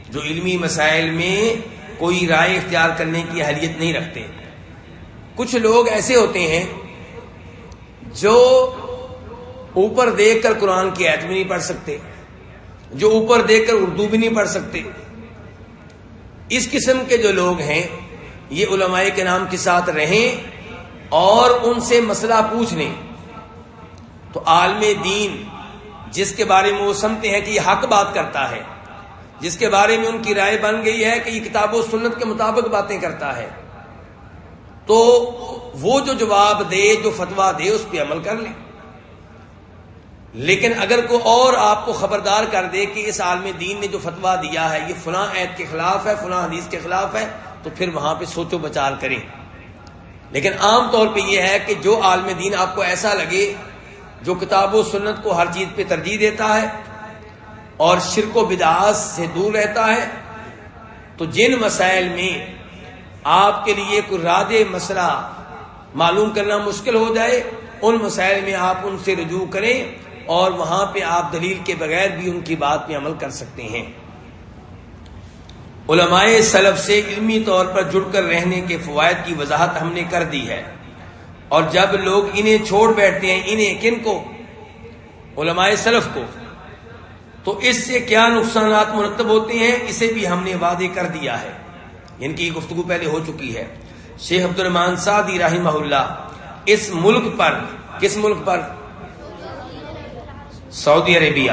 جو علمی مسائل میں کوئی رائے اختیار کرنے کی اہلیت نہیں رکھتے۔ کچھ لوگ ایسے ہوتے ہیں جو اوپر دیکھ کر قرآن کی ایت بھی نہیں پڑھ سکتے، جو اوپر دیکھ کر اردو بھی نہیں پڑھ سکتے۔ اس قسم کے جو لوگ ہیں یہ علماء کے نام کے ساتھ رہیں اور ان سے مسئلہ پوچھ لیں۔ تو عالم دین جس کے بارے میں وہ سمتے ہیں کہ یہ حق بات کرتا ہے، جس کے بارے میں ان کی رائے بن گئی ہے کہ یہ کتاب و سنت کے مطابق باتیں کرتا ہے۔ تو وہ جو جواب دے، جو فتوا دے، اس پہ عمل کر لیں۔ لیکن اگر کوئی اور آپ کو خبردار کر دے کہ اس عالم دین نے جو فتوا دیا ہے، یہ فلاں عید کے خلاف ہے، فلاں حدیث کے خلاف ہے تو پھر وہاں پہ سوچو بچار کریں۔ لیکن عام طور پہ یہ ہے کہ جو عالم دین آپ کو ایسا لگے جو کتاب و سنت کو ہر چیز پہ ترجیح دیتا ہے اور شرک و بداس سے دور رہتا ہے، تو جن مسائل میں آپ کے لیے کوئی راد مسئلہ معلوم کرنا مشکل ہو جائے، ان مسائل میں آپ ان سے رجوع کریں اور وہاں پہ آپ دلیل کے بغیر بھی ان کی بات پہ عمل کر سکتے ہیں۔ علماء سلف سے علمی طور پر جڑ کر رہنے کے فوائد کی وضاحت ہم نے کر دی ہے۔ اور جب لوگ انہیں چھوڑ بیٹھتے ہیں، انہیں کن کو؟ علماء سلف کو۔ تو اس سے کیا نقصانات مرتب ہوتے ہیں؟ اسے بھی ہم نے وعدے کر دیا ہے۔ ان کی گفتگو پہلے ہو چکی ہے۔ شیخ عبد الرحمان سعدی رحمہ اللہ، اس ملک پر، کس ملک پر؟ سعودی عربیہ۔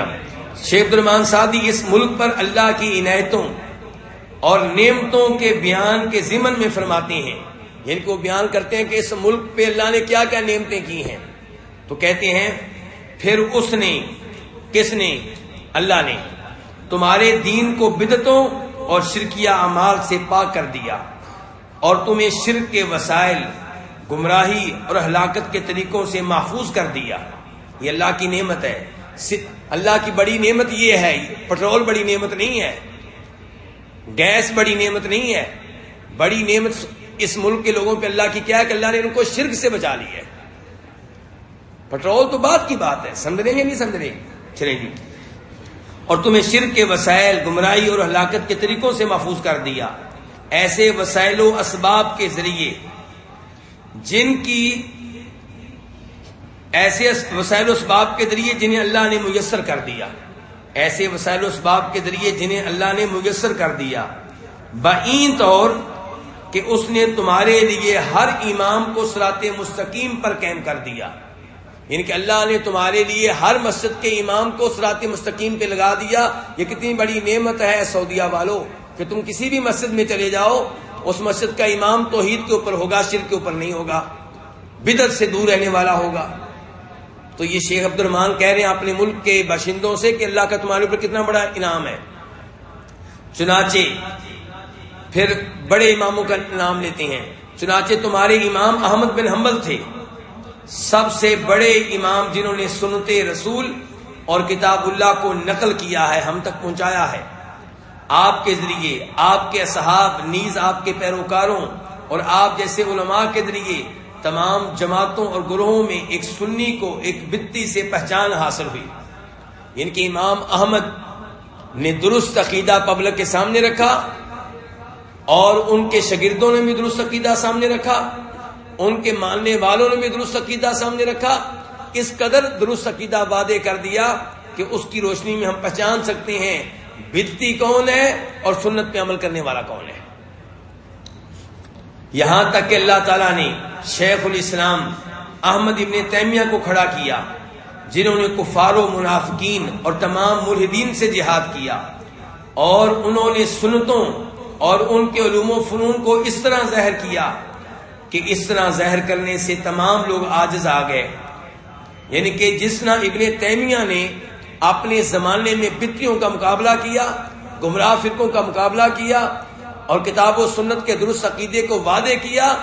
شیخ عبد الرحمان سعدی، اس ملک پر اللہ کی عنایتوں اور نعمتوں کے بیان کے ضمن میں فرماتے ہیں۔ یعنی کہ وہ بیان کرتے ہیں کہ اس ملک پہ اللہ نے کیا کیا نعمتیں کی ہیں۔ تو کہتے ہیں، پھر اس نے، کس نے؟ اللہ نے۔ تمہارے دین کو بدتوں اور شرکیہ امال سے پاک کر دیا۔ اور تمہیں شرک کے وسائل، گمراہی اور ہلاکت کے طریقوں سے محفوظ کر دیا۔ یہ اللہ کی نعمت ہے۔ اللہ کی بڑی نعمت یہ ہے، پٹرول بڑی نعمت نہیں ہے۔ گیس بڑی نعمت نہیں ہے۔ بڑی نعمت اس ملک کے لوگوں پہ اللہ کی کیا ہے کہ اللہ نے ان کو شرک سے بچا لی ہے۔ پٹرول تو بات کی بات ہے سمجھ رہے نہیں سمجھ رہے چلے جی۔ اور تمہیں شرک کے وسائل، گمراہی اور ہلاکت کے طریقوں سے محفوظ کر دیا۔ ایسے وسائل و اسباب کے ذریعے جن کی ایسے وسائل و اسباب کے ذریعے جنہیں اللہ نے میسر کر دیا۔ ایسے وسائل و اسباب کے ذریعے جنہیں اللہ نے میسر کر دیا۔ بعین طور کہ اس نے تمہارے لیے ہر امام کو سرات مستقیم پر قائم کر دیا۔ یعنی کہ اللہ نے تمہارے لیے ہر مسجد کے امام کو سرات مستقیم پہ لگا دیا۔ یہ کتنی بڑی نعمت ہے سعودیہ والو کہ تم کسی بھی مسجد میں چلے جاؤ، اس مسجد کا امام توحید کے اوپر ہوگا شر کے اوپر نہیں ہوگا بدت سے دور رہنے والا ہوگا۔ تو یہ شیخ عبد الرحمان کہہ رہے ہیں اپنے ملک کے باشندوں سے کہ اللہ کا تمہارے اوپر کتنا بڑا انعام ہے۔ چنانچہ پھر بڑے اماموں کا نام لیتے ہیں۔ چنانچہ تمہارے امام احمد بن حنبل تھے۔ سب سے بڑے امام جنہوں نے سنتے رسول اور کتاب اللہ کو نقل کیا ہے، ہم تک پہنچایا ہے۔ آپ کے ذریعے، آپ کے اصحاب، نیز آپ کے پیروکاروں اور آپ جیسے علماء کے ذریعے تمام جماعتوں اور گروہوں میں ایک سنی کو ایک بتی سے پہچان حاصل ہوئی۔ ان یعنی کے امام احمد نے درست عقیدہ پبلک کے سامنے رکھا اور ان کے شاگردوں نے بھی درست عقیدہ سامنے رکھا، ان کے ماننے والوں نے بھی درست عقیدہ سامنے رکھا۔ اس قدر درست عقیدہ وعدے کر دیا کہ اس کی روشنی میں ہم پہچان سکتے ہیں، بتی کون ہے اور سنت پہ عمل کرنے والا کون ہے۔ یہاں تک کہ اللہ تعالیٰ نے شیخ الاسلام احمد ابن تیمیہ کو کھڑا کیا، جنہوں نے کفار و منافقین اور تمام ملحدین سے جہاد کیا، اور انہوں نے سنتوں اور ان کے علوم و فنون کو اس طرح زہر کیا کہ اس طرح زہر کرنے سے تمام لوگ آجز آ گئے۔ یعنی کہ جس طرح ابن تیمیہ نے اپنے زمانے میں بتیوں کا مقابلہ کیا، گمراہ فرقوں کا مقابلہ کیا اور کتاب و سنت کے درست عقیدے کو وعدے کیا،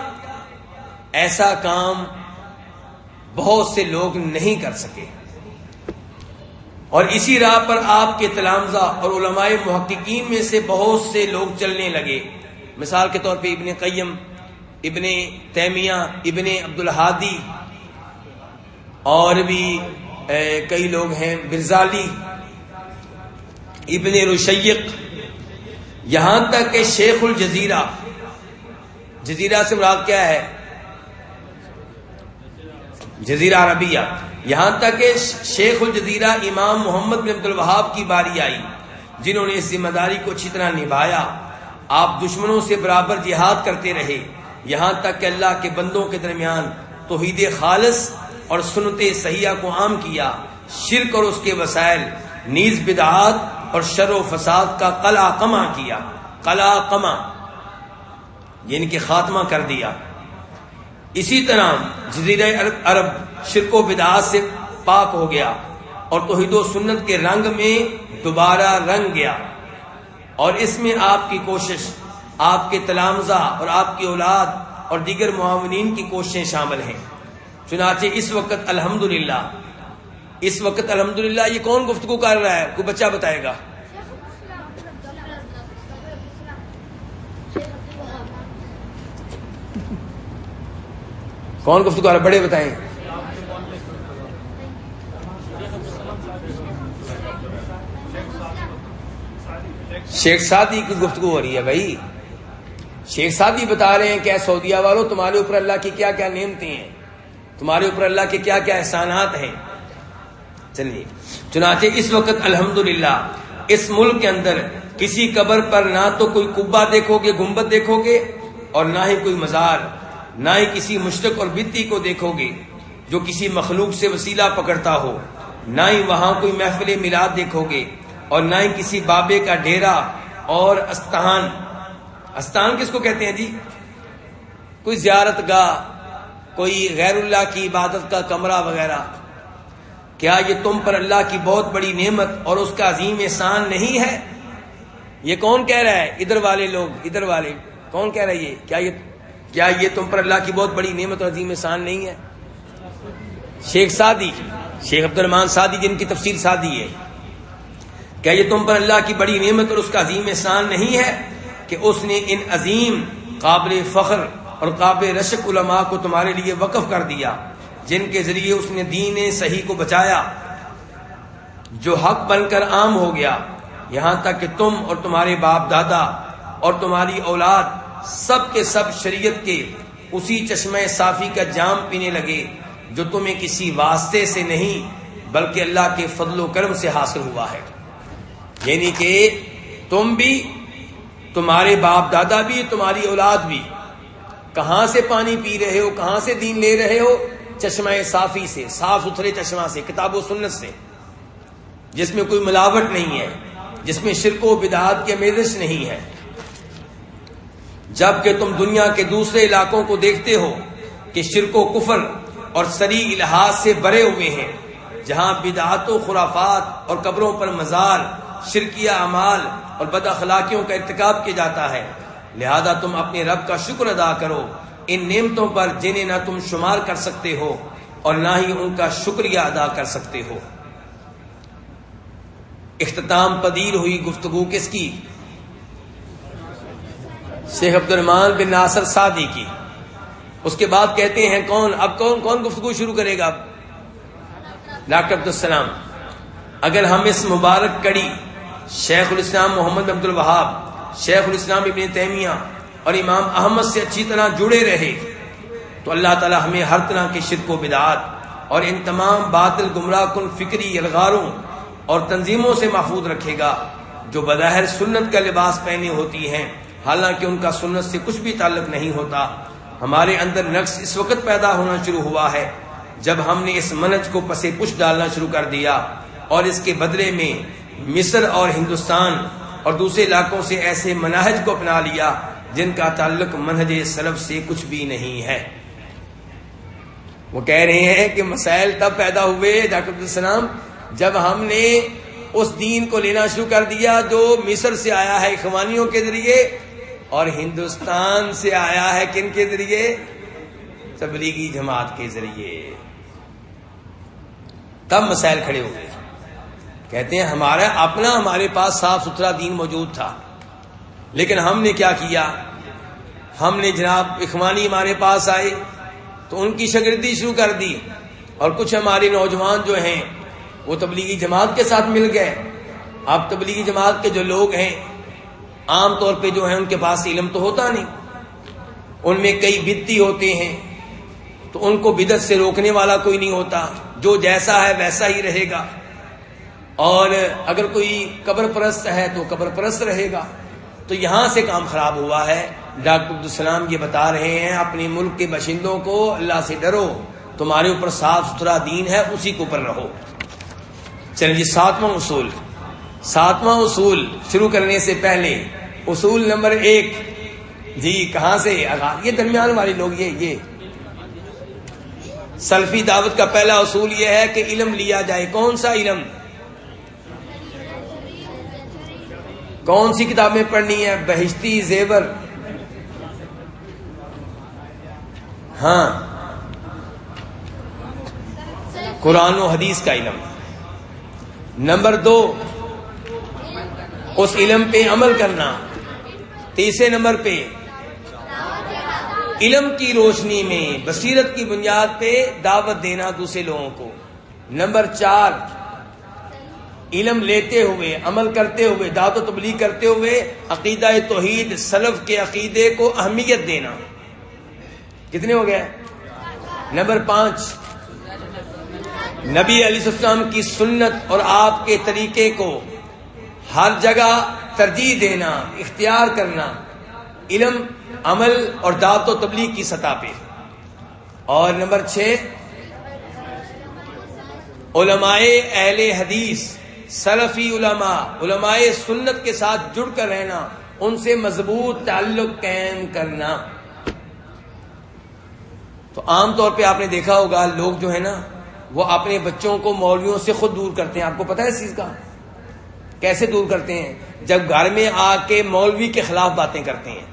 ایسا کام بہت سے لوگ نہیں کر سکے۔ اور اسی راہ پر آپ کے تلامزہ اور علماء محققین میں سے بہت سے لوگ چلنے لگے۔ مثال کے طور پہ ابن قیم، ابن تیمیہ، ابن عبد الحادی اور بھی کئی لوگ ہیں، برزالی، ابن رشیق یہاں تک کہ شیخ الجزیرہ، جزیرہ سے مراد کیا ہے؟ جزیرہ عربیہ۔ یہاں تک کہ شیخ الجزیرہ امام محمد بن عبد الوہاب کی باری آئی، جنہوں نے اس ذمہ داری کو اچھی طرح نبھایا۔ آپ دشمنوں سے برابر جہاد کرتے رہے۔ یہاں تک کہ اللہ کے بندوں کے درمیان توحید خالص اور سنت سیاح کو عام کیا۔ شرک اور اس کے وسائل، نیز بدعات اور شر و فساد کا کلا کما کیا کلا کما یعنی کہ خاتمہ کر دیا۔ اسی طرح جزیرہ عرب شرک و بدعات سے پاک ہو گیا اور توحید و سنت کے رنگ میں دوبارہ رنگ گیا۔ اور اس میں آپ کی کوشش، آپ کے تلامزہ اور آپ کی اولاد اور دیگر معاونین کی کوششیں شامل ہیں۔ چنانچہ اس وقت الحمد اس وقت الحمد یہ کون گفتگو کر رہا ہے؟ کوئی بچہ بتائے گا۔ کون گفتگو کر رہا بڑے بتائیں۔ شیخ سادی کی گفتگو ہو رہی ہے بھائی۔ شیخ سادی بتا رہے ہیں کہ سعودیہ والوں تمہارے اوپر اللہ کی کیا کیا نعمتیں ہیں؟ تمہارے اوپر اللہ کے کیا کیا احسانات ہیں؟ چلیے۔ چنانچہ اس وقت الحمد اس ملک کے اندر کسی قبر پر نہ تو کوئی کبا دیکھو گے، گنبد دیکھو گے، اور نہ ہی کوئی مزار، نہ ہی کسی مشرق اور بتی کو دیکھو گے، جو کسی مخلوق سے وسیلہ پکڑتا ہو۔ نہ ہی وہاں کوئی محفل میلاد دیکھو گے، اور نہ ہی کسی بابے کا ڈیرا اور استان۔ استان کس کو کہتے ہیں جی؟ کوئی زیارت گاہ کوئی غیر اللہ کی عبادت کا کمرہ وغیرہ۔ کیا یہ تم پر اللہ کی بہت بڑی نعمت اور اس کا عظیم احسان نہیں ہے؟ یہ کون کہہ رہا ہے؟ ادھر والے لوگ، ادھر والے، کون کہہ رہا ہے یہ؟ کیا یہ کیا یہ تم پر اللہ کی بہت بڑی نعمت اور عظیم احسان نہیں ہے؟ شیخ سادی شیخ عبد الرحمان سادی جن کی تفصیل سادی ہے۔ کیا یہ تم پر اللہ کی بڑی نعمت اور اس کا عظیم احسان نہیں ہے کہ اس نے ان عظیم قابل فخر اور قابل رشک علماء کو تمہارے لیے وقف کر دیا؟ جن کے ذریعے اس نے دین صحیح کو بچایا، جو حق بن کر عام ہو گیا۔ یہاں تک کہ تم اور تمہارے باپ دادا اور تمہاری اولاد سب کے سب شریعت کے اسی چشمہ صافی کا جام پینے لگے، جو تمہیں کسی واسطے سے نہیں، بلکہ اللہ کے فضل و کرم سے حاصل ہوا ہے۔ یعنی کہ تم بھی، تمہارے باپ دادا بھی، تمہاری اولاد بھی، کہاں سے پانی پی رہے ہو، کہاں سے دین لے رہے ہو چشمہ صافی سے، صاف ستھرے چشمہ سے، کتاب و سنت سے۔ جس میں کوئی ملاوٹ نہیں ہے، جس میں شرک و بدعات کی امیزش نہیں ہے۔ جبکہ تم دنیا کے دوسرے علاقوں کو دیکھتے ہو کہ شرک و کفر اور سری الحاظ سے بڑے ہوئے ہیں، جہاں بدعات و خرافات اور قبروں پر مزار، شرکیہ اعمال اور بد اخلاقیوں کا ارتکاب کیا جاتا ہے، لہذا تم اپنے رب کا شکر ادا کرو۔ ان نعمتوں پر جنہیں نہ تم شمار کر سکتے ہو اور نہ ہی ان کا شکریہ ادا کر سکتے ہو۔ اختتام پذیر ہوئی گفتگو کس کی؟ شیخ عبد الرحمان بن ناصر سعدی کی۔ اس کے بعد کہتے ہیں، کون؟ اب کون کون گفتگو شروع کرے گا؟ ڈاکٹر عبد السلام اگر ہم اس مبارک کڑی شیخ الاسلام محمد عبد الوہاب شیخ الاسلام ابن تیمیہ اور امام احمد سے اچھی طرح جڑے رہے تو اللہ تعالی ہمیں ہر طرح کے شرک و بدعات اور ان تمام باطل گمراہ کن فکری الغاروں اور تنظیموں سے محفوظ رکھے گا جو بظاہر سنت کا لباس پہنے ہوتی ہیں۔ حالانکہ ان کا سنت سے کچھ بھی تعلق نہیں ہوتا۔ ہمارے اندر نقص اس وقت پیدا ہونا شروع ہوا ہے جب ہم نے اس منج کو پسے پش ڈالنا شروع کر دیا اور اس کے بدلے میں مصر اور ہندوستان اور دوسرے علاقوں سے ایسے مناہج کو اپنا لیا۔ جن کا تعلق منہج سلف سے کچھ بھی نہیں ہے۔ وہ کہہ رہے ہیں کہ مسائل تب پیدا ہوئے ڈاکٹر عبدالسلام جب ہم نے اس دین کو لینا شروع کر دیا جو مصر سے آیا ہے اخوانیوں کے ذریعے اور ہندوستان سے آیا ہے کن کے ذریعے؟ تبلیغی جماعت کے ذریعے۔ تب مسائل کھڑے ہو گئے۔ کہتے ہیں ہمارا، اپنا ہمارے پاس صاف ستھرا دین موجود تھا۔ لیکن ہم نے کیا کیا؟ ہم نے جناب اخوانی ہمارے پاس آئے تو ان کی شگردی شروع کر دی اور کچھ ہمارے نوجوان جو ہیں، وہ تبلیغی جماعت کے ساتھ مل گئے۔ اب تبلیغی جماعت کے جو لوگ ہیں، عام طور پہ جو ہیں، ان کے پاس علم تو ہوتا نہیں۔ ان میں کئی بتی ہوتے ہیں، تو ان کو بدت سے روکنے والا کوئی نہیں ہوتا۔ جو جیسا ہے، ویسا ہی رہے گا۔ اور اگر کوئی قبر پرست ہے تو قبر پرست رہے گا۔ تو یہاں سے کام خراب ہوا ہے۔ ڈاکٹر عبدالسلام یہ بتا رہے ہیں، اپنے ملک کے باشندوں کو اللہ سے ڈرو۔ تمہارے اوپر صاف ستھرا دین ہے، اسی کے اوپر رہو۔ چلیے جی ساتواں اصول۔ ساتواں اصول شروع کرنے سے پہلے، اصول نمبر ایک۔ جی کہاں سے؟ یہ درمیان والے لوگ، یہ یہ۔ سلفی دعوت کا پہلا اصول یہ ہے کہ علم لیا جائے۔ کون سا علم؟ کون سی کتابیں پڑھنی ہے بہشتی، زیور۔ ہاں۔ قرآن و حدیث کا علم۔ نمبر دو، اس علم پہ عمل کرنا۔ تیسرے نمبر پہ، علم کی روشنی میں، بصیرت کی بنیاد پہ دعوت دینا دوسرے لوگوں کو۔ نمبر چار علم لیتے ہوئے، عمل کرتے ہوئے، دعوت و تبلیغ کرتے ہوئے عقیدہ توحید، سلف کے عقیدے کو اہمیت دینا۔ کتنے ہو گئے؟ نمبر پانچ، نبی علی السلام کی سنت اور آپ کے طریقے کو ہر جگہ ترجیح دینا، اختیار کرنا، علم، عمل اور دعوت و تبلیغ کی سطح پہ۔ اور نمبر چھ، علماء اہل حدیث۔ سلفی علماء علماء سنت کے ساتھ جڑ کر رہنا، ان سے مضبوط تعلق قائم کرنا۔ تو عام طور پہ آپ نے دیکھا ہوگا، لوگ جو ہے نا، وہ اپنے بچوں کو مولویوں سے خود دور کرتے ہیں۔ آپ کو پتا ہے اس چیز کا؟ کیسے دور کرتے ہیں؟ جب گھر میں آ کے مولوی کے خلاف باتیں کرتے ہیں۔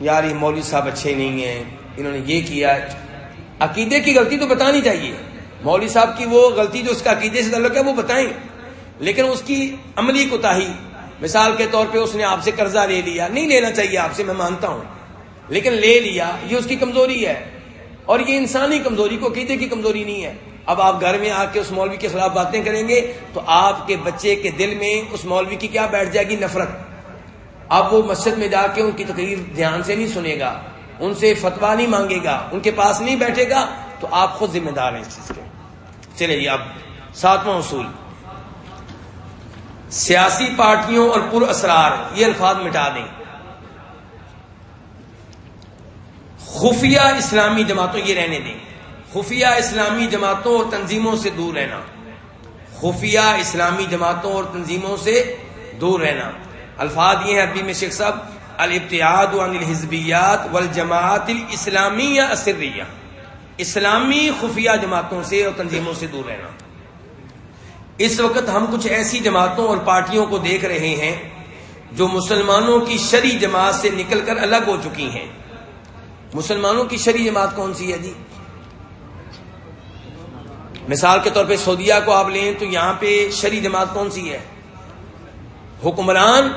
یار، یہ مولوی صاحب اچھے نہیں ہیں، انہوں نے یہ کیا۔ عقیدے کی غلطی تو بتانی چاہیے۔ مولوی صاحب کی وہ غلطی جو اس کا عقیدے سے تعلق ہے، وہ بتائیں۔ لیکن اس کی عملی کوتا مثال کے طور پہ اس نے آپ سے قرضہ لے لیا۔ نہیں لینا چاہیے آپ سے، میں مانتا ہوں۔ لیکن لے لیا، یہ اس کی کمزوری ہے۔ اور یہ انسانی کمزوری کو، عقیدے کی کمزوری نہیں ہے۔ اب آپ گھر میں آ کے اس مولوی کے خلاف باتیں کریں گے، تو آپ کے بچے کے دل میں اس مولوی کی کیا بیٹھ جائے گی؟ نفرت۔ اب وہ مسجد میں جا کے ان کی تقریر دھیان سے نہیں سنے گا، ان سے فتوا نہیں مانگے گا، ان کے پاس نہیں بیٹھے گا، تو آپ خود ذمہ دار ہیں اس چیز کے۔ چلے جی اب ساتواں اصول۔ سیاسی پارٹیوں اور پر اسرار، یہ الفاظ مٹا دیں۔ خفیہ اسلامی جماعتوں یہ رہنے دیں۔ خفیہ اسلامی جماعتوں اور تنظیموں سے دور رہنا۔ خفیہ اسلامی جماعتوں اور تنظیموں سے دور رہنا۔ الفاظ یہ ہیں عربی میں، شیخ صاحب، الابتعاد عن الحزبیات والجماعت الاسلامیہ اسریہ اسلامی خفیہ جماعتوں سے اور تنظیموں سے دور رہنا۔ اس وقت ہم کچھ ایسی جماعتوں اور پارٹیوں کو دیکھ رہے ہیں جو مسلمانوں کی شری جماعت سے نکل کر الگ ہو چکی ہیں۔ مسلمانوں کی شری جماعت کون سی ہے جی؟ مثال کے طور پہ سعودیہ کو آپ لیں تو یہاں پہ شری جماعت کون سی ہے؟ حکمران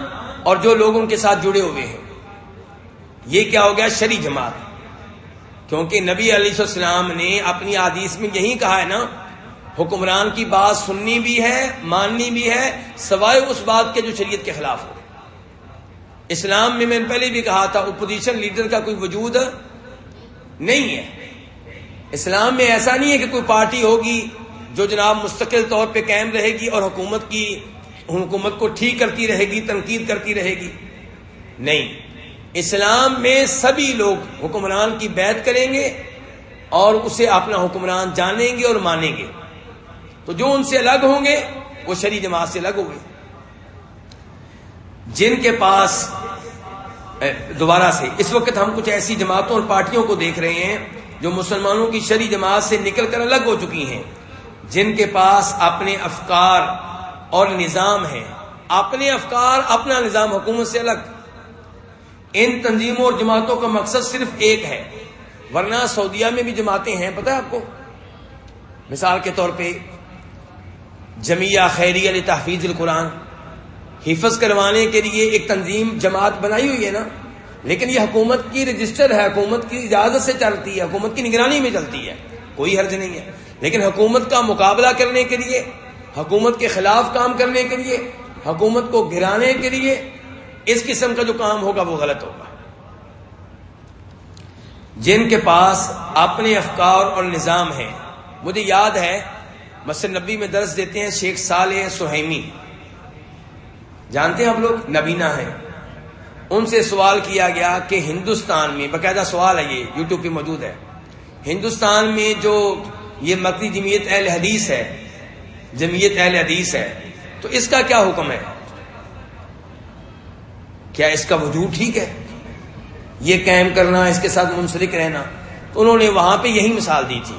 اور جو لوگ ان کے ساتھ جڑے ہوئے ہیں۔ یہ کیا ہو گیا؟ شری جماعت۔ کیونکہ نبی علیہ السلام نے اپنی آدیش میں یہی کہا ہے نا، حکمران کی بات سننی بھی ہے، ماننی بھی ہے، سوائے اس بات کے جو شریعت کے خلاف ہو۔ اسلام میں میں نے پہلے بھی کہا تھا اپوزیشن لیڈر کا کوئی وجود نہیں ہے۔ اسلام میں ایسا نہیں ہے کہ کوئی پارٹی ہوگی جو جناب مستقل طور پہ قائم رہے گی اور حکومت کی، حکومت کو ٹھیک کرتی رہے گی، تنقید کرتی رہے گی۔ نہیں۔ اسلام میں سبھی لوگ حکمران کی بیعت کریں گے اور اسے اپنا حکمران جانیں گے اور مانیں گے۔ تو جو ان سے الگ ہوں گے، وہ شری جماعت سے الگ ہوں گے۔ جن کے پاس دوبارہ سے، اس وقت ہم کچھ ایسی جماعتوں اور پارٹیوں کو دیکھ رہے ہیں جو مسلمانوں کی شری جماعت سے نکل کر الگ ہو چکی ہیں۔ جن کے پاس اپنے افکار اور نظام ہیں۔ اپنے افکار، اپنا نظام حکومت سے الگ۔ ان تنظیموں اور جماعتوں کا مقصد صرف ایک ہے، ورنہ سعودیہ میں بھی جماعتیں ہیں، پتہ ہے آپ کو؟ مثال کے طور پہ، جمعیہ خیری علی تحفیظ القرآن، حفظ کروانے کے لیے ایک تنظیم جماعت بنائی ہوئی ہے نا؟ لیکن یہ حکومت کی رجسٹر ہے، حکومت کی اجازت سے چلتی ہے، حکومت کی نگرانی میں چلتی ہے، کوئی حرج نہیں ہے۔ لیکن حکومت کا مقابلہ کرنے کے لیے، حکومت کے خلاف کام کرنے کے لیے، حکومت کو گرانے کے لیے اس قسم کا جو کام ہوگا وہ غلط ہوگا۔ جن کے پاس اپنے افکار اور نظام ہیں، مجھے یاد ہے، مسجد نبی میں درس دیتے ہیں، شیخ صالح سہیمی۔ جانتے ہیں آپ لوگ؟ نبینا ہیں۔ ان سے سوال کیا گیا کہ ہندوستان میں، باقاعدہ سوال ہے یہ، یوٹیوب پہ موجود ہے۔ ہندوستان میں جو یہ مکی جمعیت اہل حدیث ہے، جمعیت اہل حدیث ہے، تو اس کا کیا حکم ہے؟ کیا اس کا وجود ٹھیک ہے؟ یہ قائم کرنا، اس کے ساتھ منسلک رہنا۔ تو انہوں نے وہاں پہ یہی مثال دی تھی۔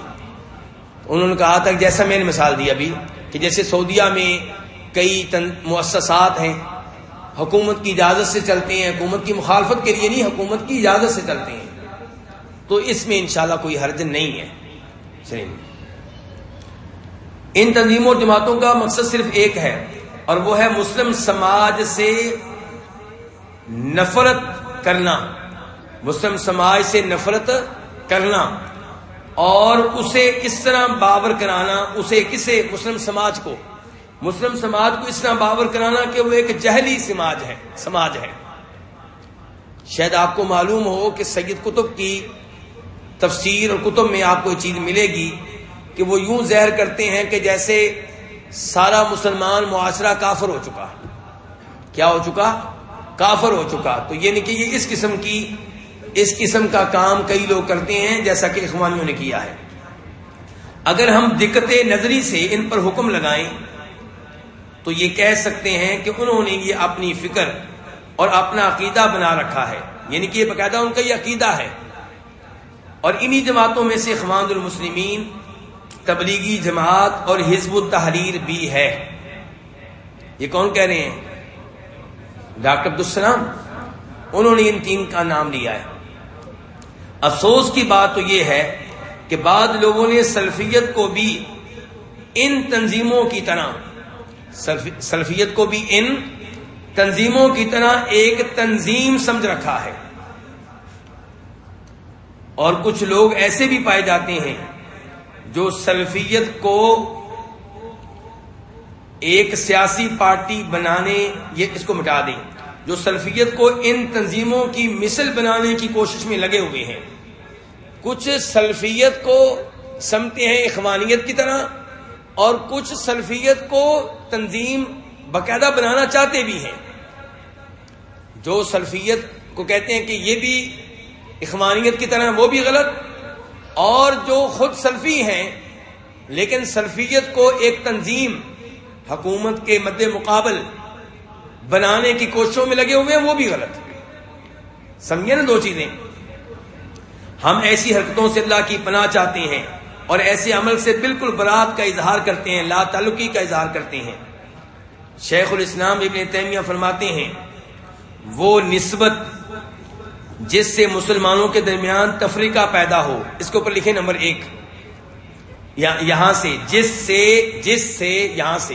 انہوں نے کہا تھا، جیسا میں نے مثال دی ابھی، کہ جیسے سعودیہ میں کئی مؤسسات ہیں، حکومت کی اجازت سے چلتے ہیں، حکومت کی مخالفت کے لیے نہیں، حکومت کی اجازت سے چلتے ہیں۔ تو اس میں انشاءاللہ کوئی حرج نہیں ہے۔ ان تنظیموں اور جماعتوں کا مقصد صرف ایک ہے، اور وہ ہے مسلم سماج سے نفرت کرنا مسلم سماج سے نفرت کرنا، اور اسے اس طرح باور کرانا، اسے کسے مسلم سماج کو؟ مسلم سماج کو اس طرح باور کرانا کہ وہ ایک جہلی سماج ہے سماج ہے۔ شاید آپ کو معلوم ہو کہ سید کتب کی تفسیر اور کتب میں آپ کو یہ چیز ملے گی کہ وہ یوں زہر کرتے ہیں کہ جیسے سارا مسلمان معاشرہ کافر ہو چکا۔ کیا ہو چکا؟ کافر ہو چکا۔ تو یہ نہیں کہ یہ اس قسم کی اس قسم کا کام کئی لوگ کرتے ہیں جیسا کہ اخوانیوں نے کیا ہے۔ اگر ہم دقت نظری سے ان پر حکم لگائیں، تو یہ کہہ سکتے ہیں کہ انہوں نے یہ اپنی فکر اور اپنا عقیدہ بنا رکھا ہے۔ یعنی کہ یہ باقاعدہ ان کا یہ عقیدہ ہے۔ اور انہی جماعتوں میں سے خواند المسلمین، تبلیغی جماعت اور حزب التحریر بھی ہے۔ یہ کون کہہ رہے ہیں؟ ڈاکٹر عبدالسلام انہوں نے ان تین کا نام لیا ہے۔ افسوس کی بات تو یہ ہے کہ بعد لوگوں نے سلفیت کو بھی ان تنظیموں کی طرح سلفیت کو بھی ان تنظیموں کی طرح ایک تنظیم سمجھ رکھا ہے۔ اور کچھ لوگ ایسے بھی پائے جاتے ہیں جو سلفیت کو ایک سیاسی پارٹی بنانے یہ اس کو مٹا دیں۔ جو سلفیت کو ان تنظیموں کی مثل بنانے کی کوشش میں لگے ہوئے ہیں۔ کچھ سلفیت کو سمتے ہیں اخوانیت کی طرح اور کچھ سلفیت کو تنظیم باقاعدہ بنانا چاہتے بھی ہیں۔ جو سلفیت کو کہتے ہیں کہ یہ بھی اخوانیت کی طرح وہ بھی غلط اور جو خود سلفی ہیں، لیکن سلفیت کو ایک تنظیم حکومت کے مد مقابل بنانے کی کوششوں میں لگے ہوئے ہیں، وہ بھی غلط سمجھے نا دو چیزیں۔ ہم ایسی حرکتوں سے اللہ کی پناہ چاہتے ہیں اور ایسے عمل سے بالکل برات کا اظہار کرتے ہیں، لا تعلقی کا اظہار کرتے ہیں۔ شیخ الاسلام ابن تیمیہ فرماتے ہیں، وہ نسبت جس سے مسلمانوں کے درمیان تفریقہ پیدا ہو، اس کے اوپر لکھیں نمبر ایک۔ یہاں سے، جس سے جس سے یہاں سے۔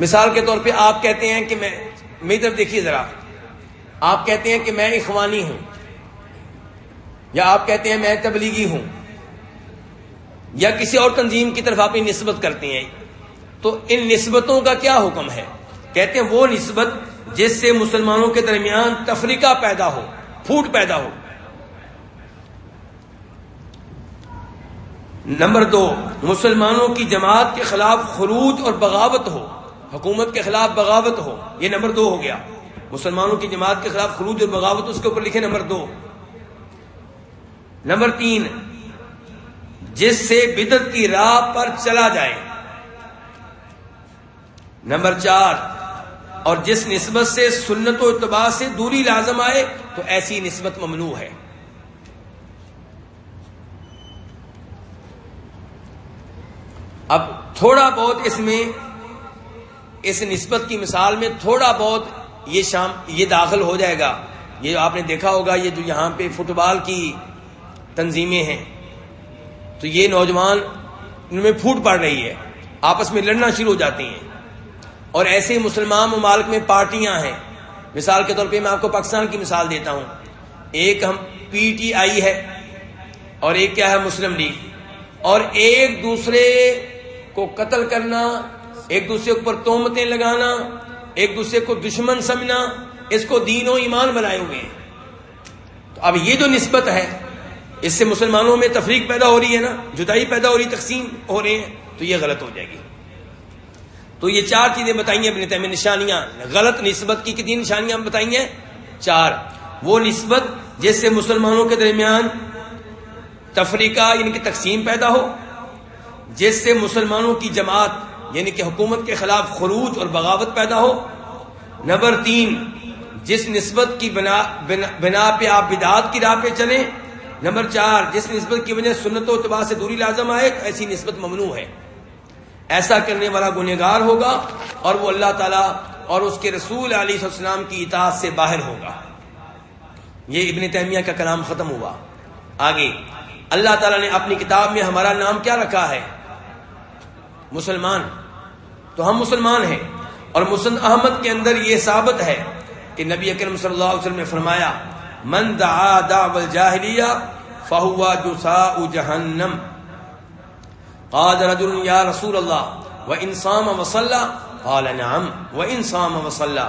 مثال کے طور پہ آپ کہتے ہیں کہ میں، میری طرف دیکھیے ذرا۔ آپ کہتے ہیں کہ میں اخوانی ہوں۔ یا آپ کہتے ہیں میں تبلیغی ہوں۔ یا کسی اور تنظیم کی طرف اپنی نسبت کرتے ہیں۔ تو ان نسبتوں کا کیا حکم ہے؟ کہتے ہیں وہ نسبت جس سے مسلمانوں کے درمیان تفریقہ پیدا ہو، پھوٹ پیدا ہو۔ نمبر دو، مسلمانوں کی جماعت کے خلاف خروج اور بغاوت ہو۔ حکومت کے خلاف بغاوت ہو، یہ نمبر دو ہو گیا۔ مسلمانوں کی جماعت کے خلاف خروج اور بغاوت اس کے اوپر لکھے نمبر دو۔ نمبر تین، جس سے بدت کی راہ پر چلا جائے۔ نمبر چار، اور جس نسبت سے سنت و اتباع سے دوری لازم آئے، تو ایسی نسبت ممنوع ہے۔ اب تھوڑا بہت اس میں اس نسبت کی مثال میں تھوڑا بہت یہ شام یہ داخل ہو جائے گا یہ آپ نے دیکھا ہوگا یہ جو یہاں پہ فٹ بال کی تنظیمیں ہیں تو یہ نوجوان ان میں پھوٹ پڑ رہی ہے آپس میں لڑنا شروع ہو جاتے ہیں اور ایسے مسلمان ممالک میں پارٹیاں ہیں مثال کے طور پہ میں آپ کو پاکستان کی مثال دیتا ہوں ایک ہم پی ٹی آئی ہے اور ایک کیا ہے مسلم لیگ اور ایک دوسرے کو قتل کرنا ایک دوسرے پر تومتیں لگانا، ایک دوسرے کو دشمن سمجھنا، اس کو دین و ایمان بنائے ہوئے ہیں۔ تو اب یہ جو نسبت ہے، اس سے مسلمانوں میں تفریق پیدا ہو رہی ہے نا، جدائی پیدا ہو رہی، تقسیم ہو رہے ہیں، تو یہ غلط ہو جائے گی۔ تو یہ چار چیزیں بتائی ہیں اپنے تیم نشانیاں۔ غلط نسبت کی کتنی نشانیاں بتائی ہیں؟ چار۔ وہ نسبت جس سے مسلمانوں کے درمیان تفریقہ یعنی کہ تقسیم پیدا ہو، جس سے مسلمانوں کی جماعت یعنی کہ حکومت کے خلاف خروج اور بغاوت پیدا ہو۔ نمبر تین، جس نسبت کی بنا بنا پہ آپ بدعات کی راہ پہ چلیں۔ نمبر چار، جس نسبت کی وجہ سنت و اتباع سے دوری لازم آئے، ایسی نسبت ممنوع ہے۔ ایسا کرنے والا گنہگار ہوگا اور وہ اللہ تعالیٰ اور اس کے رسول علیہ السلام کی اطاعت سے باہر ہوگا۔ یہ ابن تیمیہ کا کلام ختم ہوا۔ آگے، اللہ تعالیٰ نے اپنی کتاب میں ہمارا نام کیا رکھا ہے؟ مسلمان۔ تو ہم مسلمان ہیں۔ اور مسلم احمد کے اندر یہ ثابت ہے کہ نبی اکرم صلی اللہ علیہ وسلم نے فرمایا، من دعا دعو الجاہلیہ فہوا جساء جہنم۔ قال رجل، یا رسول اللہ و انسام وصلى قال، نعم و انسام وصلى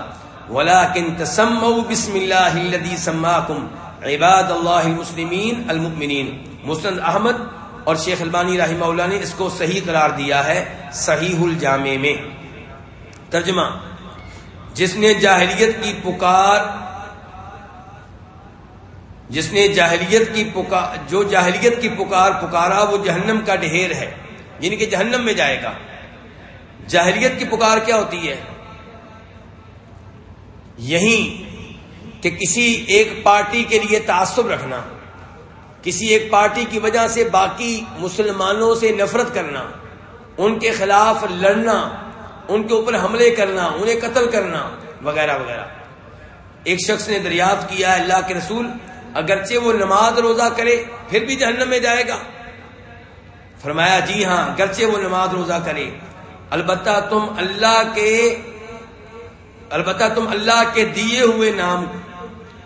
ولكن تسموا بسم الله الذي سماكم عباد اللہ المسلمین المؤمنین مسند احمد اور شیخ البانی رحمہ اللہ نے اس کو صحیح قرار دیا ہے صحیح الجامع میں۔ ترجمہ، جس نے جاہلیت کی پکار، جس نے جاہلیت کی پکار جو جاہلیت کی پکار پکارا، وہ جہنم کا ڈھیر ہے یعنی کہ جہنم میں جائے گا۔ جاہلیت کی پکار کیا ہوتی ہے؟ یہی کہ کسی ایک پارٹی کے لیے تعصب رکھنا۔ کسی ایک پارٹی کی وجہ سے باقی مسلمانوں سے نفرت کرنا، ان کے خلاف لڑنا، ان کے اوپر حملے کرنا، انہیں قتل کرنا، وغیرہ وغیرہ۔ ایک شخص نے دریافت کیا اللہ کے رسول، اگرچہ وہ نماز روزہ کرے، پھر بھی جہنم میں جائے گا۔ فرمایا جی ہاں اگرچہ وہ نماز روزہ کرے۔ البتہ تم اللہ کے، البتہ تم اللہ کے دیے ہوئے نام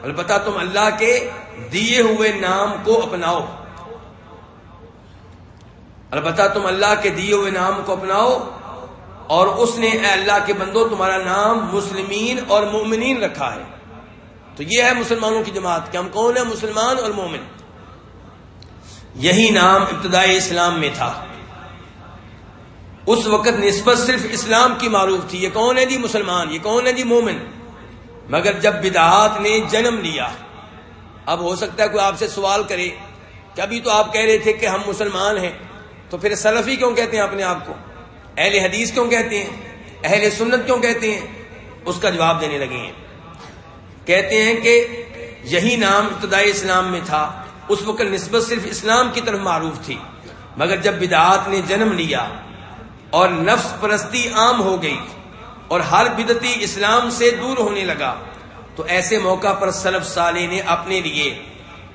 البتہ تم اللہ کے دیے ہوئے نام کو اپناؤ۔ البتہ تم اللہ کے دیے ہوئے نام کو اپناؤ اور اس نے اے اللہ کے بندو تمہارا نام مسلمین اور مومنین رکھا ہے۔ تو یہ ہے مسلمانوں کی جماعت کہ ہم کون ہیں؟ مسلمان اور مومن۔ یہی نام ابتدائی اسلام میں تھا۔ اس وقت نسبت صرف اسلام کی معروف تھی۔ یہ کون ہے جی؟ مسلمان۔ یہ کون ہے جی؟ مومن۔ مگر جب بدعات نے جنم لیا اب ہو سکتا ہے کوئی آپ سے سوال کرے کہ ابھی تو آپ کہہ رہے تھے کہ ہم مسلمان ہیں، تو پھر سلفی کیوں کہتے ہیں اپنے آپ کو؟ اہل حدیث کیوں کہتے ہیں؟ اہل سنت کیوں کہتے ہیں؟ اس کا جواب دینے لگے ہیں۔ کہتے ہیں کہ یہی نام ابتدائی اسلام میں تھا، اس وقت نسبت صرف اسلام کی طرف معروف تھی۔ مگر جب بدعات نے جنم لیا اور نفس پرستی عام ہو گئی اور ہر بدتی اسلام سے دور ہونے لگا تو ایسے موقع پر سلف صالح نے اپنے لیے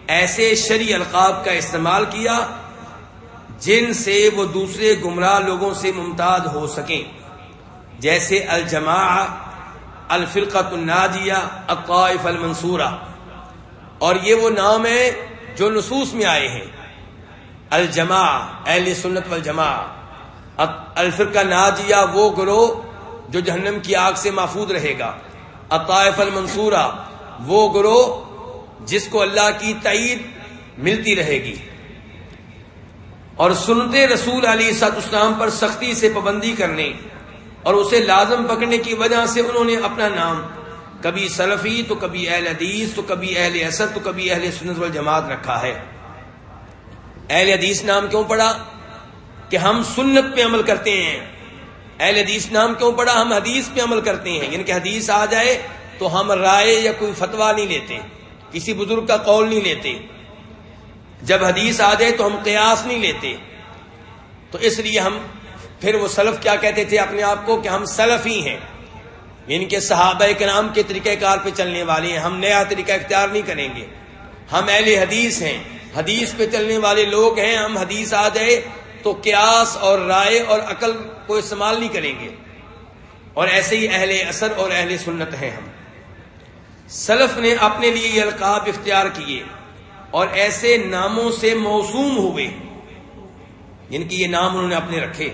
ایسے شری القاب کا استعمال کیا جن سے وہ دوسرے گمراہ لوگوں سے ممتاز ہو سکیں۔ جیسے الجماع الفرقت الناجیہ القائف المنصورہ۔ اور یہ وہ نام ہے جو نصوص میں آئے ہیں۔ الجماع اہل سنت والجماع الفرقہ ناجیہ وہ گروہ جو جہنم کی آگ سے محفوظ رہے گا۔ الطائف المنصورہ وہ گروہ جس کو اللہ کی تائید ملتی رہے گی۔ اور سنتے رسول علی سات اسلام پر سختی سے پابندی کرنے اور اسے لازم پکڑنے کی وجہ سے انہوں نے اپنا نام، کبھی سلفی، تو کبھی اہل حدیث، تو کبھی اہل اسد، تو کبھی اہل سنت والجماعت رکھا ہے۔ اہل حدیث نام کیوں پڑا کہ ہم سنت پہ عمل کرتے ہیں۔ اہل حدیث نام کیوں پڑا ہم حدیث پہ عمل کرتے ہیں۔ یعنی کہ حدیث آ جائے تو ہم رائے یا کوئی فتوا نہیں لیتے، کسی بزرگ کا قول نہیں لیتے۔ جب حدیث آ جائے تو ہم قیاس نہیں لیتے۔ تو اس لیے ہم پھر وہ سلف کیا کہتے تھے اپنے آپ کو کہ ہم سلف ہی ہیں۔ یعنی کہ صحابہ کے نام کے طریقہ کار پہ چلنے والے ہیں۔ ہم نیا طریقہ اختیار نہیں کریں گے۔ ہم اہل حدیث ہیں۔ حدیث پہ چلنے والے لوگ ہیں۔ ہم حدیث آ جائے تو قیاس اور رائے اور عقل کو استعمال نہیں کریں گے۔ اور ایسے ہی اہل اثر اور اہل سنت ہیں ہم۔ سلف نے اپنے لیے یہ القاب اختیار کیے اور ایسے ناموں سے موسوم ہوئے جن کی یہ نام انہوں نے اپنے رکھے۔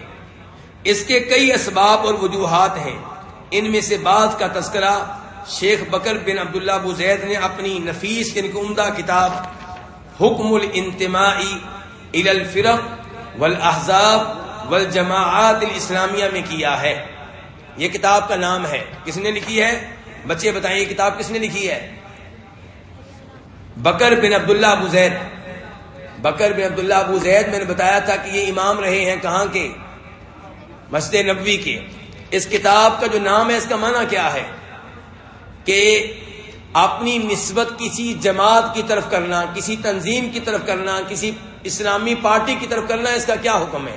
اس کے کئی اسباب اور وجوہات ہیں۔ ان میں سے بعض کا تذکرہ شیخ بکر بن عبداللہ ابو زید نے اپنی نفیس یعنی عمدہ کتاب حکم الانتماعی الى الفرق والاحزاب والجماعات الاسلامیہ میں کیا ہے۔ یہ کتاب کا نام ہے۔ کس نے لکھی ہے؟ بچے بتائیں، یہ کتاب کس نے لکھی ہے؟ بکر بن عبداللہ ابو زید۔ بکر بن عبداللہ ابو زید، میں نے بتایا تھا کہ یہ امام رہے ہیں کہاں کے؟ مسجد نبوی کے۔ اس کتاب کا جو نام ہے، اس کا معنی کیا ہے؟ کہ اپنی نسبت کسی جماعت کی طرف کرنا، کسی تنظیم کی طرف کرنا، کسی اسلامی پارٹی کی طرف کرنا اس کا کیا حکم ہے؟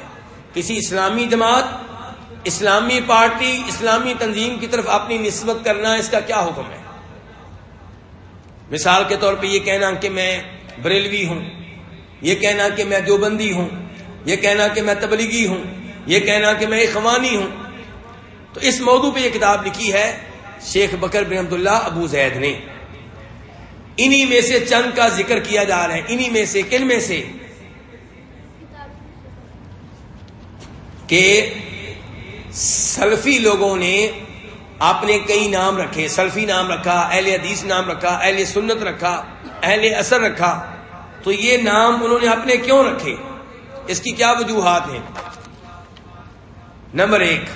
کسی اسلامی جماعت، اسلامی پارٹی، اسلامی تنظیم کی طرف اپنی نسبت کرنا، اس کا کیا حکم ہے؟ مثال کے طور پہ یہ کہنا کہ میں بریلوی ہوں، یہ کہنا کہ میں دیوبندی ہوں، یہ کہنا کہ میں تبلیغی ہوں، یہ کہنا کہ میں اخوانی ہوں۔ تو اس موضوع پہ یہ کتاب لکھی ہے شیخ بکر بن عبداللہ ابو زید نے۔ انہی میں سے چند کا ذکر کیا جا رہا ہے، انہی میں سے، کن میں سے؟ کہ سلفی لوگوں نے آپ نے کئی نام رکھے، سلفی نام رکھا، اہل حدیث نام رکھا، اہل سنت رکھا، اہل اثر رکھا، تو یہ نام انہوں نے اپنے کیوں رکھے؟ اس کی کیا وجوہات ہیں؟ نمبر ایک،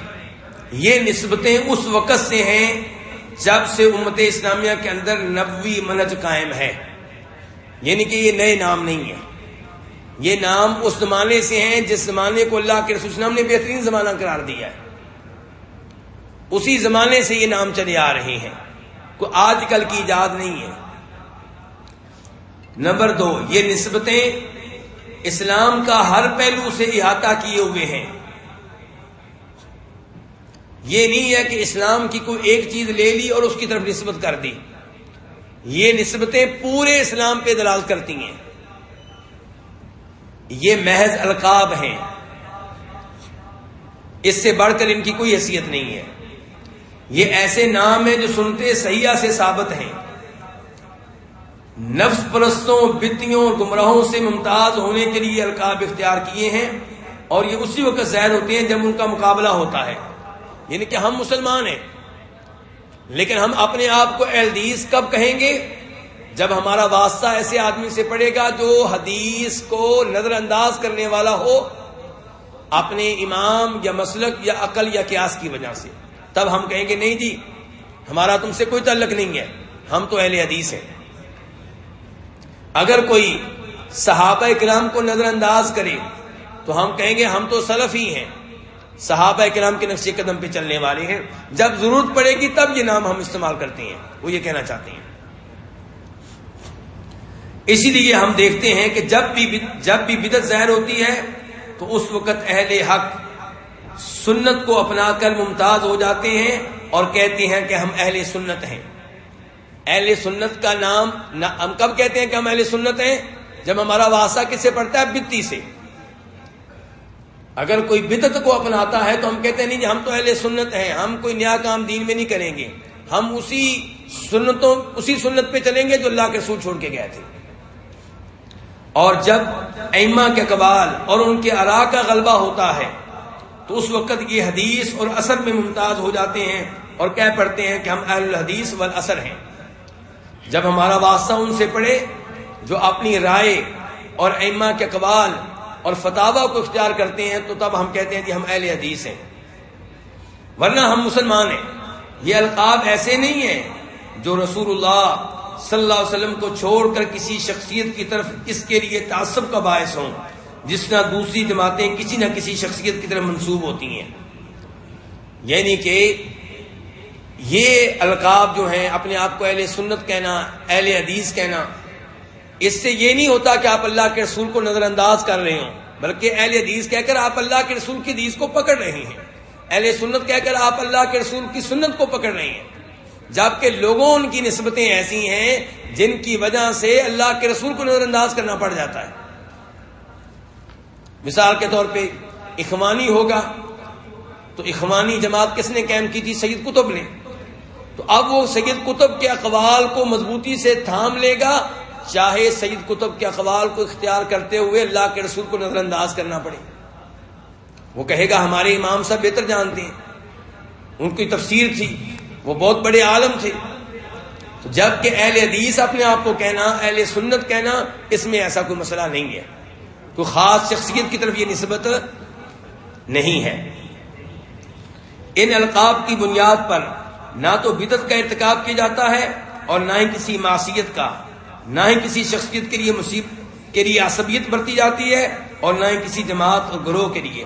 یہ نسبتیں اس وقت سے ہیں جب سے امت اسلامیہ کے اندر نبوی منج قائم ہے یعنی کہ یہ نئے نام نہیں ہے یہ نام اس زمانے سے ہیں جس زمانے کو اللہ کے رسول اسلام نے بہترین زمانہ قرار دیا ہے۔ اسی زمانے سے یہ نام چلے آ رہے ہیں۔ کوئی آج کل کی ایجاد نہیں ہے۔ نمبر دو، یہ نسبتیں اسلام کا ہر پہلو سے احاطہ کیے ہوئے ہیں۔ یہ نہیں ہے کہ اسلام کی کوئی ایک چیز لے لی اور اس کی طرف نسبت کر دی۔ یہ نسبتیں پورے اسلام پہ دلال کرتی ہیں۔ یہ محض القاب ہیں۔ اس سے بڑھ کر ان کی کوئی حیثیت نہیں ہے۔ یہ ایسے نام ہیں جو سنتے سیاح سے ثابت ہیں۔ نفس پرستوں، بتیوں اور گمراہوں سے ممتاز ہونے کے لیے القاب اختیار کیے ہیں اور یہ اسی وقت زائد ہوتے ہیں جب ان کا مقابلہ ہوتا ہے۔ یعنی کہ ہم مسلمان ہیں۔ لیکن ہم اپنے آپ کو الدیز کب کہیں گے؟ جب ہمارا واسطہ ایسے آدمی سے پڑے گا جو حدیث کو نظر انداز کرنے والا ہو، اپنے امام یا مسلک یا عقل یا قیاس کی وجہ سے۔ تب ہم کہیں گے، نہیں جی ہمارا تم سے کوئی تعلق نہیں ہے، ہم تو اہل حدیث ہیں۔ اگر کوئی صحابہ کرام کو نظر انداز کرے، تو ہم کہیں گے، ہم تو سلف ہی ہیں۔ صحابہ کرام کے نقش قدم پہ چلنے والے ہیں۔ جب ضرورت پڑے گی، تب یہ نام ہم استعمال کرتے ہیں۔ وہ یہ کہنا چاہتے ہیں۔ اسی لیے ہم دیکھتے ہیں کہ جب بھی جب بھی بدت ظاہر ہوتی ہے تو اس وقت اہل حق سنت کو اپنا کر ممتاز ہو جاتے ہیں اور کہتے ہیں کہ ہم اہل سنت ہیں۔ اہل سنت کا نام ہم کب کہتے ہیں کہ ہم اہل سنت ہیں؟ جب ہمارا واسطہ کس سے پڑتا ہے؟ بتی سے۔ اگر کوئی بدت کو اپناتا ہے تو ہم کہتے ہیں نہیں جی ہم تو اہل سنت ہیں، ہم کوئی نیا کام دین میں نہیں کریں گے۔ ہم اسی سنتوں اسی سنت پہ چلیں گے جو اللہ کے سو چھوڑ کے گئے تھے۔ اور جب ایما کے قبال اور ان کے ارا کا غلبہ ہوتا ہے، تو اس وقت یہ حدیث اور اثر میں ممتاز ہو جاتے ہیں اور کہہ پڑتے ہیں کہ ہم اہل الحدیث و اثر ہیں۔ جب ہمارا واسطہ ان سے پڑے، جو اپنی رائے اور ایما کے قبال اور فتوا کو اختیار کرتے ہیں، تو تب ہم کہتے ہیں کہ ہم اہل حدیث ہیں۔ ورنہ ہم مسلمان ہیں۔ یہ القاب ایسے نہیں ہیں جو رسول اللہ صلی اللہ علیہ وسلم کو چھوڑ کر کسی شخصیت کی طرف اس کے لیے تعصب کا باعث ہوں، جس طرح دوسری جماعتیں کسی نہ کسی شخصیت کی طرف منسوب ہوتی ہیں۔ یعنی کہ یہ القاب جو ہیں، اپنے آپ کو اہل سنت کہنا، اہل حدیث کہنا، اس سے یہ نہیں ہوتا کہ آپ اللہ کے رسول کو نظر انداز کر رہے ہوں، بلکہ اہل حدیث کہہ کر آپ اللہ کے رسول کی حدیث کو پکڑ رہے ہیں۔ اہل سنت کہہ کر آپ اللہ کے رسول کی سنت کو پکڑ رہے ہیں۔ جبکہ لوگوں ان کی نسبتیں ایسی ہیں جن کی وجہ سے اللہ کے رسول کو نظر انداز کرنا پڑ جاتا ہے۔ مثال کے طور پہ اخوانی ہوگا، تو اخوانی جماعت کس نے قائم کی تھی؟ سید کتب نے۔ تو اب وہ سید کتب کے اقوال کو مضبوطی سے تھام لے گا، چاہے سید کتب کے اقوال کو اختیار کرتے ہوئے اللہ کے رسول کو نظر انداز کرنا پڑے۔ وہ کہے گا، ہمارے امام صاحب بہتر جانتے ہیں۔ ان کی تفسیر تھی وہ بہت بڑے عالم تھے۔ جبکہ اہل حدیث اپنے آپ کو کہنا، اہل سنت کہنا، اس میں ایسا کوئی مسئلہ نہیں ہے۔ کوئی خاص شخصیت کی طرف یہ نسبت نہیں ہے۔ ان القاب کی بنیاد پر نہ تو بدت کا ارتکاب کیا جاتا ہے اور نہ ہی کسی معصیت کا، نہ ہی کسی شخصیت کے لیے مصیبت کے لیے عصبیت برتی جاتی ہے اور نہ ہی کسی جماعت اور گروہ کے لیے۔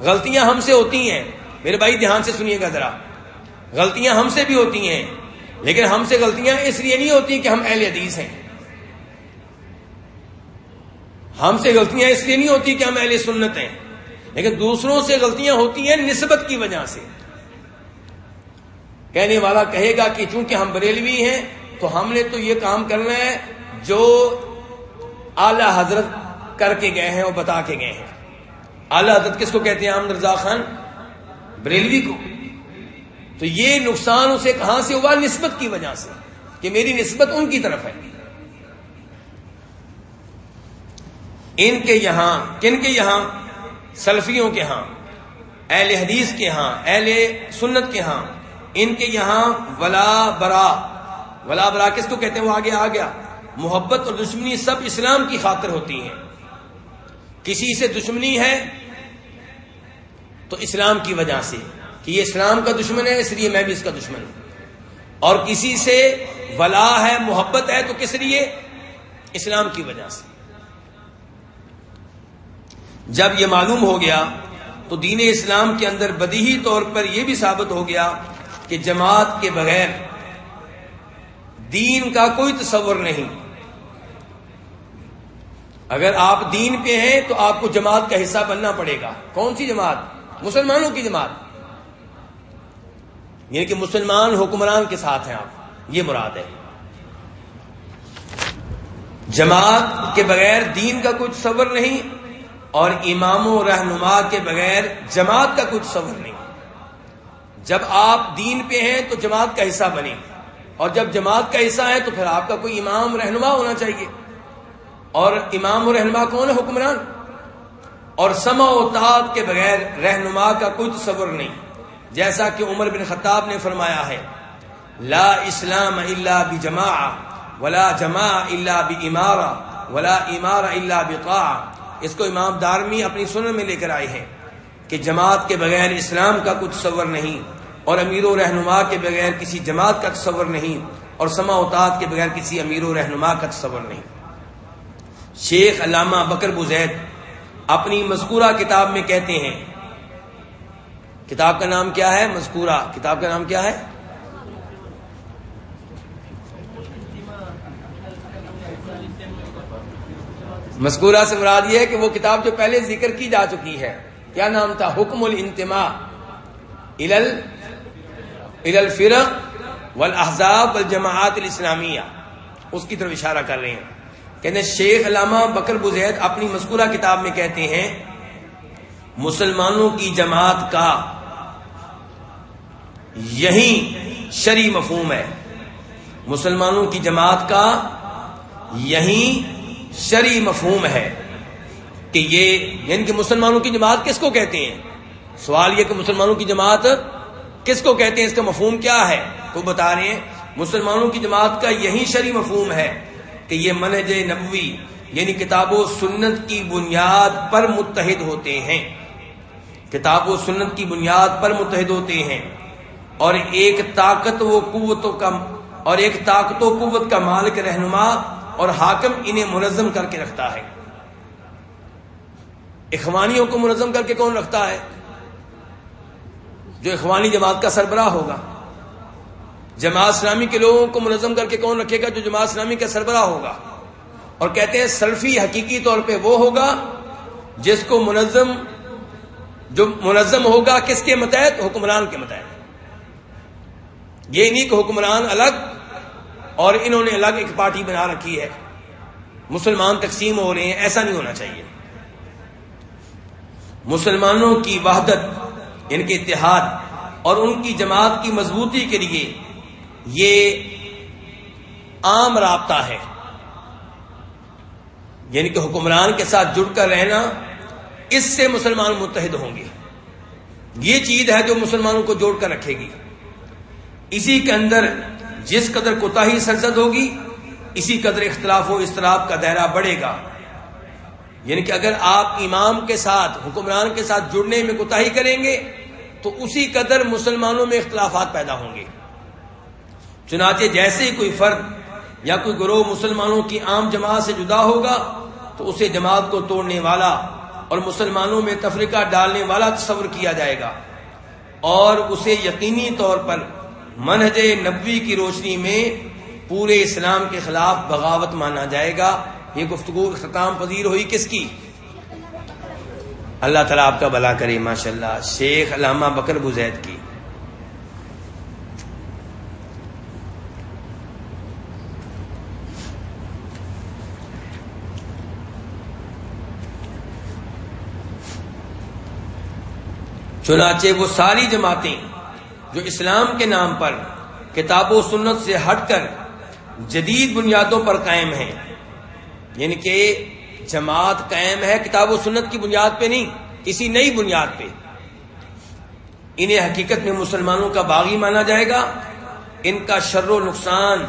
غلطیاں ہم سے ہوتی ہیں۔ میرے بھائی، دھیان سے سنیے گا ذرا۔ غلطیاں ہم سے بھی ہوتی ہیں۔ لیکن ہم سے غلطیاں اس لیے نہیں ہوتی کہ ہم اہل حدیث ہیں۔ ہم سے غلطیاں اس لیے نہیں ہوتی کہ ہم اہل سنت ہیں۔ لیکن دوسروں سے غلطیاں ہوتی ہیں نسبت کی وجہ سے۔ کہنے والا کہے گا کہ چونکہ ہم بریلوی ہیں، تو ہم نے تو یہ کام کرنا ہے جو اعلی حضرت کر کے گئے ہیں اور بتا کے گئے ہیں۔ اعلی حضرت کس کو کہتے ہیں؟ احمد رضا خان؟ بریلوی کو۔ تو یہ نقصان اسے کہاں سے ہوا؟ نسبت کی وجہ سے کہ میری نسبت ان کی طرف ہے۔ ان کے یہاں، کن کے یہاں؟ سلفیوں کے ہاں اہل حدیث کے ہاں اہل سنت کے ہاں۔ ان کے یہاں ولا برا ولا برا کس کو کہتے ہیں؟ وہ آگے آ گیا محبت اور دشمنی سب اسلام کی خاطر ہوتی ہیں۔ کسی سے دشمنی ہے تو اسلام کی وجہ سے۔ کہ یہ اسلام کا دشمن ہے، اس لیے میں بھی اس کا دشمن ہوں۔ اور کسی سے ولا ہے، محبت ہے تو کس لیے؟ اسلام کی وجہ سے۔ جب یہ معلوم ہو گیا تو دین اسلام کے اندر بدیہی طور پر یہ بھی ثابت ہو گیا کہ جماعت کے بغیر دین کا کوئی تصور نہیں۔ اگر آپ دین پہ ہیں تو آپ کو جماعت کا حصہ بننا پڑے گا۔ کون سی جماعت؟ مسلمانوں کی جماعت۔ یعنی کہ مسلمان حکمران کے ساتھ ہیں آپ۔ یہ مراد ہے۔ جماعت کے بغیر دین کا کوئی تصور نہیں اور امام و رہنما کے بغیر جماعت کا کوئی تصور نہیں۔ جب آپ دین پہ ہیں تو جماعت کا حصہ بنے اور جب جماعت کا حصہ ہے تو پھر آپ کا کوئی امام رہنما ہونا چاہیے۔ اور امام و رہنما کون ہے حکمران؟ اور سما و تعت کے بغیر رہنما کا کوئی تصور نہیں۔ جیسا کہ عمر بن خطاب نے فرمایا ہے، لا اسلام اللہ بھی جما ولا جما اللہ بھی امارا ولا امار اللہ بقا اس کو امام دارمی اپنی سنن میں لے کر آئے ہیں کہ جماعت کے بغیر اسلام کا کچھ تصور نہیں، اور امیر و رہنما کے بغیر کسی جماعت کا تصور نہیں، اور سما اوتاد کے بغیر کسی امیر و رہنما کا تصور نہیں۔ شیخ علامہ بکر بزید اپنی مذکورہ کتاب میں کہتے ہیں کتاب کا نام کیا ہے مذکورہ؟ کتاب کا نام کیا ہے؟ مذکورہ سے مراد یہ ہے کہ وہ کتاب جو پہلے ذکر کی جا چکی ہے، کیا نام تھا؟ حکم الانتما الفرق والاحزاب والجماعات الاسلامیہ۔ اس کی طرف اشارہ کر رہے ہیں۔ کہتے ہیں، شیخ علامہ بکر بزید اپنی مذکورہ کتاب میں کہتے ہیں، مسلمانوں کی جماعت کا یہی شری مفہوم ہے۔ مسلمانوں کی جماعت کا یہی شری مفہوم ہے کہ یہ یعنی کہ مسلمانوں کی جماعت کس کو کہتے ہیں؟ سوال یہ کہ مسلمانوں کی جماعت کس کو کہتے ہیں؟ اس کا مفہوم کیا ہے؟ تو بتا رہے ہیں، مسلمانوں کی جماعت کا یہی شری مفہوم ہے کہ یہ منج نبوی یعنی کتاب و سنت کی بنیاد پر متحد ہوتے ہیں۔ کتاب و سنت کی بنیاد پر متحد ہوتے ہیں۔ اور ایک طاقت و قوتوں کا اور ایک طاقت و قوت کا مالک رہنما اور حاکم انہیں منظم کر کے رکھتا ہے۔ اخوانیوں کو منظم کر کے کون رکھتا ہے؟ جو اخوانی جماعت کا سربراہ ہوگا۔ جماعت اسلامی کے لوگوں کو منظم کر کے کون رکھے گا جو جماعت اسلامی کا سربراہ ہوگا؟ اور کہتے ہیں سلفی حقیقی طور پہ وہ ہوگا جس کو منظم جو منظم ہوگا کس کے متحد؟ حکمران کے متحد۔ یہ نہیں کہ حکمران الگ اور انہوں نے الگ ایک پارٹی بنا رکھی ہے۔ مسلمان تقسیم ہو رہے ہیں، ایسا نہیں ہونا چاہیے۔ مسلمانوں کی وحدت، ان کے اتحاد اور ان کی جماعت کی مضبوطی کے لیے یہ عام رابطہ ہے۔ یعنی کہ حکمران کے ساتھ جڑ کر رہنا، اس سے مسلمان متحد ہوں گے۔ یہ چیز ہے جو مسلمانوں کو جوڑ کر رکھے گی۔ اسی کے اندر جس قدر کوتا ہی سرزد ہوگی، اسی قدر اختلاف و اضطراب کا دائرہ بڑھے گا۔ یعنی کہ اگر آپ امام کے ساتھ، حکمران کے ساتھ جڑنے میں کوتا ہی کریں گے، تو اسی قدر مسلمانوں میں اختلافات پیدا ہوں گے۔ چنانچہ جیسے ہی کوئی فرد یا کوئی گروہ مسلمانوں کی عام جماعت سے جدا ہوگا، تو اسے جماعت کو توڑنے والا اور مسلمانوں میں تفریقہ ڈالنے والا تصور کیا جائے گا۔ اور اسے یقینی طور پر منہج نبوی کی روشنی میں پورے اسلام کے خلاف بغاوت مانا جائے گا۔ یہ گفتگو اختتام پذیر ہوئی کس کی؟ اللہ تعالیٰ آپ کا بلا کرے ماشاء اللہ شیخ علامہ بکر بزید کی۔ چنانچہ وہ ساری جماعتیں جو اسلام کے نام پر کتاب و سنت سے ہٹ کر جدید بنیادوں پر قائم ہیں یعنی کہ جماعت قائم ہے کتاب و سنت کی بنیاد پہ نہیں، کسی نئی بنیاد پہ۔ انہیں حقیقت میں مسلمانوں کا باغی مانا جائے گا، ان کا شر و نقصان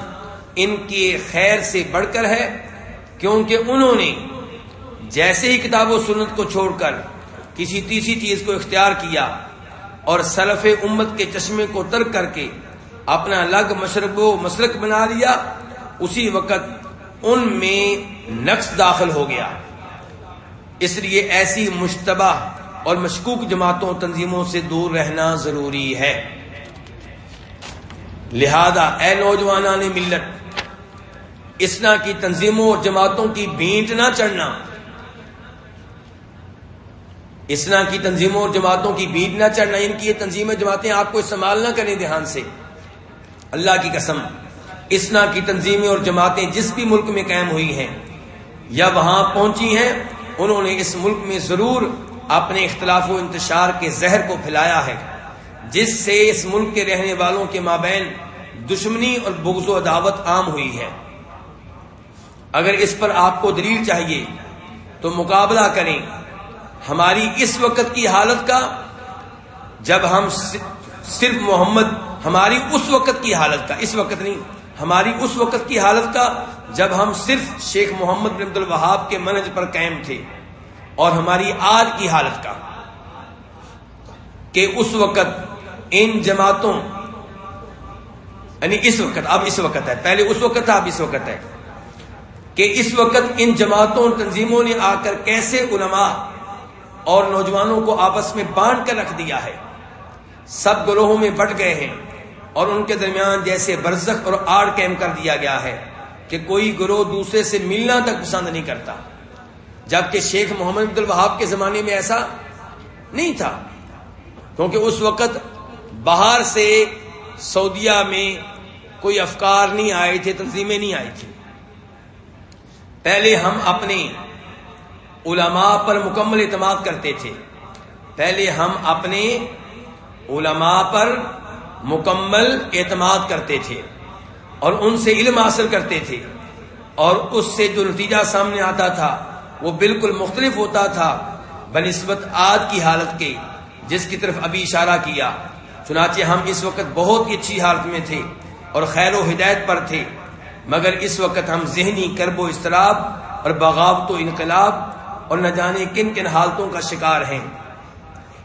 ان کی خیر سے بڑھ کر ہے، کیونکہ انہوں نے جیسے ہی کتاب و سنت کو چھوڑ کر کسی تیسری چیز کو اختیار کیا اور سلف امت کے چشمے کو ترک کر کے اپنا الگ مشرب و مسلک بنا لیا، اسی وقت ان میں نقص داخل ہو گیا۔ اس لیے ایسی مشتبہ اور مشکوک جماعتوں تنظیموں سے دور رہنا ضروری ہے۔ لہذا اے نوجوانان ملت اسنا کی تنظیموں اور جماعتوں کی بینٹ نہ چڑھنا اسنا کی تنظیموں اور جماعتوں کی بینٹ نہ چڑھنا، ان کی یہ تنظیمیں جماعتیں آپ کو استعمال نہ کریں دھیان سے۔ اللہ کی قسم اسنا کی تنظیمیں اور جماعتیں جس بھی ملک میں قائم ہوئی ہیں یا وہاں پہنچی ہیں، انہوں نے اس ملک میں ضرور اپنے اختلاف و انتشار کے زہر کو پھیلایا ہے، جس سے اس ملک کے رہنے والوں کے مابین دشمنی اور بغض و عداوت عام ہوئی ہے۔ اگر اس پر آپ کو دلیل چاہیے، تو مقابلہ کریں۔ ہماری اس وقت کی حالت کا جب ہم صرف محمد، ہماری اس وقت کی حالت کا، اس وقت نہیں، ہماری اس وقت کی حالت کا جب ہم صرف شیخ محمد بن عبد الوہاب کے منج پر قائم تھے اور ہماری آج کی حالت کا کہ اس وقت ان جماعتوں یعنی اس وقت، اب اس وقت ہے، پہلے اس وقت تھا، اب اس وقت ہے، کہ اس وقت ان جماعتوں اور تنظیموں نے آ کر کیسے علماء اور نوجوانوں کو آپس میں بانٹ کر رکھ دیا ہے۔ سب گروہوں میں بٹ گئے ہیں اور ان کے درمیان جیسے برزخ اور آڑ کیم کر دیا گیا ہے کہ کوئی گروہ دوسرے سے ملنا تک پسند نہیں کرتا۔ جبکہ شیخ محمد عبد الوہاب کے زمانے میں ایسا نہیں تھا، کیونکہ اس وقت باہر سے سعودیہ میں کوئی افکار نہیں آئے تھے، تنظیمیں نہیں آئی تھی پہلے ہم اپنے علماء پر مکمل اعتماد کرتے تھے۔ پہلے ہم اپنے علماء پر مکمل اعتماد کرتے تھے اور ان سے علم حاصل کرتے تھے۔ اور اس سے جو نتیجہ سامنے آتا تھا، وہ بالکل مختلف ہوتا تھا بنسبت آج کی حالت کے، جس کی طرف ابھی اشارہ کیا۔ چنانچہ ہم اس وقت بہت ہی اچھی حالت میں تھے اور خیر و ہدایت پر تھے، مگر اس وقت ہم ذہنی کرب و اضطراب اور بغاوت و انقلاب اور نہ جانے کن کن حالتوں کا شکار ہیں۔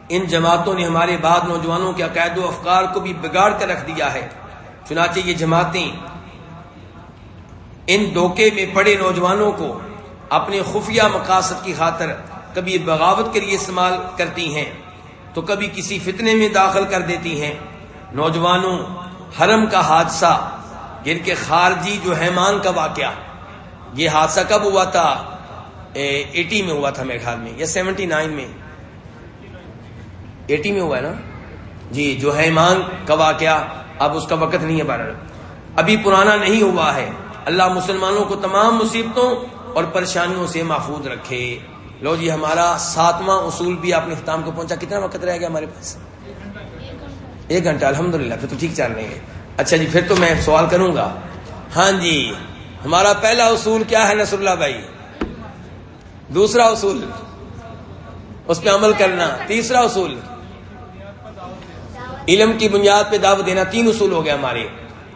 ان جماعتوں نے ہمارے بعد نوجوانوں کے عقائد و افکار کو بھی بگاڑ کر رکھ دیا ہے۔ چنانچہ یہ جماعتیں ان دھوکے میں پڑے نوجوانوں کو اپنے خفیہ مقاصد کی خاطر کبھی بغاوت کے لیے استعمال کرتی ہیں، تو کبھی کسی فتنے میں داخل کر دیتی ہیں۔ نوجوانوں، حرم کا حادثہ، جن کے خارجی جو حیمان کا واقعہ، یہ حادثہ کب ہوا تھا؟ ایٹی میں ہوا تھا میرے خیال میں، یا سیونٹی نائن میں۔ ایٹی میں ہوا ہے نا؟ جی جو حیمان کا واقعہ، اب اس کا وقت نہیں ہے بارہ ابھی پرانا نہیں ہوا ہے۔ اللہ مسلمانوں کو تمام مصیبتوں اور پریشانیوں سے محفوظ رکھے۔ لو جی ہمارا ساتواں اصول بھی آپ نے اختتام کو پہنچا۔ کتنا وقت رہ گیا ہمارے پاس؟ ایک گھنٹہ۔ الحمد للہ پھر تو ٹھیک چل رہے ہیں۔ اچھا جی پھر تو میں سوال کروں گا۔ ہاں جی ہمارا پہلا اصول کیا ہے نصر اللہ بھائی؟ دوسرا اصول، اس پہ عمل کرنا، تیسرا اصول، علم کی بنیاد پہ دعوت دینا، تین اصول ہو گئے ہمارے۔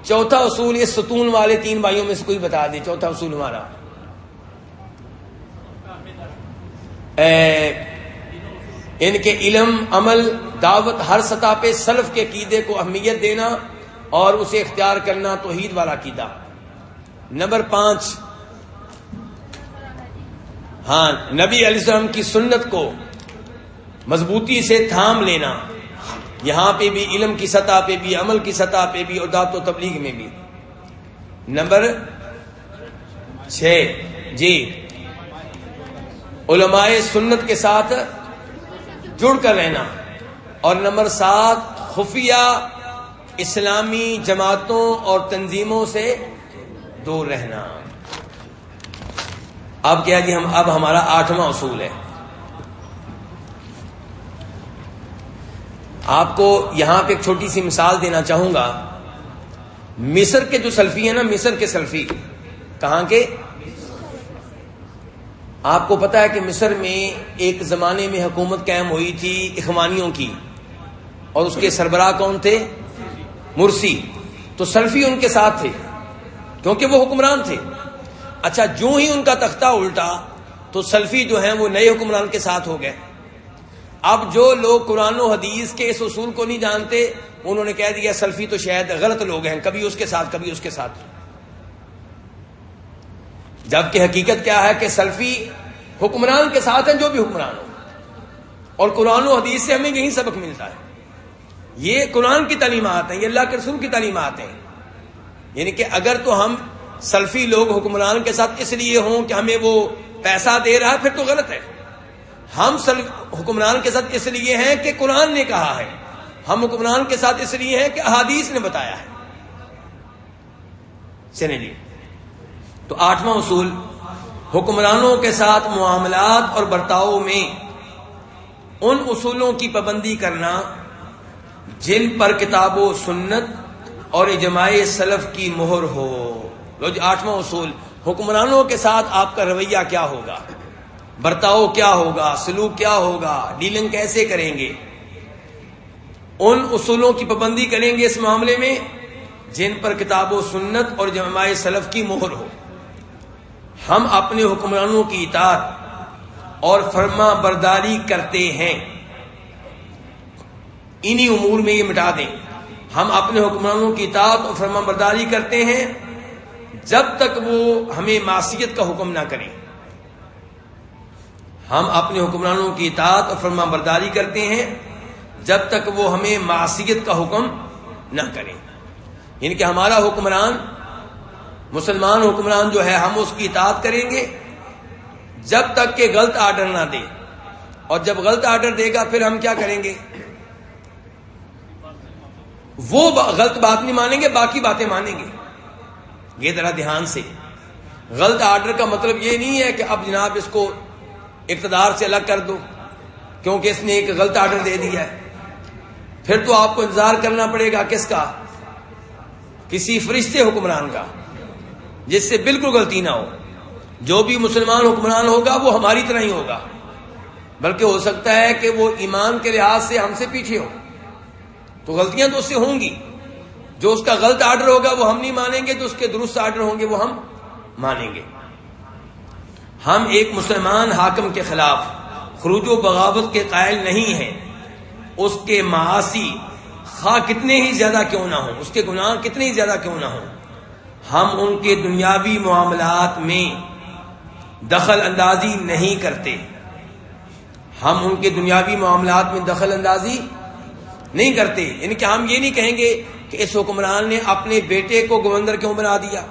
چوتھا اصول، یہ ستون والے تین بھائیوں میں سے کوئی بتا دے، چوتھا اصول ہمارا۔ ان کے علم، عمل، دعوت ہر سطح پہ سلف کے عقیدے کو اہمیت دینا اور اسے اختیار کرنا توحید والا عقیدہ۔ نمبر پانچ ہاں نبی علیہ السلام کی سنت کو مضبوطی سے تھام لینا، یہاں پہ بھی، علم کی سطح پہ بھی، عمل کی سطح پہ بھی، اور دات و تبلیغ میں بھی۔ نمبر چھ جی علماء سنت کے ساتھ جڑ کر رہنا۔ اور نمبر سات، خفیہ اسلامی جماعتوں اور تنظیموں سے دور رہنا۔ اب کیا جی ہم اب ہمارا آٹھواں اصول ہے۔ آپ کو یہاں پہ ایک چھوٹی سی مثال دینا چاہوں گا۔ مصر کے جو سلفی ہیں نا، مصر کے سلفی۔ کہاں کے؟ آپ کو پتا ہے کہ مصر میں ایک زمانے میں حکومت قائم ہوئی تھی اخوانیوں کی۔ اور اس کے سربراہ کون تھے؟ مرسی۔ تو سلفی ان کے ساتھ تھے، کیونکہ وہ حکمران تھے۔ اچھا جو ہی ان کا تختہ الٹا تو سلفی جو ہیں وہ نئے حکمران کے ساتھ ہو گئے۔ اب جو لوگ قرآن و حدیث کے اس اصول کو نہیں جانتے، انہوں نے کہہ دیا سلفی تو شاید غلط لوگ ہیں، کبھی اس کے ساتھ، کبھی اس کے ساتھ۔ جبکہ حقیقت کیا ہے کہ سلفی حکمران کے ساتھ ہیں جو بھی حکمران ہو اور قرآن و حدیث سے ہمیں یہی سبق ملتا ہے۔ یہ قرآن کی تعلیمات ہیں، یہ اللہ کے رسول کی تعلیمات ہیں۔ یعنی کہ اگر تو ہم سلفی لوگ حکمران کے ساتھ اس لیے ہوں کہ ہمیں وہ پیسہ دے رہا ہے، پھر تو غلط ہے۔ ہم حکمران کے ساتھ اس لیے ہیں کہ قرآن نے کہا ہے۔ ہم حکمران کے ساتھ اس لیے ہیں کہ احادیث نے بتایا ہے۔ چلیں جی۔ تو آٹھواں اصول، حکمرانوں کے ساتھ معاملات اور برتاؤ میں ان اصولوں کی پابندی کرنا جن پر کتاب و سنت اور اجماع سلف کی مہر ہو۔ لو جی آٹھواں اصول، حکمرانوں کے ساتھ آپ کا رویہ کیا ہوگا؟ برتاؤ کیا ہوگا؟ سلوک کیا ہوگا؟ ڈیلنگ کیسے کریں گے؟ ان اصولوں کی پابندی کریں گے اس معاملے میں جن پر کتاب و سنت اور جماع سلف کی مہر ہو۔ ہم اپنے حکمرانوں کی اطاعت اور فرما برداری کرتے ہیں۔ انہی امور میں یہ مٹا دیں۔ ہم اپنے حکمرانوں کی اطاعت اور فرما برداری کرتے ہیں۔ جب تک وہ ہمیں معصیت کا حکم نہ کریں۔ ہم اپنے حکمرانوں کی اطاعت اور فرما برداری کرتے ہیں جب تک وہ ہمیں معصیت کا حکم نہ کریں۔ یعنی کہ ہمارا حکمران، مسلمان حکمران جو ہے، ہم اس کی اطاعت کریں گے۔ جب تک کہ غلط آرڈر نہ دے۔ اور جب غلط آرڈر دے گا، پھر ہم کیا کریں گے؟ وہ غلط بات نہیں مانیں گے، باقی باتیں مانیں گے۔ یہ ذرا دھیان سے۔ غلط آرڈر کا مطلب یہ نہیں ہے کہ اب جناب اس کو اقتدار سے الگ کر دو، کیونکہ اس نے ایک غلط آرڈر دے دیا ہے۔ پھر تو آپ کو انتظار کرنا پڑے گا کس کا؟ کسی فرشتے حکمران کا، جس سے بالکل غلطی نہ ہو۔ جو بھی مسلمان حکمران ہوگا وہ ہماری طرح ہی ہوگا۔ بلکہ ہو سکتا ہے کہ وہ ایمان کے لحاظ سے ہم سے پیچھے ہو۔ تو غلطیاں تو اس سے ہوں گی۔ جو اس کا غلط آرڈر ہوگا وہ ہم نہیں مانیں گے تو اس کے درست آرڈر ہوں گے وہ ہم مانیں گے۔ ہم ایک مسلمان حاکم کے خلاف خروج و بغاوت کے قائل نہیں ہیں۔ اس کے معاشی خواہ کتنے ہی زیادہ کیوں نہ ہوں، اس کے گناہ کتنے ہی زیادہ کیوں نہ ہوں، ہم ان کے دنیاوی معاملات میں دخل اندازی نہیں کرتے۔ ہم ان کے دنیاوی معاملات میں دخل اندازی نہیں کرتے۔ یعنی کہ ہم یہ نہیں کہیں گے کہ اس حکمران نے اپنے بیٹے کو گورنر کیوں بنا دیا؟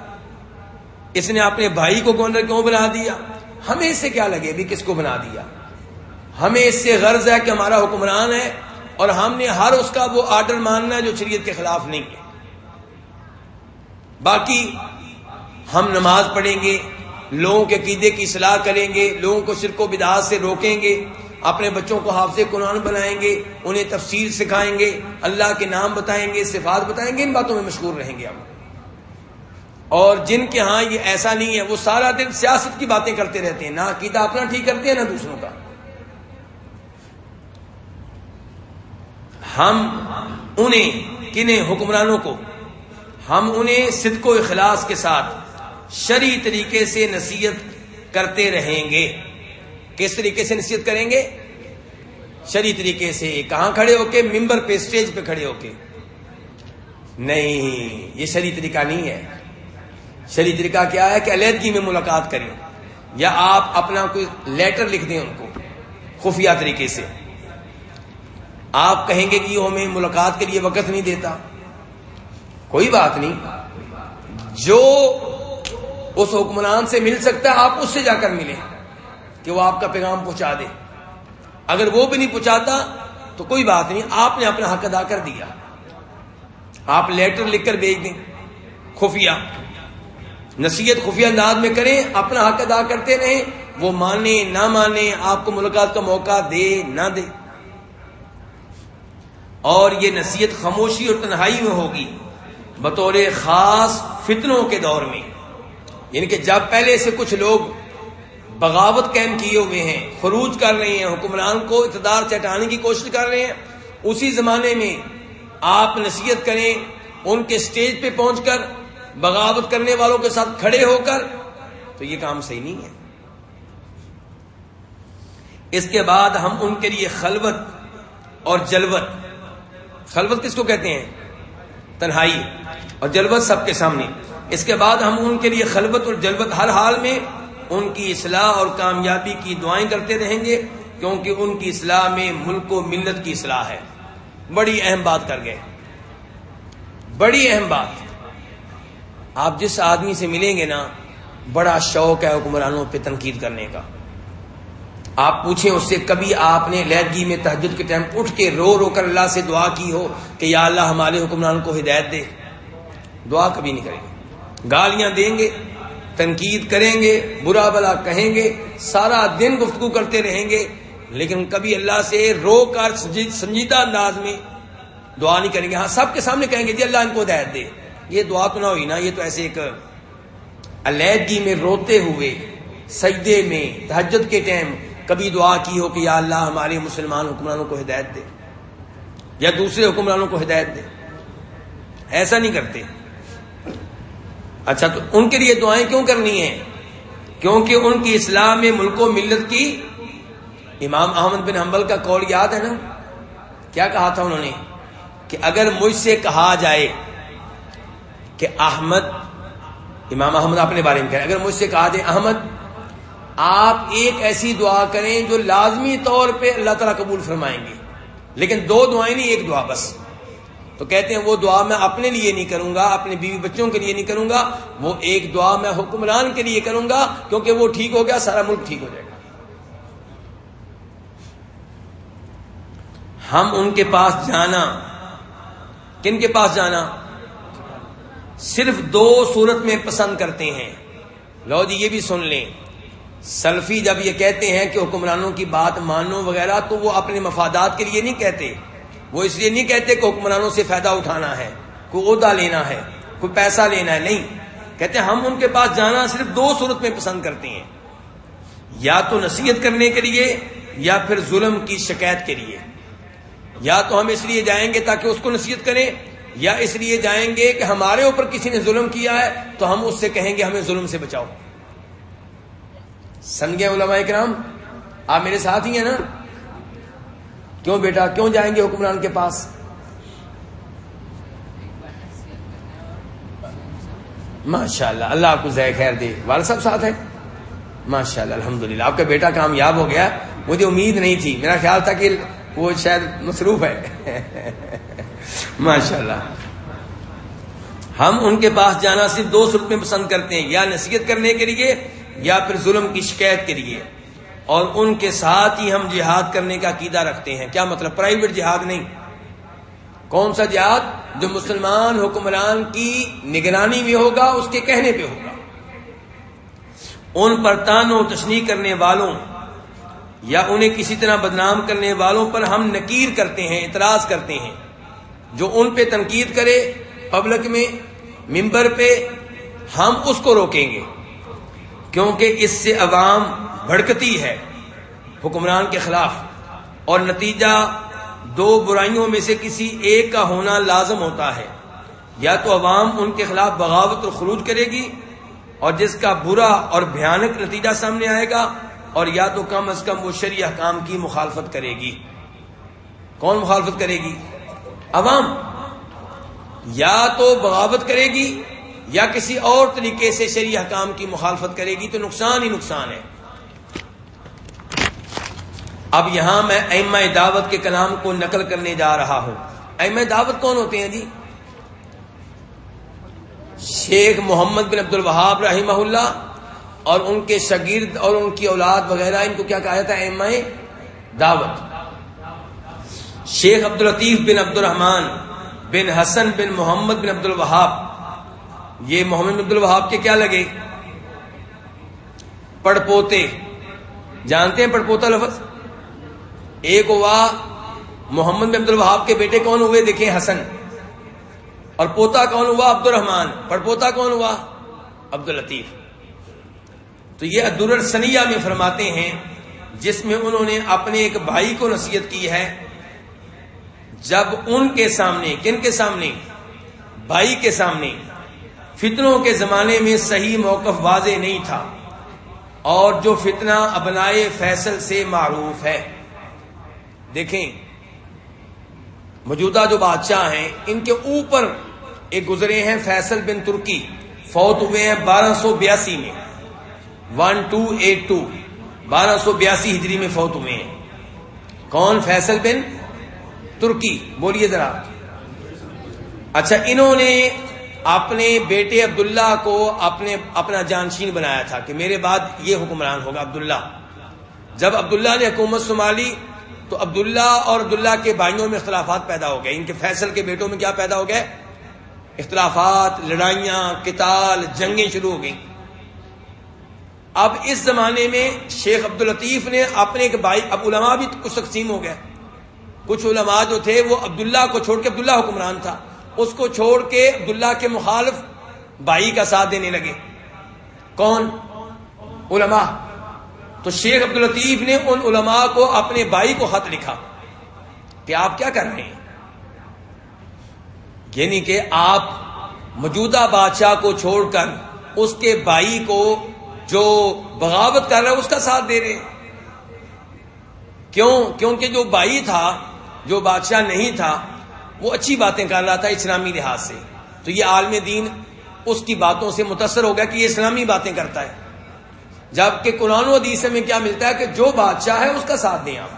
اس نے اپنے بھائی کو گورنر کیوں بنا دیا؟ ہمیں اس سے کیا لگے بھی کس کو بنا دیا؟ ہمیں اس سے غرض ہے کہ ہمارا حکمران ہے اور ہم نے ہر اس کا وہ آرڈر ماننا ہے جو شریعت کے خلاف نہیں ہے۔ باقی ہم نماز پڑھیں گے، لوگوں کے عقیدے کی اصلاح کریں گے، لوگوں کو شرک و بداعت سے روکیں گے۔ اپنے بچوں کو حافظ قرآن بنائیں گے، انہیں تفسیر سکھائیں گے، اللہ کے نام بتائیں گے، صفات بتائیں گے، ان باتوں میں مشغول رہیں گے ہم۔ اور جن کے ہاں یہ ایسا نہیں ہے، وہ سارا دن سیاست کی باتیں کرتے رہتے ہیں، نہ عقیدہ اپنا ٹھیک کرتے ہیں، نہ دوسروں کا۔ ہم انہیں، کنہیں حکمرانوں کو، ہم انہیں صدق و اخلاص کے ساتھ شری طریقے سے نصیحت کرتے رہیں گے۔ کس طریقے سے نصیحت کریں گے؟ شری طریقے سے. کہاں کھڑے ہو کے؟ ممبر پہ، اسٹیج پہ کھڑے ہو کے. نہیں، یہ شری طریقہ نہیں ہے. شری طریقہ کیا ہے کہ علیحدگی میں ملاقات کریں. یا آپ اپنا کوئی لیٹر لکھ دیں ان کو، خفیہ طریقے سے. آپ کہیں گے کہ وہ ہمیں ملاقات کے لیے وقت نہیں دیتا. کوئی بات نہیں. جو اس حکمران سے مل سکتا ہے، آپ اس سے جا کر ملیں. کہ وہ آپ کا پیغام پہنچا دے۔ اگر وہ بھی نہیں پہنچاتا تو کوئی بات نہیں، آپ نے اپنا حق ادا کر دیا۔ آپ لیٹر لکھ کر بھیج دیں۔ خفیہ۔ نصیحت خفیہ انداز میں کریں، اپنا حق ادا کرتے رہیں۔ وہ مانے، نہ مانے، آپ کو ملاقات کا موقع دے، نہ دے۔ اور یہ نصیحت خاموشی اور تنہائی میں ہوگی۔ بطور خاص فتنوں کے دور میں۔ یعنی کہ جب پہلے سے کچھ لوگ بغاوت قائم کیے ہوئے ہیں، خروج کر رہے ہیں، حکمران کو اقتدار چٹانے کی کوشش کر رہے ہیں۔ اسی زمانے میں آپ نصیحت کریں، ان کے سٹیج پہ پہنچ کر بغاوت کرنے والوں کے ساتھ کھڑے ہو کر، تو یہ کام صحیح نہیں ہے۔ اس کے بعد ہم ان کے لیے خلوت اور جلوت۔ خلوت کس کو کہتے ہیں؟ تنہائی۔ اور جلوت سب کے سامنے۔ اس کے بعد ہم ان کے لیے خلوت اور جلوت ہر حال میں ان کی اصلاح اور کامیابی کی دعائیں کرتے رہیں گے، کیونکہ ان کی اصلاح میں ملک و ملت کی اصلاح ہے۔ بڑی اہم بات کر گئے۔ بڑی اہم بات۔ آپ جس آدمی سے ملیں گے نا، بڑا شوق ہے حکمرانوں پہ تنقید کرنے کا۔ آپ پوچھیں اس سے، کبھی آپ نے لہدگی میں تحجد کے ٹائم اٹھ کے رو رو کر اللہ سے دعا کی ہو کہ یا اللہ ہمارے حکمران کو ہدایت دے؟ دعا کبھی نہیں کریں گے۔ گالیاں دیں گے۔ تنقید کریں گے، برا بلا کہیں گے، سارا دن گفتگو کرتے رہیں گے، لیکن کبھی اللہ سے رو کر سنجیدہ انداز میں دعا نہیں کریں گے۔ ہاں سب کے سامنے کہیں گے جی اللہ ان کو ہدایت دے۔ یہ دعا تو نہ ہوئی نا، یہ تو ایسے ایک علیحدگی میں روتے ہوئے، سجدے میں تحجد کے ٹائم کبھی دعا کی ہو کہ یا اللہ ہمارے مسلمان حکمرانوں کو ہدایت دے، یا دوسرے حکمرانوں کو ہدایت دے۔ ایسا نہیں کرتے۔ اچھا تو ان کے لیے دعائیں کیوں کرنی ہیں؟ کیونکہ ان کی اسلام میں ملک و ملت کی امام احمد بن حنبل کا قول یاد ہے نا؟ کیا کہا تھا انہوں نے؟ کہ اگر مجھ سے کہا جائے کہ احمد، امام احمد اپنے بارے میں کہیں اگر مجھ سے کہا دے احمد، آپ ایک ایسی دعا کریں جو لازمی طور پہ اللہ تعالیٰ قبول فرمائیں گے۔ لیکن دو دعائیں نہیں، ایک دعا بس۔ تو کہتے ہیں وہ دعا میں اپنے لیے نہیں کروں گا، اپنے بیوی بچوں کے لیے نہیں کروں گا، وہ ایک دعا میں حکمران کے لیے کروں گا، کیونکہ وہ ٹھیک ہو گیا، سارا ملک ٹھیک ہو جائے گا۔ ہم ان کے پاس جانا، کن کے پاس جانا؟ صرف دو صورت میں پسند کرتے ہیں۔ لو جی یہ بھی سن لیں۔ سلفی جب یہ کہتے ہیں کہ حکمرانوں کی بات مانو وغیرہ، تو وہ اپنے مفادات کے لیے نہیں کہتے۔ وہ اس لیے نہیں کہتے کہ حکمرانوں سے فائدہ اٹھانا ہے، کوئی عہدہ لینا ہے، کوئی پیسہ لینا ہے، نہیں۔ کہتے ہیں ہم ان کے پاس جانا صرف دو صورت میں پسند کرتے ہیں۔ یا تو نصیحت کرنے کے لیے یا پھر ظلم کی شکایت کے لیے۔ یا تو ہم اس لیے جائیں گے تاکہ اس کو نصیحت کریں، یا اس لیے جائیں گے کہ ہمارے اوپر کسی نے ظلم کیا ہے تو ہم اس سے کہیں گے ہمیں ظلم سے بچاؤ۔ سنگے علماء کرام؟ آپ میرے ساتھ ہی ہیں نا؟ کیوں بیٹا؟ کیوں جائیں گے حکمران کے پاس؟ ماشاء اللہ اللہ آپ کو ذائع خیر دے۔ والد صاحب ساتھ ہے ماشاء اللہ الحمد للہ آپ کا بیٹا کامیاب ہو گیا۔ مجھے امید نہیں تھی۔ میرا خیال تھا کہ وہ شاید مصروف ہے۔ ماشاء اللہ ہم ان کے پاس جانا صرف دو صورت میں پسند کرتے ہیں، یا نصیحت کرنے کے لیے، یا پھر ظلم کی شکایت کے لیے۔ اور ان کے ساتھ ہی ہم جہاد کرنے کا عقیدہ رکھتے ہیں۔ کیا مطلب پرائیویٹ جہاد نہیں؟ کون سا جہاد جو مسلمان حکمران کی نگرانی میں ہوگا، اس کے کہنے پہ ہوگا۔ ان پر تان و تشنی کرنے والوں یا انہیں کسی طرح بدنام کرنے والوں پر ہم نکیر کرتے ہیں، اعتراض کرتے ہیں۔ جو ان پہ تنقید کرے پبلک میں، ممبر پہ، ہم اس کو روکیں گے۔ کیونکہ اس سے عوام بھڑکتی ہے حکمران کے خلاف اور نتیجہ دو برائیوں میں سے کسی ایک کا ہونا لازم ہوتا ہے۔ یا تو عوام ان کے خلاف بغاوت اور خروج کرے گی اور جس کا برا اور بھیانک نتیجہ سامنے آئے گا، اور یا تو کم از کم وہ شریع حکام کی مخالفت کرے گی۔ کون مخالفت کرے گی؟ عوام۔ یا تو بغاوت کرے گی یا کسی اور طریقے سے شریع حکام کی مخالفت کرے گی تو نقصان ہی نقصان ہے۔ اب یہاں میں ایم دعوت کے کلام کو نقل کرنے جا رہا ہوں۔ ایم دعوت کون ہوتے ہیں جی؟ شیخ محمد بن عبد الوہاب رحمہ اللہ اور ان کے شگرد اور ان کی اولاد وغیرہ، ان کو کیا کہا جاتا ہے؟ ایم دعوت۔ شیخ عبد الطیف بن عبد الرحمان بن حسن بن محمد بن عبد الوہاب یہ محمد بن عبد الوہاب کے کیا لگے؟ پڑ پوتے جانتے ہیں پڑ پوتا لفظ؟ ایک ہوا محمد بن عبد الوہاب کے بیٹے کون ہوئے دیکھیں حسن اور پوتا کون ہوا عبد الرحمان پڑ پوتا کون ہوا؟ عبد الطیف تو یہ عبد میں فرماتے ہیں، جس میں انہوں نے اپنے ایک بھائی کو نصیحت کی ہے۔ جب ان کے سامنے، کن کے سامنے؟ بھائی کے سامنے۔ فتنوں کے زمانے میں صحیح موقف واضح نہیں تھا۔ اور جو فتنہ ابنائے فیصل سے معروف ہے۔ دیکھیں، موجودہ جو بادشاہ ہیں، ان کے اوپر ایک گزرے ہیں فیصل بن ترکی، فوت ہوئے ہیں بارہ سو بیاسی میں۔ ون ٹو ایٹ ٹو بارہ سو بیاسی ہجری میں فوت ہوئے ہیں۔ کون؟ فیصل بن ترکی۔ بولیے ذرا۔ اچھا انہوں نے اپنے بیٹے عبداللہ کو اپنے، اپنا جانشین بنایا تھا کہ میرے بعد یہ حکمران ہوگا عبداللہ۔ جب عبداللہ نے حکومت سنبھالی تو عبداللہ اور عبداللہ کے بھائیوں میں اختلافات پیدا ہو گئے۔ ان کے فیصل کے بیٹوں میں کیا پیدا ہو گئے؟ اختلافات، لڑائیاں کتال جنگیں شروع ہو گئیں۔ اب اس زمانے میں شیخ عبد الطیف نے اپنے ایک بھائی، اب علماء بھی کچھ تقسیم ہو گئے۔ کچھ علماء جو تھے، وہ عبداللہ کو چھوڑ کے عبداللہ حکمران تھا۔ اس کو چھوڑ کے عبداللہ کے مخالف بھائی کا ساتھ دینے لگے۔ کون؟ علماء۔ تو شیخ عبد الطیف نے ان علماء کو اپنے بھائی کو خط لکھا کہ آپ کیا کر رہے ہیں؟ یعنی کہ آپ موجودہ بادشاہ کو چھوڑ کر اس کے بھائی کو جو بغاوت کر رہا ہے اس کا ساتھ دے رہے کیوں؟ کیونکہ جو بھائی تھا، جو بادشاہ نہیں تھا، وہ اچھی باتیں کر رہا تھا اسلامی لحاظ سے۔ تو یہ عالم دین اس کی باتوں سے متاثر ہو گیا کہ یہ اسلامی باتیں کرتا ہے۔ جبکہ قرآن و حدیث میں کیا ملتا ہے کہ جو بادشاہ ہے اس کا ساتھ دیں آپ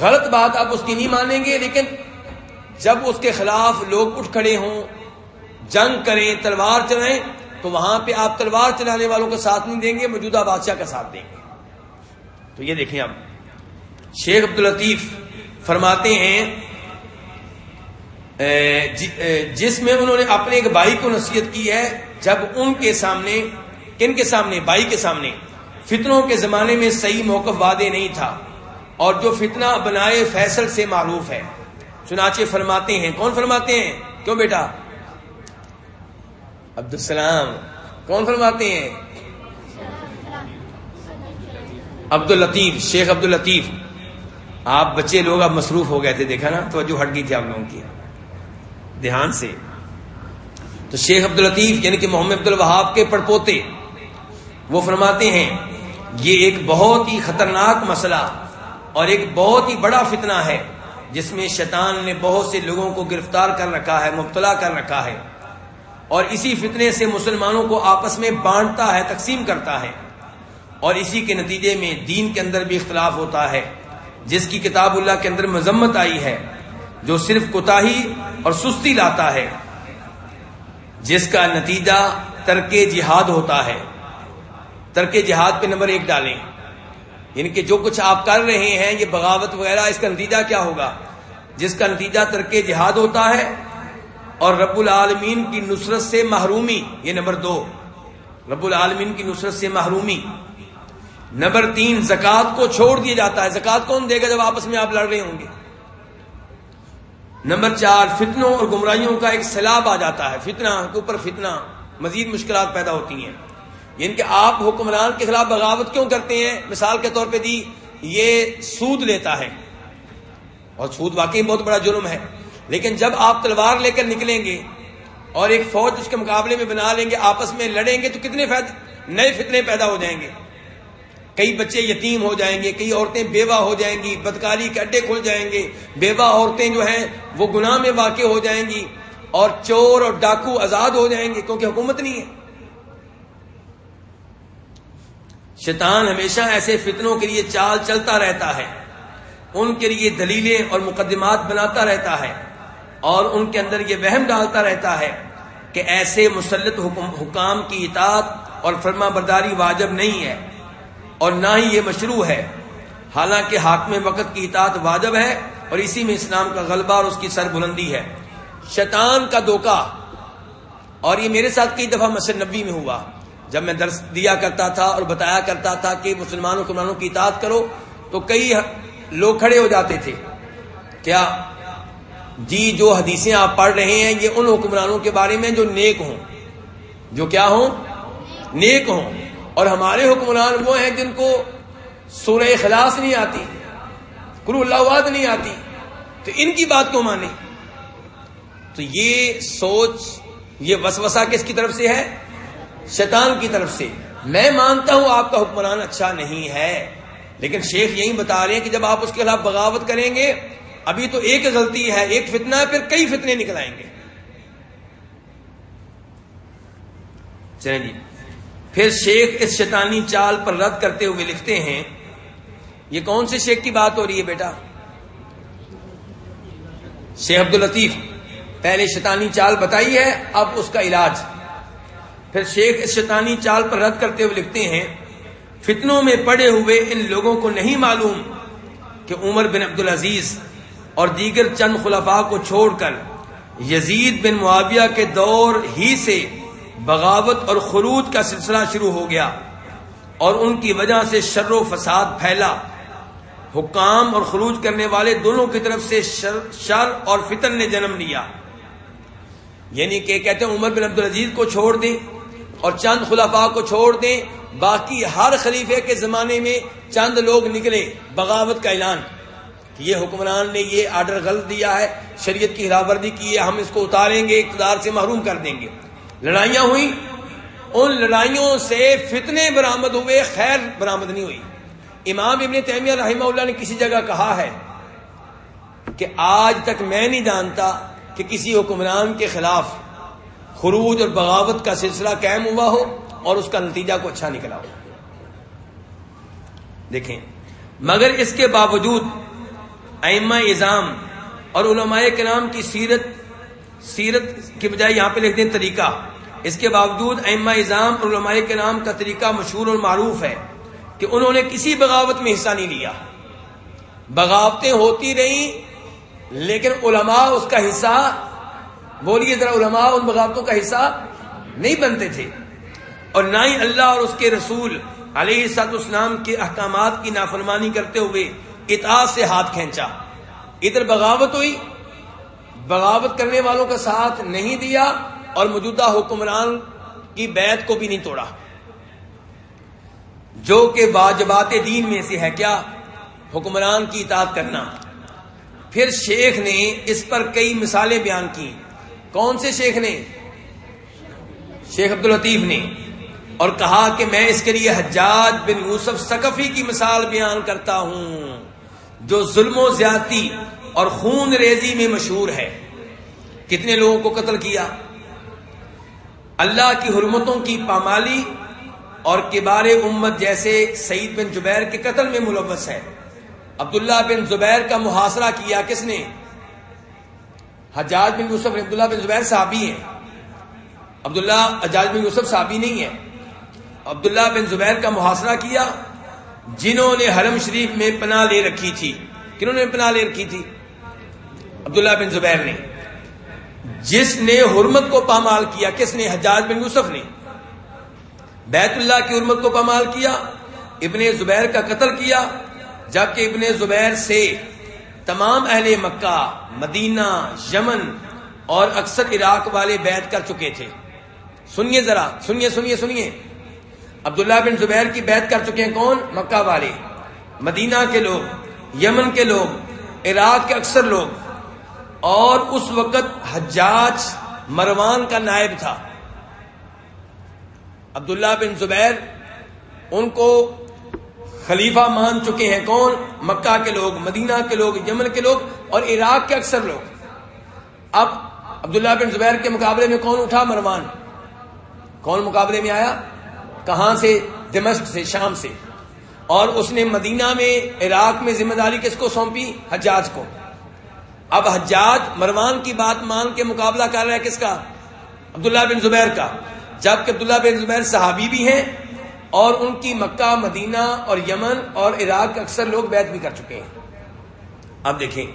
غلط بات آپ اس کی نہیں مانیں گے، لیکن جب اس کے خلاف لوگ اٹھ کھڑے ہوں، جنگ کریں، تلوار چلائیں، تو وہاں پہ آپ تلوار چلانے والوں کا ساتھ نہیں دیں گے، موجودہ بادشاہ کا ساتھ دیں گے۔ تو یہ دیکھیں اب شیخ عبد الطیف فرماتے ہیں جس میں انہوں نے اپنے ایک بھائی کو نصیحت کی ہے، جب ان کے سامنے کن کے سامنے، بھائی کے سامنے، فتنوں کے زمانے میں صحیح موقف وعدے نہیں تھا اور جو فتنہ بنائے فیصل سے معروف ہے۔ چنانچہ فرماتے ہیں، کون فرماتے ہیں؟ کیوں بیٹا؟ عبد السلام کون فرماتے ہیں؟ عبد الطیف شیخ عبد الطیف آپ بچے لوگ اب مصروف ہو گئے تھے، دیکھا نا؟ تو جو ہٹ گئی تھی آپ لوگوں کی۔ دھیان سے۔ تو شیخ عبد الطیف یعنی کہ محمد عبد الوہاب کے پڑپوتے وہ فرماتے ہیں، یہ ایک بہت ہی خطرناک مسئلہ اور ایک بہت ہی بڑا فتنہ ہے، جس میں شیطان نے بہت سے لوگوں کو گرفتار کر رکھا ہے، مبتلا کر رکھا ہے۔ اور اسی فتنے سے مسلمانوں کو آپس میں بانٹتا ہے، تقسیم کرتا ہے۔ اور اسی کے نتیجے میں دین کے اندر بھی اختلاف ہوتا ہے۔ جس کی کتاب اللہ کے اندر مذمت آئی ہے، جو صرف کوتا اور سستی لاتا ہے، جس کا نتیجہ ترک جہاد ہوتا ہے۔ ترک جہاد پہ نمبر ایک ڈالیں۔ یعنی کہ جو کچھ آپ کر رہے ہیں، یہ بغاوت وغیرہ، اس کا نتیجہ کیا ہوگا؟ جس کا نتیجہ ترک جہاد ہوتا ہے اور رب العالمین کی نصرت سے محرومی، یہ نمبر دو۔ رب العالمین کی نصرت سے محرومی۔ نمبر تین زکات کو چھوڑ دیا جاتا ہے۔ زکات کون دے گا جب آپس میں آپ لڑ رہے ہوں گے؟ نمبر چار، فتنوں اور گمراہیوں کا ایک سیلاب آ جاتا ہے۔ فتنہ، کے اوپر فتنہ، مزید مشکلات پیدا ہوتی ہیں۔ یعنی کہ آپ حکمران کے خلاف بغاوت کیوں کرتے ہیں؟ مثال کے طور پہ دی، یہ سود لیتا ہے۔ اور سود واقعی بہت بڑا جرم ہے۔ لیکن جب آپ تلوار لے کر نکلیں گے اور ایک فوج اس کے مقابلے میں بنا لیں گے، آپس میں لڑیں گے، تو کتنے نئے فتنے پیدا ہو جائیں گے۔ کئی بچے یتیم ہو جائیں گے، کئی عورتیں بیوہ ہو جائیں گی، بدکاری کے اڈے کھل جائیں گے۔ بیوہ عورتیں جو ہیں، وہ گناہ میں واقع ہو جائیں گی اور چور اور ڈاکو آزاد ہو جائیں گے، کیونکہ حکومت نہیں ہے۔ شیطان ہمیشہ ایسے فتنوں کے لیے چال چلتا رہتا ہے۔ ان کے لیے دلیلیں اور مقدمات بناتا رہتا ہے۔ اور ان کے اندر یہ وہم ڈالتا رہتا ہے کہ ایسے مسلط حکام کی اطاعت اور فرما برداری واجب نہیں ہے۔ اور نہ ہی یہ مشروع ہے۔ حالانکہ حاکم وقت کی اطاعت واجب ہے اور اسی میں اسلام کا غلبہ اور اس کی سر بلندی ہے۔ شیطان کا دھوکہ اور یہ میرے ساتھ کئی دفعہ مسجد نبی میں ہوا۔ جب میں درس دیا کرتا تھا اور بتایا کرتا تھا کہ مسلمانوں حکمرانوں کی اطاعت کرو، تو کئی لوگ کھڑے ہو جاتے تھے۔ کیا جی جو حدیثیں آپ پڑھ رہے ہیں، یہ ان حکمرانوں کے بارے میں جو نیک ہوں، جو کیا ہوں؟ نیک ہوں۔ اور ہمارے حکمران وہ ہیں جن کو سورہ خلاص نہیں آتی کرو اللہ نہیں آتی، تو ان کی بات کو مانے تو یہ سوچ، یہ وسوسہ کس کی طرف سے ہے؟ شیطان کی طرف سے۔ میں مانتا ہوں آپ کا حکمران اچھا نہیں ہے، لیکن شیخ یہی بتا رہے ہیں کہ جب آپ اس کے خلاف بغاوت کریں گے، ابھی تو ایک غلطی ہے، ایک فتنہ ہے، پھر کئی فتنے نکل آئیں گے۔ چلیں جی۔ پھر شیخ اس شیطانی چال پر رد کرتے ہوئے لکھتے ہیں، یہ کون سے شیخ کی بات ہو رہی ہے بیٹا؟ شیخ عبد الطیف پہلے شیطانی چال بتائی ہے، اب اس کا علاج۔ پھر شیخ اس شیطانی چال پر رد کرتے ہوئے لکھتے ہیں، فتنوں میں پڑے ہوئے ان لوگوں کو نہیں معلوم کہ عمر بن عبد العزیز اور دیگر چند خلفاء کو چھوڑ کر یزید بن معاویہ کے دور ہی سے بغاوت اور خروج کا سلسلہ شروع ہو گیا اور ان کی وجہ سے شر و فساد پھیلا۔ حکام اور خروج کرنے والے دونوں کی طرف سے شر شر اور فتن نے جنم لیا۔ یعنی کہ کہتے ہیں عمر بن عبد العزیز کو چھوڑ دیں۔ اور چند خلفاء کو چھوڑ دیں، باقی ہر خلیفے کے زمانے میں چند لوگ نکلے بغاوت کا اعلان۔ کہ یہ حکمران نے یہ آرڈر غلط دیا ہے، شریعت کی ہراوردی کی ہے، ہم اس کو اتاریں گے، اقتدار سے محروم کر دیں گے۔ لڑائیاں ہوئی ان لڑائیوں سے فتنے برامد ہوئے، خیر برامد نہیں ہوئی۔ امام ابن تیمیہ رحمہ اللہ نے کسی جگہ کہا ہے کہ آج تک میں نہیں جانتا کہ کسی حکمران کے خلاف خروج اور بغاوت کا سلسلہ قائم ہوا ہو اور اس کا نتیجہ کو اچھا نکلا ہو۔ دیکھیں، مگر اس کے باوجود ائمہ اظام اور علماء کے نام کی سیرت سیرت کی بجائے یہاں پہ لکھ دیں طریقہ۔ اس کے باوجود ائمہ اظام اور علماء کے نام کا طریقہ مشہور اور معروف ہے کہ انہوں نے کسی بغاوت میں حصہ نہیں لیا۔ بغاوتیں ہوتی رہیں، لیکن علماء اس کا حصہ بولیے ذرا علماء ان بغاوتوں کا حصہ نہیں بنتے تھے۔ اور نہ ہی اللہ اور اس کے رسول علیہ سات اسلام کے احکامات کی نافرمانی کرتے ہوئے اطاعت سے ہاتھ کھینچا۔ ادھر بغاوت ہوئی، بغاوت کرنے والوں کا ساتھ نہیں دیا اور موجودہ حکمران کی بیعت کو بھی نہیں توڑا۔ جو کہ واجبات دین میں سے ہے کیا؟ حکمران کی اطاعت کرنا۔ پھر شیخ نے اس پر کئی مثالیں بیان کی کون سے شیخ نے؟ شیخ عبد الطیف نے۔ اور کہا کہ میں اس کے لیے حجاج بن یوسف سقفی کی مثال بیان کرتا ہوں، جو ظلم و زیادتی اور خون ریزی میں مشہور ہے۔ کتنے لوگوں کو قتل کیا؟ اللہ کی حرمتوں کی پامالی اور کبار امت جیسے سعید بن زبیر کے قتل میں ملوث ہے۔ عبداللہ بن زبیر کا محاصرہ کیا کس نے؟ حجاج بن یوسف عبداللہ بن زبیر صحابی ہیں۔ عبداللہ حجاج بن یوسف صحابی نہیں ہے عبداللہ بن زبیر کا محاصرہ کیا، جنہوں نے حرم شریف میں پناہ لے رکھی تھی۔ کنہوں نے پناہ لے رکھی تھی؟ عبداللہ بن زبیر نے۔ جس نے حرمت کو پامال کیا، کس نے؟ حجاج بن یوسف نے۔ بیت اللہ کی حرمت کو پامال کیا، ابن زبیر کا قتل کیا، جبکہ ابن زبیر سے تمام اہل مکہ، مدینہ، یمن اور اکثر عراق والے بیت کر چکے تھے۔ سنیے ذرا، سنیے سنیے سنیے۔ عبداللہ بن زبیر کی بیعت کر چکے ہیں کون؟ مکہ والے۔ مدینہ کے لوگ، یمن کے لوگ، عراق کے اکثر لوگ۔ اور اس وقت حجاج مروان کا نائب تھا۔ عبداللہ بن زبیر، ان کو خلیفہ مان چکے ہیں کون؟ مکہ کے لوگ، مدینہ کے لوگ، یمن کے لوگ اور عراق کے اکثر لوگ۔ اب عبداللہ بن زبیر کے مقابلے میں کون اٹھا؟ مروان۔ کون مقابلے میں آیا؟ کہاں سے؟ دمشق سے، شام سے۔ اور اس نے مدینہ میں، عراق میں ذمہ داری کس کو سونپی؟ حجاج کو۔ اب حجاج مروان کی بات مان کے مقابلہ کر رہا ہے کس کا؟ عبداللہ بن زبیر کا۔ جبکہ عبداللہ بن زبیر صحابی بھی ہیں اور ان کی مکہ، مدینہ اور یمن اور عراق اکثر لوگ بیت بھی کر چکے ہیں۔ اب دیکھیں۔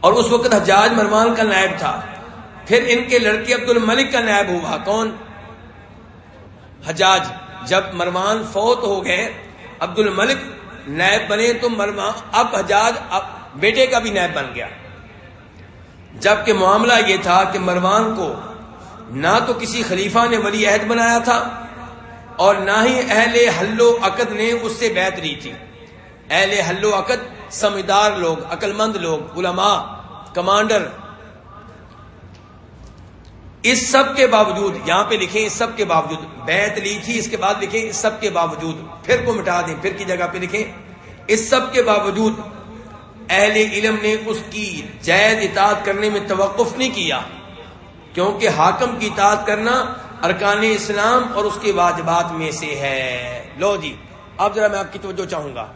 اور اس وقت حجاج مروان کا نائب تھا۔ پھر ان کے لڑکے عبد الملک کا نائب ہوا۔ کون؟ حجاج۔ جب مروان فوت ہو گئے عبد الملک نیب بنے تو مرما اب حجاج اب بیٹے کا بھی نیب بن گیا۔ جبکہ معاملہ یہ تھا کہ مروان کو نہ تو کسی خلیفہ نے ولی عہد بنایا تھا اور نہ ہی اہل حل و عقد نے اس سے بیت لی تھی۔ اہل حل و عقد سمجھدار لوگ عقل مند لوگ، علماء، کمانڈر۔ اس سب کے باوجود، یہاں پہ لکھیں اس سب کے باوجود بیت لی تھی اس کے بعد لکھیں اس سب کے باوجود۔ پھر کو مٹا دیں، پھر کی جگہ پہ لکھیں۔ اس سب کے باوجود اہل علم نے اس کی جید اطاعت کرنے میں توقف نہیں کیا، کیونکہ حاکم کی اطاعت کرنا ارکان اسلام اور اس کے واجبات میں سے ہے۔ لو جی اب ذرا میں آپ کی توجہ چاہوں گا۔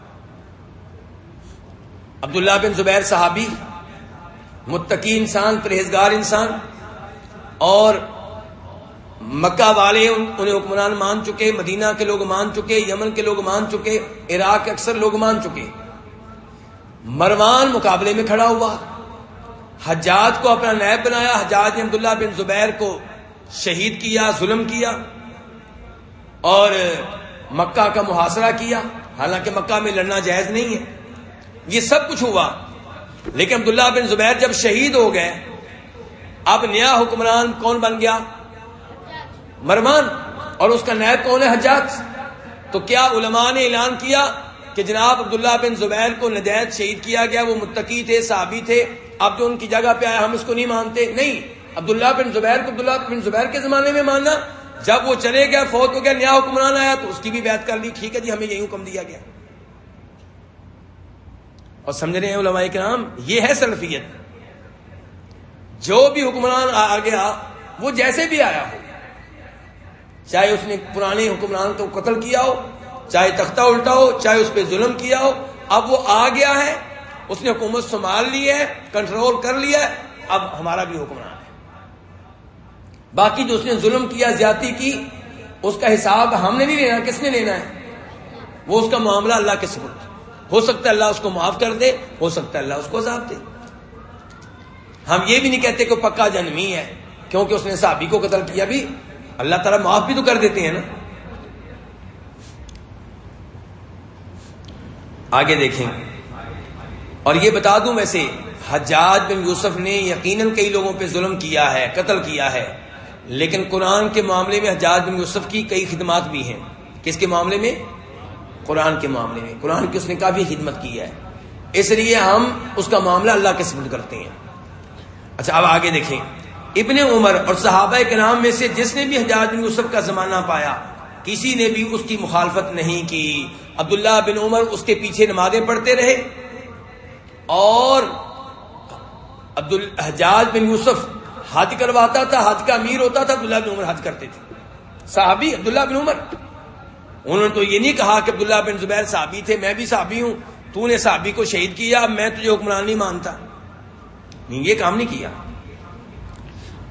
عبداللہ بن زبیر صحابی متقی انسان، پرہیزگار انسان، اور مکہ والے انہیں حکمران مان چکے، مدینہ کے لوگ مان چکے، یمن کے لوگ مان چکے، عراق کے اکثر لوگ مان چکے۔ مروان مقابلے میں کھڑا ہوا، حجاج کو اپنا نیب بنایا، حجاج نے عبداللہ بن زبیر کو شہید کیا، ظلم کیا اور مکہ کا محاصرہ کیا۔ حالانکہ مکہ میں لڑنا جائز نہیں ہے۔ یہ سب کچھ ہوا۔ لیکن عبداللہ بن زبیر جب شہید ہو گئے، اب نیا حکمران کون بن گیا؟ مرمان۔ اور اس کا نیب کون ہے؟ حجاج۔ تو کیا علماء نے اعلان کیا کہ جناب عبداللہ بن زبیر کو ندیت شہید کیا گیا؟ وہ متقی تھے، صحابی تھے۔ اب جو ان کی جگہ پہ آئے ہم اس کو نہیں مانتے۔ نہیں۔ عبداللہ بن زبیر کو عبداللہ بن زبیر کے زمانے میں ماننا، جب وہ چلے گیا فوت ہو گیا نیا حکمران آیا تو اس کی بھی بیعت کر لی، ٹھیک ہے جی ہمیں یہی حکم دیا گیا۔ اور سمجھ رہے ہیں علماء کرام؟ یہ ہے سلفیت۔ جو بھی حکمران آ گیا وہ جیسے بھی آیا ہو، چاہے اس نے پرانے حکمران کو قتل کیا ہو، چاہے تختہ الٹا ہو، چاہے اس پہ ظلم کیا ہو، اب وہ آ گیا ہے، اس نے حکومت سنبھال لی ہے، کنٹرول کر لیا ہے، اب ہمارا بھی حکمران۔ باقی جو اس نے ظلم کیا، زیادتی کی، اس کا حساب ہم نے نہیں لینا، کس نے لینا ہے؟ وہ اس کا معاملہ اللہ کے سپرد۔ ہو سکتا ہے اللہ اس کو معاف کر دے، ہو سکتا ہے اللہ اس کو عذاب دے۔ ہم یہ بھی نہیں کہتے کہ پکا جنمی ہے، کیونکہ اس نے صحابی کو قتل کیا بھی۔ اللہ تعالیٰ معاف بھی تو کر دیتے ہیں نا۔ آگے دیکھیں۔ اور یہ بتا دوں ویسے، حجاج بن یوسف نے یقیناً کئی لوگوں پہ ظلم کیا ہے، قتل کیا ہے۔ لیکن قرآن کے معاملے میں حجاج بن یوسف کی کئی خدمات بھی ہیں۔ کس کے معاملے میں؟ قرآن کے معاملے میں۔ قرآن کی اس نے کافی خدمت کی ہے۔ اس لیے ہم اس کا معاملہ اللہ کے سمجھ کرتے ہیں۔ اچھا اب آگے دیکھیں۔ ابن عمر اور صحابہ کے نام میں سے جس نے بھی حجاج بن یوسف کا زمانہ پایا، کسی نے بھی اس کی مخالفت نہیں کی۔ عبداللہ بن عمر اس کے پیچھے نمازیں پڑھتے رہے اور عبد الحجاج بن یوسف حج کرواتا تھا، حج کا امیر ہوتا تھا، عبداللہ بن عمر حج کرتے تھے۔ صحابی عبداللہ بن عمر۔ انہوں نے تو یہ نہیں کہا کہ عبداللہ بن زبیر صحابی تھے، میں بھی صحابی ہوں۔ تو نے صحابی کو شہید کیا، اب میں تجھے حکمران نہیں مانتا۔ یہ کام نہیں کیا۔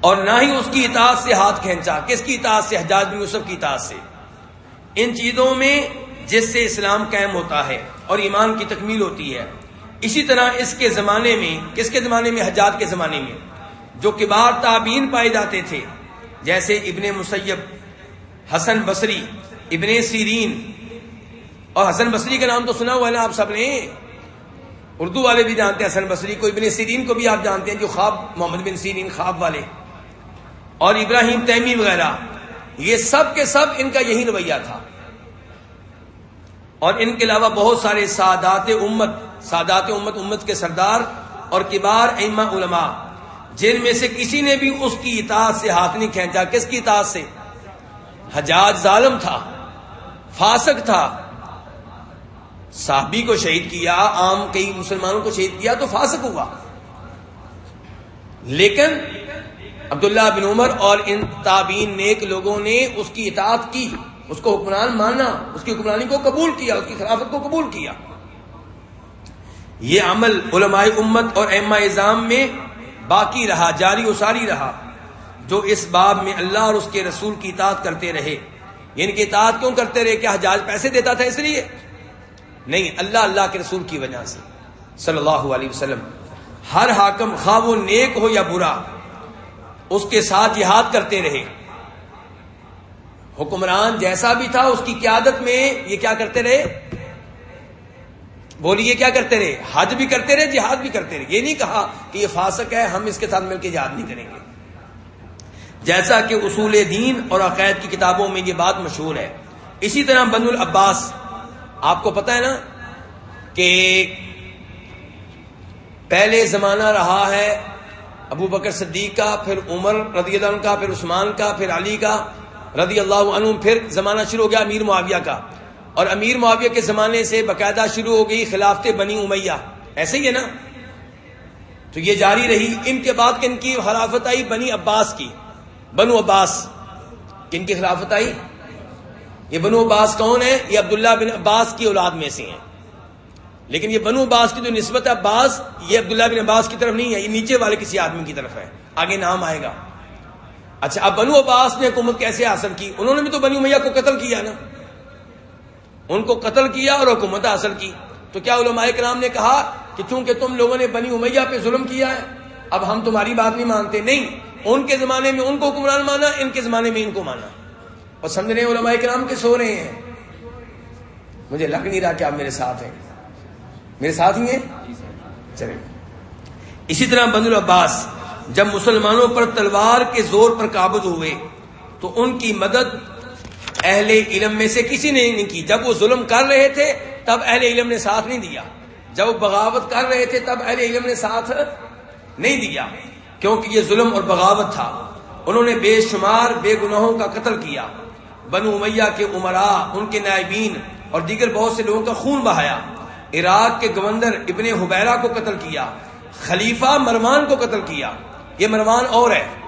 اور نہ ہی اس کی اطاعت سے ہاتھ کھینچا۔ کس کی اطاعت سے؟ حجاج بن یوسف کی اطاعت سے۔ ان چیزوں میں جس سے اسلام قائم ہوتا ہے اور ایمان کی تکمیل ہوتی ہے۔ اسی طرح اس کے زمانے میں، کس کے زمانے میں؟ حجاج کے زمانے میں۔ جو کبار تعبین پائے جاتے تھے، جیسے ابن مسیب، حسن بصری، ابن سیرین، اور حسن بصری کا نام تو سنا ہوا ہے نا آپ سب نے؟ اردو والے بھی جانتے ہیں، حسن بصری کو، ابن سیرین کو بھی آپ جانتے ہیں، جو خواب، محمد بن سیرین خواب والے، اور ابراہیم تیمی وغیرہ۔ یہ سب کے سب ان کا یہی رویہ تھا۔ اور ان کے علاوہ بہت سارے سادات امت سادات امت امت کے سردار اور کبار اما علماء۔ جن میں سے کسی نے بھی اس کی اطاعت سے ہاتھ نہیں کھینچا، کس کی اطاعت سے؟ حجاج ظالم تھا، فاسق تھا۔ صحابی کو شہید کیا، عام کئی مسلمانوں کو شہید کیا تو فاسق ہوا۔ لیکن عبداللہ بن عمر اور ان تابین نیک لوگوں نے اس کی اطاعت کی، اس کو حکمران مانا اس کی حکمرانی کو قبول کیا، اس کی خلافت کو قبول کیا۔ یہ عمل علماء امت اور اما اظام میں باقی رہا، جاری و ساری رہا، جو اس باب میں اللہ اور اس کے رسول کی اطاعت کرتے رہے۔ یعنی کہ اطاعت کیوں کرتے رہے؟ کیا حجاج پیسے دیتا تھا اس لیے؟ نہیں، اللہ اللہ کے رسول کی وجہ سے۔ صلی اللہ علیہ وسلم، ہر حاکم خواہ وہ نیک ہو یا برا، اس کے ساتھ جہاد کرتے رہے۔ حکمران جیسا بھی تھا، اس کی قیادت میں یہ کیا کرتے رہے؟ بولیے کیا کرتے رہے؟ حج بھی کرتے رہے، جہاد بھی کرتے رہے۔ یہ نہیں کہا کہ یہ فاسق ہے، ہم اس کے ساتھ مل کے جہاد نہیں کریں گے۔ جیسا کہ اصول دین اور عقائد کی کتابوں میں یہ بات مشہور ہے۔ اسی طرح بن العباس، آپ کو پتا ہے نا کہ پہلے زمانہ رہا ہے ابو بکر صدیق کا، پھر عمر رضی اللہ عنہ کا، پھر عثمان کا، پھر علی کا، رضی اللہ عنہ، پھر زمانہ شروع ہو گیا امیر معاویہ کا۔ اور امیر معاویہ کے زمانے سے باقاعدہ شروع ہو گئی خلافت بنی امیہ۔ ایسے ہی ہے نا؟ تو یہ جاری رہی ان کے بعد کن کی خلافت آئی بنی عباس کی۔ بنو عباس۔ کن کی خلافت آئی؟ یہ بنو عباس کون ہے یہ عبداللہ بن عباس کی اولاد میں سے ہیں۔ لیکن یہ بنو عباس کی جو نسبت ہے عباس، یہ عبداللہ بن عباس کی طرف نہیں ہے، یہ نیچے والے کسی آدمی کی طرف ہے۔ آگے نام آئے گا۔ اچھا اب بنو عباس نے حکومت کیسے حاصل کی؟ انہوں نے بھی تو بنو میاں کو قتل کیا نا۔ ان کو قتل کیا اور حکومت حاصل کی۔ تو کیا علماء کرام نے کہا کہ چونکہ تم لوگوں نے بنی امیہ پہ ظلم کیا ہے، اب ہم تمہاری بات نہیں مانتے۔ نہیں، ان کے زمانے میں ان کو حکمران مانا، ان کے زمانے میں ان کو مانا۔ اور سمجھ رہے علماء کرام کے سو رہے ہیں۔ مجھے لگ نہیں رہا کہ آپ میرے ساتھ ہیں۔ میرے ساتھ ہی ہیں؟ چلے اسی طرح بن العباس، جب مسلمانوں پر تلوار کے زور پر قابض ہوئے، تو ان کی مدد اہل علم میں سے کسی نے نہیں کی۔ جب وہ ظلم کر رہے تھے، تب اہل علم نے ساتھ نہیں دیا۔ جب وہ بغاوت کر رہے تھے، تب اہل علم نے ساتھ نہیں دیا۔ کیونکہ یہ ظلم اور بغاوت تھا۔ انہوں نے بے شمار، بے گناہوں کا قتل کیا۔ بنو امیہ کے عمرا ان کے نائبین اور دیگر بہت سے لوگوں کا خون بہایا۔ عراق کے گورنر ابن حبیرہ کو قتل کیا۔ خلیفہ مروان کو قتل کیا۔ یہ مروان اور ہے۔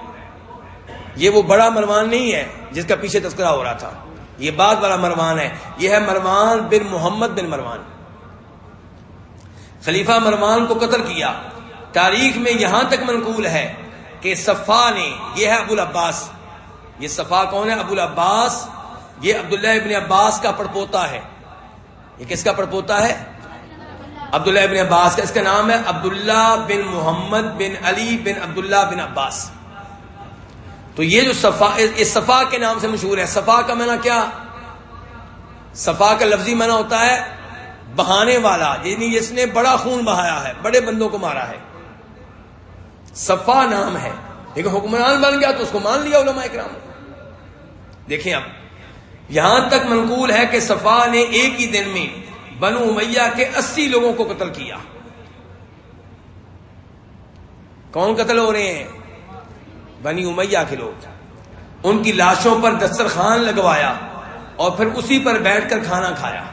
یہ وہ بڑا مروان نہیں ہے جس کا پیچھے تذکرہ ہو رہا تھا۔ یہ بعد والا مروان ہے۔ یہ ہے مروان بن محمد بن مروان۔ خلیفہ مروان کو قتل کیا۔ تاریخ میں یہاں تک منقول ہے کہ صفا نے، یہ ہے ابو العباس۔ یہ صفا کون ہے؟ ابو العباس۔ یہ عبداللہ ابن عباس کا پڑپوتا ہے۔ یہ کس کا پڑپوتا ہے؟ عبداللہ ابن عباس کا۔ اس کا نام ہے عبداللہ بن محمد بن علی بن عبداللہ بن عباس۔ تو یہ جو صفا، اس صفا کے نام سے مشہور ہے۔ صفا کا معنی کیا؟ صفا کا لفظی معنی ہوتا ہے بہانے والا یعنی جس نے بڑا خون بہایا ہے، بڑے بندوں کو مارا ہے۔ صفا نام ہے۔ لیکن حکمران بن گیا تو اس کو مان لیا علماء کرام۔ دیکھیں اب یہاں تک منقول ہے کہ صفا نے ایک ہی دن میں بنو میاں کے اسی لوگوں کو قتل کیا۔ کون قتل ہو رہے ہیں؟ بنی امیہ کے لوگ ان کی لاشوں پر دسترخوان لگوایا اور پھر اسی پر بیٹھ کر کھانا کھایا۔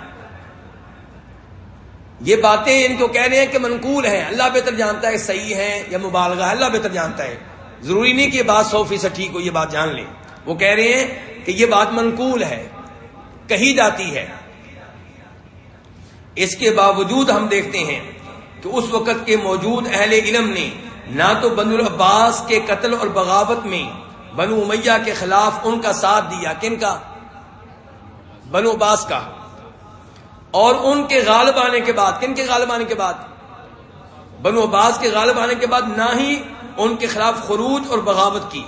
یہ باتیں ان کو کہہ رہے ہیں کہ منقول ہیں۔ اللہ بہتر جانتا ہے صحیح ہے یا مبالغہ ہے۔ اللہ بہتر جانتا ہے۔ ضروری نہیں کہ یہ بات سو فیصد ٹھیک ہو، یہ بات جان لیں۔ وہ کہہ رہے ہیں کہ یہ بات منقول ہے، کہی جاتی ہے۔ اس کے باوجود ہم دیکھتے ہیں کہ اس وقت کے موجود اہل علم نے نہ تو بنو العباس کے قتل اور بغاوت میں بنو امیہ کے خلاف ان کا ساتھ دیا۔ کن کا؟ بنو عباس کا۔ اور ان کے غالب آنے کے بعد، کن کے غالب آنے کے بعد؟ بنو عباس کے غالب آنے کے بعد نہ ہی ان کے خلاف خروج اور بغاوت کی،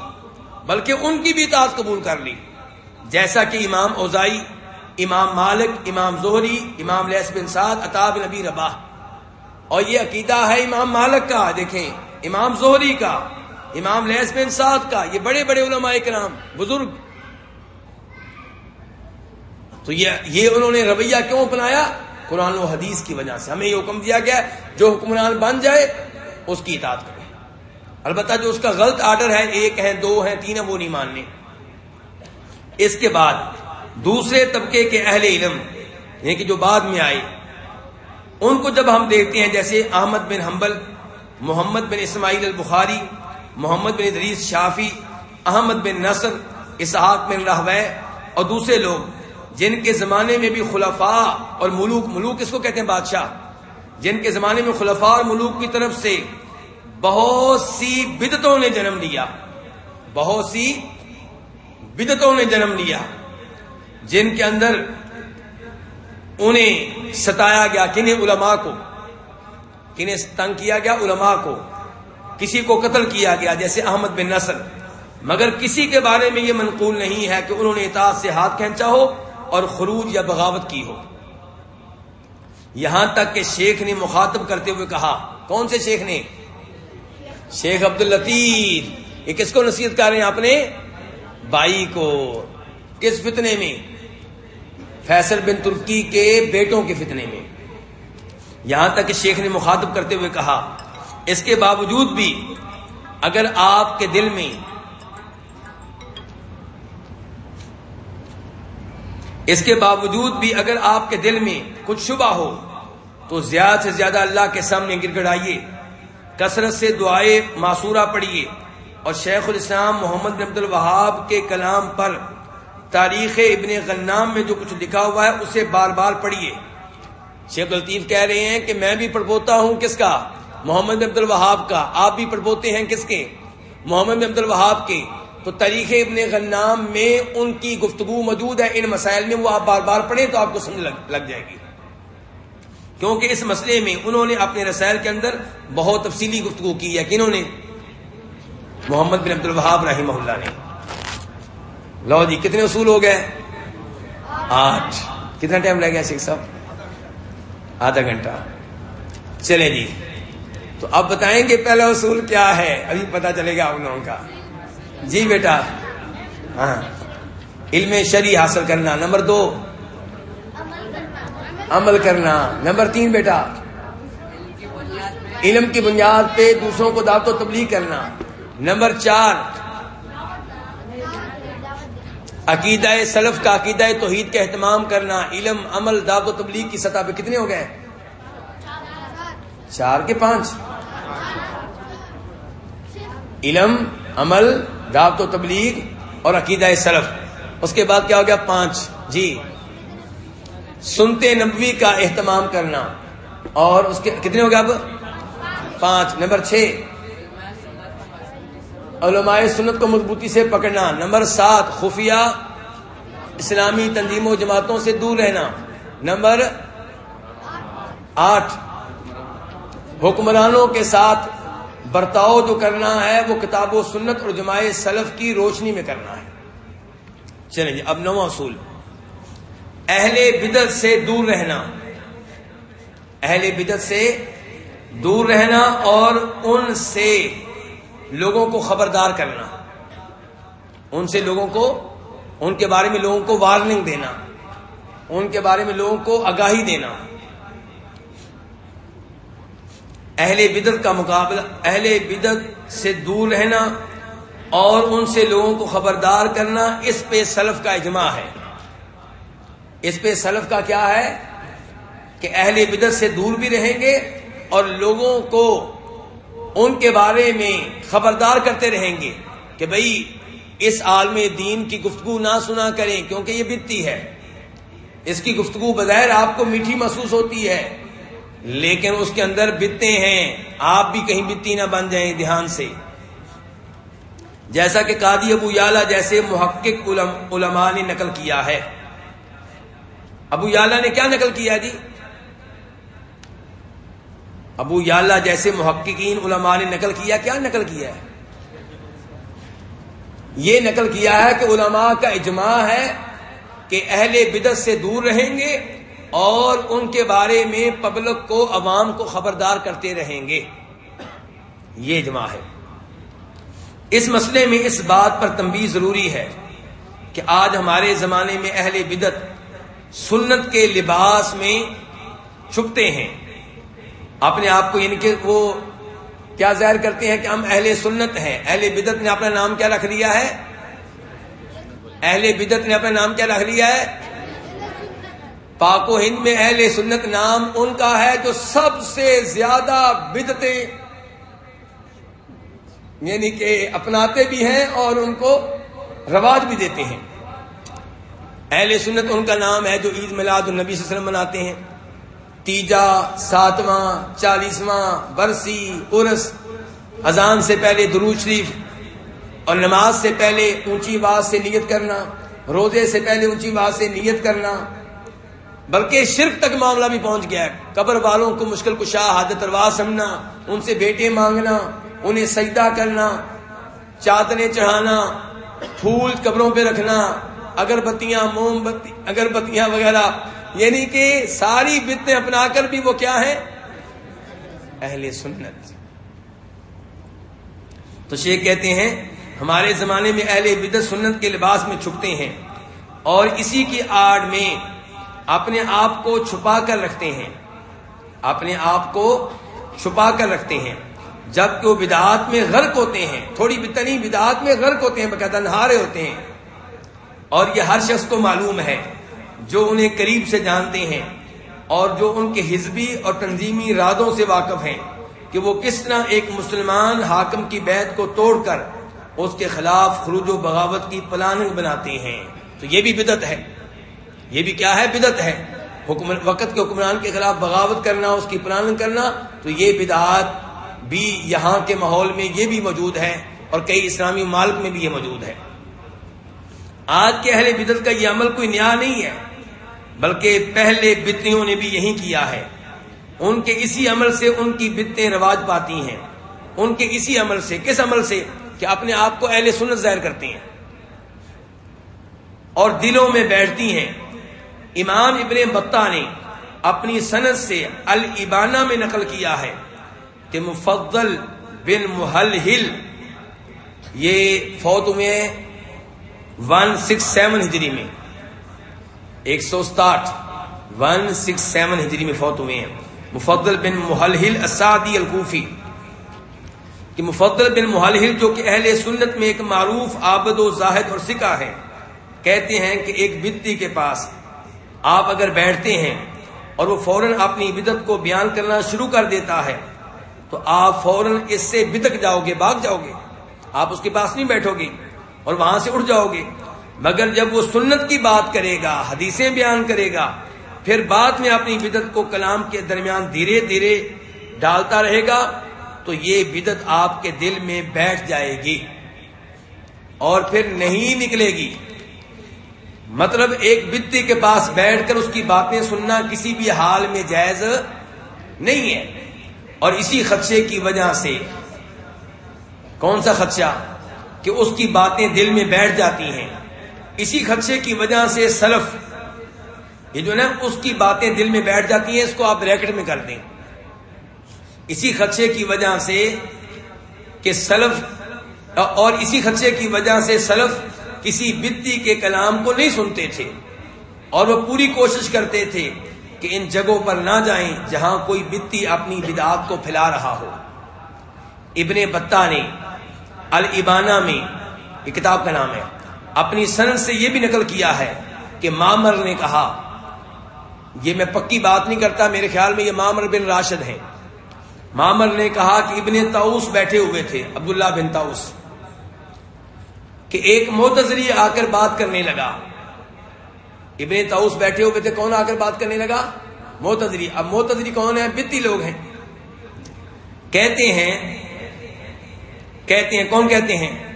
بلکہ ان کی بھی اطاعت قبول کر لی۔ جیسا کہ امام اوزائی، امام مالک، امام زہری، امام لیس بن سعد اطاب نبی ربا اور یہ عقیدہ ہے امام مالک کا، دیکھیں۔ امام زہری کا، امام لیس بن سعد کا، یہ بڑے بڑے علماء کرام، بزرگ۔ تو یہ یہ انہوں نے رویہ کیوں اپنایا؟ قرآن و حدیث کی وجہ سے۔ ہمیں یہ حکم دیا گیا، جو حکمران بن جائے، اس کی اطاعت کریں البتہ جو اس کا غلط آرڈر ہے، ایک ہے دو ہیں، تین ہیں، وہ نہیں ماننے۔ اس کے بعد، دوسرے طبقے کے اہل علم یعنی کہ جو بعد میں آئے، ان کو جب ہم دیکھتے ہیں، جیسے احمد بن حنبل محمد بن اسماعیل البخاری، محمد بن ادریس شافی احمد بن نصر، اسحاق بن رحوے اور دوسرے لوگ جن کے زمانے میں بھی خلفاء اور ملوک ملوک اس کو کہتے ہیں بادشاہ؟ جن کے زمانے میں خلفاء اور ملوک کی طرف سے بہت سی بدتوں نے جنم لیا، بہت سی بدتوں نے جنم لیا، جن کے اندر انہیں ستایا گیا کنہیں علماء کو کنہیں تنگ کیا گیا علماء کو، کسی کو قتل کیا گیا جیسے احمد بن نصر۔ مگر کسی کے بارے میں یہ منقول نہیں ہے کہ انہوں نے اطاعت سے ہاتھ کھینچا ہو اور خروج یا بغاوت کی ہو۔ یہاں تک کہ شیخ نے مخاطب کرتے ہوئے کہا، کون سے شیخ نے؟ شیخ عبد الطیف یہ کس کو نصیحت کر رہے ہیں اپنے بھائی کو۔ کس فتنے میں؟ فیصل بن ترکی کے بیٹوں کے فتنے میں۔ یہاں تک کہ شیخ نے مخاطب کرتے ہوئے کہا، اس کے باوجود بھی اگر آپ کے دل میں اس کے باوجود بھی اگر آپ کے دل میں کچھ شبہ ہو، تو زیادہ سے زیادہ اللہ کے سامنے گر گڑائیے، کثرت سے دعائیں معصورہ پڑھیے اور شیخ الاسلام محمد عبد الوہاب کے کلام پر تاریخ ابن غنام میں جو کچھ لکھا ہوا ہے، اسے بار بار پڑھیے۔ شیخ الطیف کہہ رہے ہیں کہ میں بھی پڑھوتا ہوں کس کا؟ محمد عبد الوہاب کا۔ آپ بھی پڑھوتے ہیں کس کے؟ محمد عبد الوہاب کے۔ تو تاریخ ابن غنام میں ان کی گفتگو موجود ہے، ان مسائل میں وہ آپ بار بار پڑھیں تو آپ کو سمجھ لگ جائے گی۔ کیونکہ اس مسئلے میں انہوں نے اپنے رسائل کے اندر بہت تفصیلی گفتگو کی ہے۔ کنہوں نے؟ محمد بن عبد الوہاب رحمہ اللہ نے۔ لو جی کتنے اصول ہو گئے؟ آٹھ۔ کتنا ٹائم لگ گیا شیخ صاحب؟ آدھا گھنٹہ۔ چلے جی۔ تو اب بتائیں گے پہلا اصول کیا ہے؟ ابھی پتا چلے گا آپ لوگوں کا۔ جی بیٹا۔ ہاں۔ علم شری حاصل کرنا۔ نمبر دو۔ عمل کرنا۔ نمبر تین بیٹا۔ علم کی بنیاد پہ دوسروں کو دعوت و تبلیغ کرنا۔ نمبر چار۔ عقیدہ سلف کا عقیدہ توحید کا اہتمام کرنا، علم، عمل، دعوت و تبلیغ کی سطح پہ کتنے ہو گئے؟ چار کے پانچ۔ علم، عمل، دعوت و تبلیغ اور عقیدہ سلف۔ اس کے بعد کیا ہو گیا؟ پانچ۔ جی۔ سنتے نبوی کا اہتمام کرنا۔ اور اس کے کتنے ہو گیا اب؟ پانچ۔ نمبر چھ۔ علماء سنت کو مضبوطی سے پکڑنا۔ نمبر سات، خفیہ اسلامی تنظیموں و جماعتوں سے دور رہنا۔ نمبر آٹھ، حکمرانوں کے ساتھ برتاؤ جو کرنا ہے، وہ کتاب و سنت اور جماع سلف کی روشنی میں کرنا ہے۔ چلیں جی اب نو اصول۔ اہل بدت سے دور رہنا۔ اہل بدت سے دور رہنا اور ان سے لوگوں کو خبردار کرنا، ان سے لوگوں کو، ان کے بارے میں لوگوں کو وارننگ دینا، ان کے بارے میں لوگوں کو آگاہی دینا۔ اہل بدت کا مقابلہ، اہل بدت سے دور رہنا اور ان سے لوگوں کو خبردار کرنا اس پہ سلف کا اجماع ہے۔ اس پہ سلف کا کیا ہے؟ کہ اہل بدت سے دور بھی رہیں گے اور لوگوں کو ان کے بارے میں خبردار کرتے رہیں گے کہ بھائی اس عالم دین کی گفتگو نہ سنا کریں کیونکہ یہ بتتی ہے۔ اس کی گفتگو بظاہر آپ کو میٹھی محسوس ہوتی ہے۔ لیکن اس کے اندر بتے ہیں۔ آپ بھی کہیں بتی نہ بن جائیں دھیان سے۔ جیسا کہ قادی ابو یالا جیسے محقق علماء نے نقل کیا ہے۔ ابو یالا نے کیا نقل کیا جی؟ ابو یالا جیسے محققین علماء نے نقل کیا کیا نقل کیا ہے؟ یہ نقل کیا ہے کہ علماء کا اجماع ہے کہ اہل بدت سے دور رہیں گے اور ان کے بارے میں پبلک کو، عوام کو خبردار کرتے رہیں گے۔ یہ اجماع ہے۔ اس مسئلے میں اس بات پر تنبیہ ضروری ہے کہ آج ہمارے زمانے میں اہل بدت سنت کے لباس میں چھپتے ہیں۔ اپنے آپ کو یعنی کہ وہ کیا ظاہر کرتے ہیں کہ ہم اہل سنت ہیں۔ اہل بدت نے اپنا نام کیا رکھ لیا ہے؟ اہل بدت نے اپنا نام کیا رکھ لیا ہے؟ پاک و ہند میں اہل سنت نام ان کا ہے جو سب سے زیادہ بدتیں یعنی کہ اپناتے بھی ہیں اور ان کو رواج بھی دیتے ہیں۔ اہل سنت ان کا نام ہے جو عید میلاد النبی صلی اللہ علیہ وسلم مناتے ہیں۔ تیجا، ساتواں، چالیسواں، برسی عرس اذان سے پہلے درود شریف۔ اور نماز سے پہلے اونچی آواز سے نیت کرنا۔ روزے سے پہلے اونچی آواز سے نیت کرنا۔ بلکہ شرک تک معاملہ بھی پہنچ گیا ہے۔ قبر والوں کو مشکل کشا حادت روا سمنا ان سے بیٹے مانگنا، انہیں سجدہ کرنا، چادریں چڑھانا، پھول قبروں پہ رکھنا، اگربتیاں، موم بتی، اگربتیاں وغیرہ۔ یعنی کہ ساری بتیں اپنا کر بھی وہ کیا ہے اہل سنت۔ تو شیخ کہتے ہیں، ہمارے زمانے میں اہل بدت سنت کے لباس میں چھپتے ہیں اور اسی کی آڑ میں اپنے آپ کو چھپا کر رکھتے ہیں۔ اپنے آپ کو چھپا کر رکھتے ہیں۔ جبکہ وہ بدعات میں غرق ہوتے ہیں، تھوڑی بتنی بدعات میں غرق ہوتے ہیں باقاعدہ نہارے ہوتے ہیں۔ اور یہ ہر شخص کو معلوم ہے۔ جو انہیں قریب سے جانتے ہیں اور جو ان کے حزبی اور تنظیمی ارادوں سے واقف ہیں کہ وہ کس طرح ایک مسلمان حاکم کی بیت کو توڑ کر اس کے خلاف خروج و بغاوت کی پلاننگ بناتے ہیں۔ تو یہ بھی بدت ہے۔ یہ بھی کیا ہے؟ بدت ہے۔ وقت کے حکمران کے خلاف بغاوت کرنا، اس کی پلاننگ کرنا، تو یہ بدعات بھی یہاں کے ماحول میں یہ بھی موجود ہے اور کئی اسلامی مالک میں بھی یہ موجود ہے۔ آج کے اہل بدت کا یہ عمل کوئی نیا نہیں ہے۔ بلکہ پہلے بتیوں نے بھی یہی کیا ہے۔ ان کے اسی عمل سے ان کی بتیں رواج پاتی ہیں۔ ان کے اسی عمل سے، کس عمل سے؟ کہ اپنے آپ کو اہل سنت ظاہر کرتی ہیں۔ اور دلوں میں بیٹھتی ہیں۔ امام ابن بتا نے اپنی صنعت سے البانہ میں نقل کیا ہے کہ مفضل بن محل ہل یہ فوت ہوئے ون سکس سیون ہجری میں۔ ایک سو ستاٹھ ون سکس سیون ہجری میں فوت ہوئے ہیں۔ مفضل بن محل اسادی القوفی کہ مفضل بن محل جو کہ اہل سنت میں ایک معروف عابد و زاہد اور سکہ ہے، کہتے ہیں کہ ایک بدتی کے پاس آپ اگر بیٹھتے ہیں اور وہ فوراً اپنی بدت کو بیان کرنا شروع کر دیتا ہے، تو آپ فوراً اس سے بدک جاؤ گے، بھاگ جاؤ گے۔ آپ اس کے پاس نہیں بیٹھو گے اور وہاں سے اٹھ جاؤ گے۔ مگر جب وہ سنت کی بات کرے گا، حدیثیں بیان کرے گا، پھر بعد میں اپنی بدت کو کلام کے درمیان دھیرے دھیرے ڈالتا رہے گا، تو یہ بدت آپ کے دل میں بیٹھ جائے گی اور پھر نہیں نکلے گی۔ مطلب ایک بدتی کے پاس بیٹھ کر اس کی باتیں سننا کسی بھی حال میں جائز نہیں ہے۔ اور اسی خدشے کی وجہ سے، کون سا خدشہ؟ کہ اس کی باتیں دل میں بیٹھ جاتی ہیں۔ اسی خدشے کی وجہ سے سلف یہ جو نا، اس کی باتیں دل میں بیٹھ جاتی ہیں، اس کو آپ بریکٹ میں کر دیں۔ اسی خدشے کی وجہ سے کہ سلف، اور اسی خدشے کی وجہ سے سلف کسی بتی کے کلام کو نہیں سنتے تھے، اور وہ پوری کوشش کرتے تھے کہ ان جگہوں پر نہ جائیں جہاں کوئی بتی اپنی بدعات کو پھیلا رہا ہو۔ ابن بتا نے البانا میں یہ کتاب کا نام ہے۔ اپنی سن سے یہ بھی نقل کیا ہے کہ مامر نے کہا، یہ میں پکی بات نہیں کرتا، میرے خیال میں یہ مامر بن راشد ہیں۔ مامر نے کہا کہ ابن تاؤس بیٹھے ہوئے تھے، عبداللہ بن تاؤس کہ ایک موتزری آ کر بات کرنے لگا۔ ابن تاؤس بیٹھے ہوئے تھے، کون آ کر بات کرنے لگا؟ موتزری اب موتزری کون ہے؟ بتی لوگ ہیں۔ کہتے ہیں کہتے ہیں، کون کہتے ہیں؟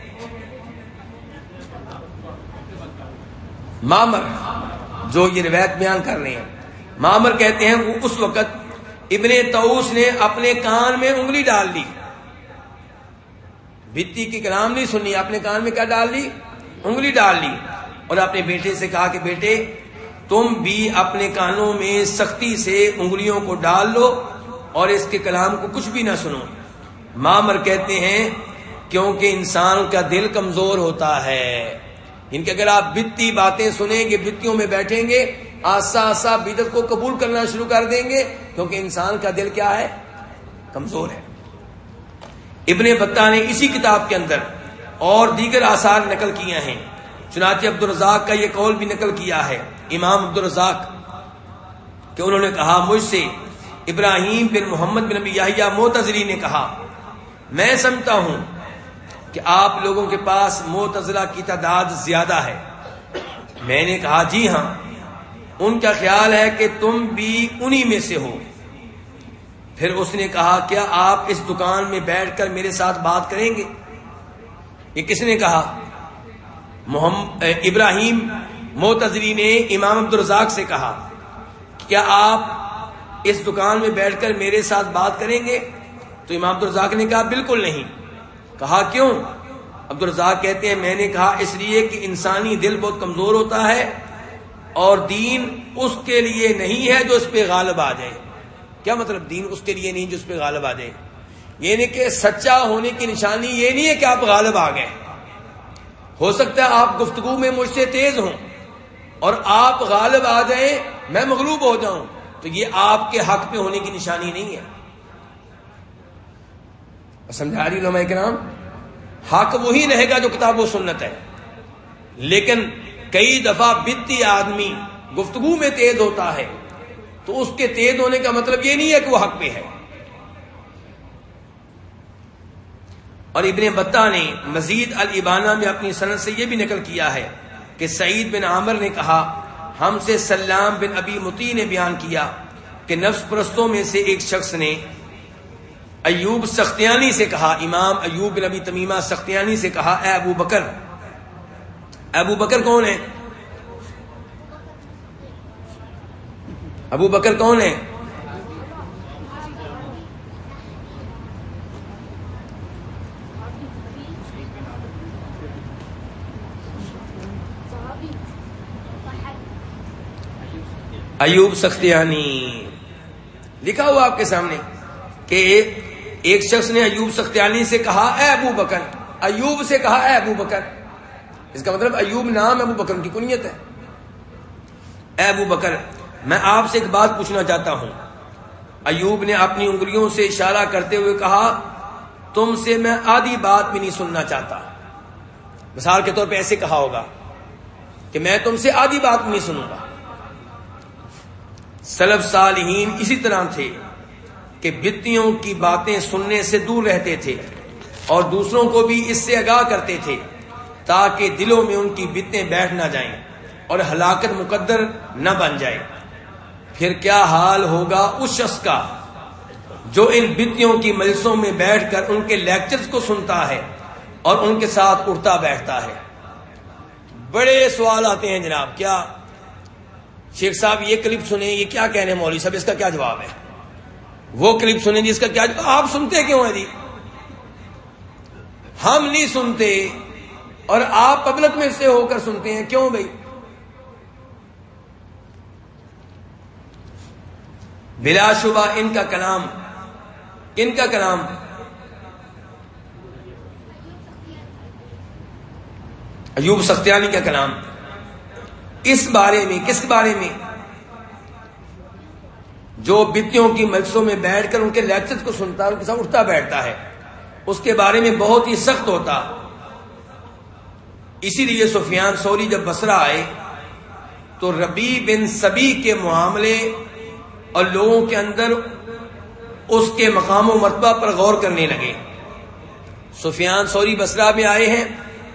مامر، جو یہ روایت بیان کر رہے ہیں۔ مامر کہتے ہیں وہ اس وقت ابن توس نے اپنے کان میں انگلی ڈال لی۔ بتی کی کلام نہیں سنی، اپنے کان میں کیا ڈال لی؟ انگلی ڈال لی۔ اور اپنے بیٹے سے کہا کہ بیٹے، تم بھی اپنے کانوں میں سختی سے انگلیوں کو ڈال لو اور اس کے کلام کو کچھ بھی نہ سنو۔ مامر کہتے ہیں، کیونکہ انسان کا دل کمزور ہوتا ہے۔ ان کے اگر آپ بتی باتیں سنیں گے بتیوں میں بیٹھیں گے، آسا آسا بدت کو قبول کرنا شروع کر دیں گے، کیونکہ انسان کا دل کیا ہے؟ کمزور ہے۔ ابن بتا نے اسی کتاب کے اندر اور دیگر آثار نقل کیے ہیں۔ چنانچہ عبد الرزاق کا یہ قول بھی نقل کیا ہے۔ امام عبد الرزاق کہ انہوں نے کہا، مجھ سے ابراہیم بن محمد بن نبی یاہیا موتزری نے کہا، میں سمجھتا ہوں کہ آپ لوگوں کے پاس موتزلہ کی تعداد زیادہ ہے۔ میں نے کہا جی ہاں ان کا خیال ہے کہ تم بھی انہی میں سے ہو۔ پھر اس نے کہا، کیا آپ اس دکان میں بیٹھ کر میرے ساتھ بات کریں گے؟ یہ کس نے کہا؟ محمد ابراہیم موتزری نے امام عبدالرزاق سے کہا، کیا آپ اس دکان میں بیٹھ کر میرے ساتھ بات کریں گے؟ تو امام عبد الرزاق نے کہا، بالکل نہیں۔ کہا کیوں؟ عبد الرزاق کہتے ہیں، میں نے کہا، اس لیے کہ انسانی دل بہت کمزور ہوتا ہے اور دین اس کے لیے نہیں ہے جو اس پہ غالب آ جائے۔ کیا مطلب دین اس کے لیے نہیں جو اس پہ غالب آ جائے؟ یعنی کہ سچا ہونے کی نشانی یہ نہیں ہے کہ آپ غالب آ گئے۔ ہو سکتا ہے آپ گفتگو میں مجھ سے تیز ہوں اور آپ غالب آ جائیں، میں مغلوب ہو جاؤں۔ تو یہ آپ کے حق پہ ہونے کی نشانی نہیں ہے۔ سمجھا رہی علماء کرام؟ حق وہی رہے گا جو کتاب و سنت ہے۔ لیکن کئی دفعہ بتی آدمی گفتگو میں تیز ہوتا ہے۔ تو اس کے تیز ہونے کا مطلب یہ نہیں ہے کہ وہ حق پہ ہے۔ اور ابن بتا نے مزید البانہ میں اپنی صنعت سے یہ بھی نقل کیا ہے کہ سعید بن عامر نے کہا، ہم سے سلام بن ابی متی نے بیان کیا کہ نفس پرستوں میں سے ایک شخص نے ایوب سختیانی سے کہا، امام ایوب بن ابی تمیمہ سختیانی سے کہا، اے ابو بکر ابو بکر کون ہے؟ ابو بکر کون ہے؟ ایوب سختیانی۔ لکھا ہوا آپ کے سامنے کہ ایک شخص نے ایوب سختیانی سے کہا، اے ابو بکر. ایوب سے کہا، اے ابو بکر. اس کا مطلب ایوب نام ابو بکر کی کنیت ہے۔ اے ابو بکر، میں آپ سے ایک بات پوچھنا چاہتا ہوں۔ ایوب نے اپنی انگلیوں سے اشارہ کرتے ہوئے کہا، تم سے میں آدھی بات بھی نہیں سننا چاہتا۔ مثال کے طور پہ ایسے کہا ہوگا کہ میں تم سے آدھی بات بھی نہیں سنوں گا۔ سلب صالحین اسی طرح تھے۔ کہ بتیوں کی باتیں سننے سے دور رہتے تھے اور دوسروں کو بھی اس سے آگاہ کرتے تھے تاکہ دلوں میں ان کی بتیں بیٹھ نہ جائیں اور ہلاکت مقدر نہ بن جائے۔ پھر کیا حال ہوگا اس شخص کا جو ان بتیوں کی مجلسوں میں بیٹھ کر ان کے لیکچرز کو سنتا ہے اور ان کے ساتھ اٹھتا بیٹھتا ہے؟ بڑے سوال آتے ہیں جناب، کیا شیخ صاحب یہ کلپ سنیں، یہ کیا کہنے مولوی صاحب، اس کا کیا جواب ہے؟ وہ کلپ سنیں جی اس کا کیا آپ سنتے کیوں ہیں جی؟ ہم نہیں سنتے اور آپ پبلک میں سے ہو کر سنتے ہیں، کیوں بھائی؟ بلا شبہ ان کا کلام، ان کا کلام۔ ایوب سختیانی کا کلام۔ اس بارے میں، کس بارے میں؟ جو بتیوں کی مجلسوں میں بیٹھ کر ان کے لیکچر کو سنتا ہے، ان کے ساتھ اٹھتا بیٹھتا ہے۔ اس کے بارے میں بہت ہی سخت ہوتا۔ اسی لیے سفیان سوری جب بسرا آئے، تو ربی بن سبی کے معاملے اور لوگوں کے اندر اس کے مقام و مرتبہ پر غور کرنے لگے۔ سفیان سوری بسرا میں آئے ہیں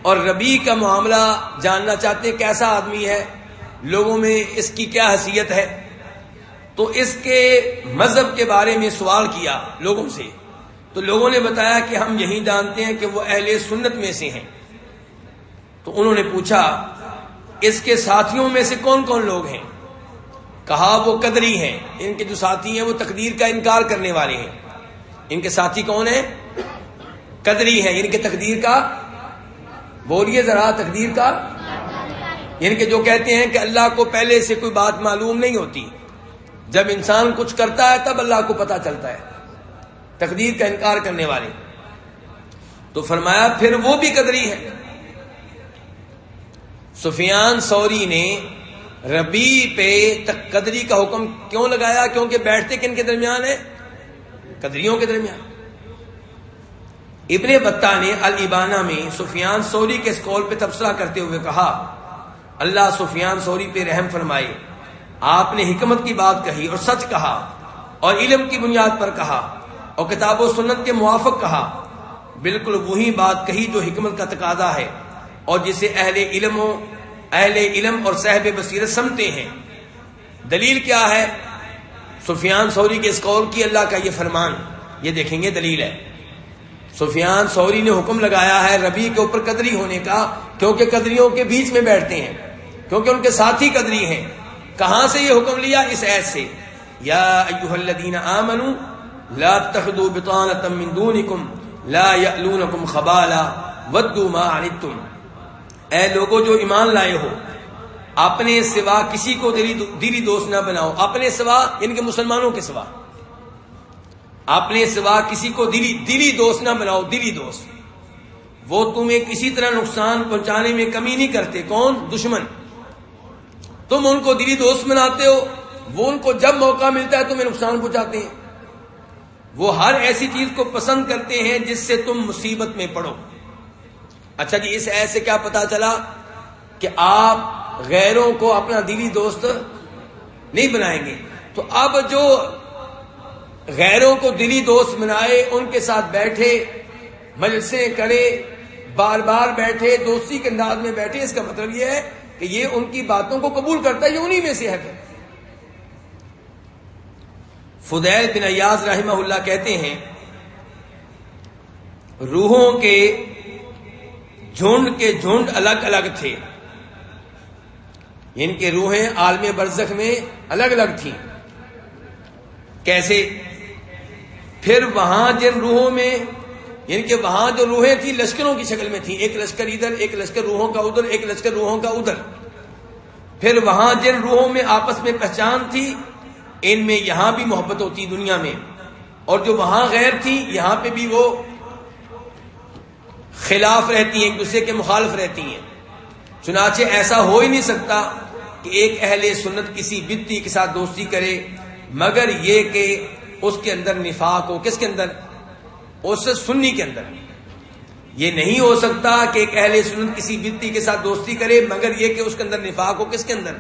اور ربی کا معاملہ جاننا چاہتے ہیں، کیسا آدمی ہے، لوگوں میں اس کی کیا حیثیت ہے۔ تو اس کے مذہب کے بارے میں سوال کیا لوگوں سے۔ تو لوگوں نے بتایا کہ ہم یہی جانتے ہیں کہ وہ اہل سنت میں سے ہیں۔ تو انہوں نے پوچھا، اس کے ساتھیوں میں سے کون کون لوگ ہیں؟ کہا، وہ قدری ہیں۔ ان کے جو ساتھی ہیں، وہ تقدیر کا انکار کرنے والے ہیں۔ ان کے ساتھی کون ہیں؟ قدری ہیں۔ ان کے تقدیر کا، بولیے ذرا، تقدیر کا۔ ان کے جو کہتے ہیں کہ اللہ کو پہلے سے کوئی بات معلوم نہیں ہوتی۔ جب انسان کچھ کرتا ہے تب اللہ کو پتا چلتا ہے، تقدیر کا انکار کرنے والے۔ تو فرمایا، پھر وہ بھی قدری ہے۔ سفیان سوری نے ربی پہ قدری کا حکم کیوں لگایا؟ کیونکہ بیٹھتے کن کے درمیان ہے؟ قدریوں کے درمیان۔ ابن بتا نے البانہ میں سفیان سوری کے اسکول پہ تبصرہ کرتے ہوئے کہا، اللہ سفیان سوری پہ رحم فرمائے۔ آپ نے حکمت کی بات کہی اور سچ کہا اور علم کی بنیاد پر کہا اور کتاب و سنت کے موافق کہا۔ بالکل وہی بات کہی جو حکمت کا تقاضا ہے اور جسے اہل علم و اہل علم اور صحب بصیرت سمتے ہیں۔ دلیل کیا ہے؟ سفیان سوری کے اسکول کی اللہ کا یہ فرمان، یہ دیکھیں گے دلیل ہے۔ سفیان سوری نے حکم لگایا ہے ربی کے اوپر قدری ہونے کا، کیونکہ قدریوں کے بیچ میں بیٹھتے ہیں، کیونکہ ان کے ساتھی قدری ہیں۔ کہاں سے یہ حکم لیا؟ اس ایس سے۔ یا ایوہ الذین آمنوا لا تخدوا بطانتا من دونکم لا یعلونکم خبالا ودو ما عنتم۔ اے لوگوں جو ایمان لائے ہو، اپنے سوا کسی کو دلی دوست نہ بناؤ۔ اپنے سوا یعنی ان کے مسلمانوں کے سوا۔ اپنے سوا کسی کو دلی دلی دوست نہ بناؤ، دلی دوست۔ وہ تمہیں کسی طرح نقصان پہنچانے میں کمی نہیں کرتے۔ کون؟ دشمن۔ تم ان کو دلی دوست بناتے ہو، وہ ان کو جب موقع ملتا ہے تمہیں نقصان پہنچاتے ہیں۔ وہ ہر ایسی چیز کو پسند کرتے ہیں جس سے تم مصیبت میں پڑو۔ اچھا جی اس ایسے کیا پتا چلا کہ آپ غیروں کو اپنا دلی دوست نہیں بنائیں گے؟ تو اب جو غیروں کو دلی دوست بنائے، ان کے ساتھ بیٹھے، مجلسیں کرے بار بار بیٹھے، دوستی کے انداز میں بیٹھے، اس کا مطلب یہ ہے کہ یہ ان کی باتوں کو قبول کرتا ہے، یہ انہی میں سے ہے۔ فدیل بن ایاز رحمہ اللہ کہتے ہیں، روحوں کے جھنڈ کے جھنڈ الگ الگ تھے۔ ان کے روحیں عالم برزخ میں الگ الگ تھیں۔ کیسے؟ پھر وہاں جن روحوں میں یعنی کہ وہاں جو روحیں تھیں لشکروں کی شکل میں تھیں، ایک لشکر ادھر، ایک لشکر روحوں کا ادھر، ایک لشکر روحوں کا ادھر۔ پھر وہاں جن روحوں میں آپس میں پہچان تھی، ان میں یہاں بھی محبت ہوتی دنیا میں۔ اور جو وہاں غیر تھی یہاں پہ بھی وہ خلاف رہتی ہیں، ایک دوسرے کے مخالف رہتی ہیں۔ چنانچہ ایسا ہو ہی نہیں سکتا کہ ایک اہل سنت کسی بتی کے ساتھ دوستی کرے، مگر یہ کہ اس کے اندر نفاق ہو۔ کس کے اندر؟ اس سنی کے اندر۔ یہ نہیں ہو سکتا کہ ایک اہل سنت کسی بتی کے ساتھ دوستی کرے، مگر یہ کہ اس کے اندر نفاق ہو کس کے اندر؟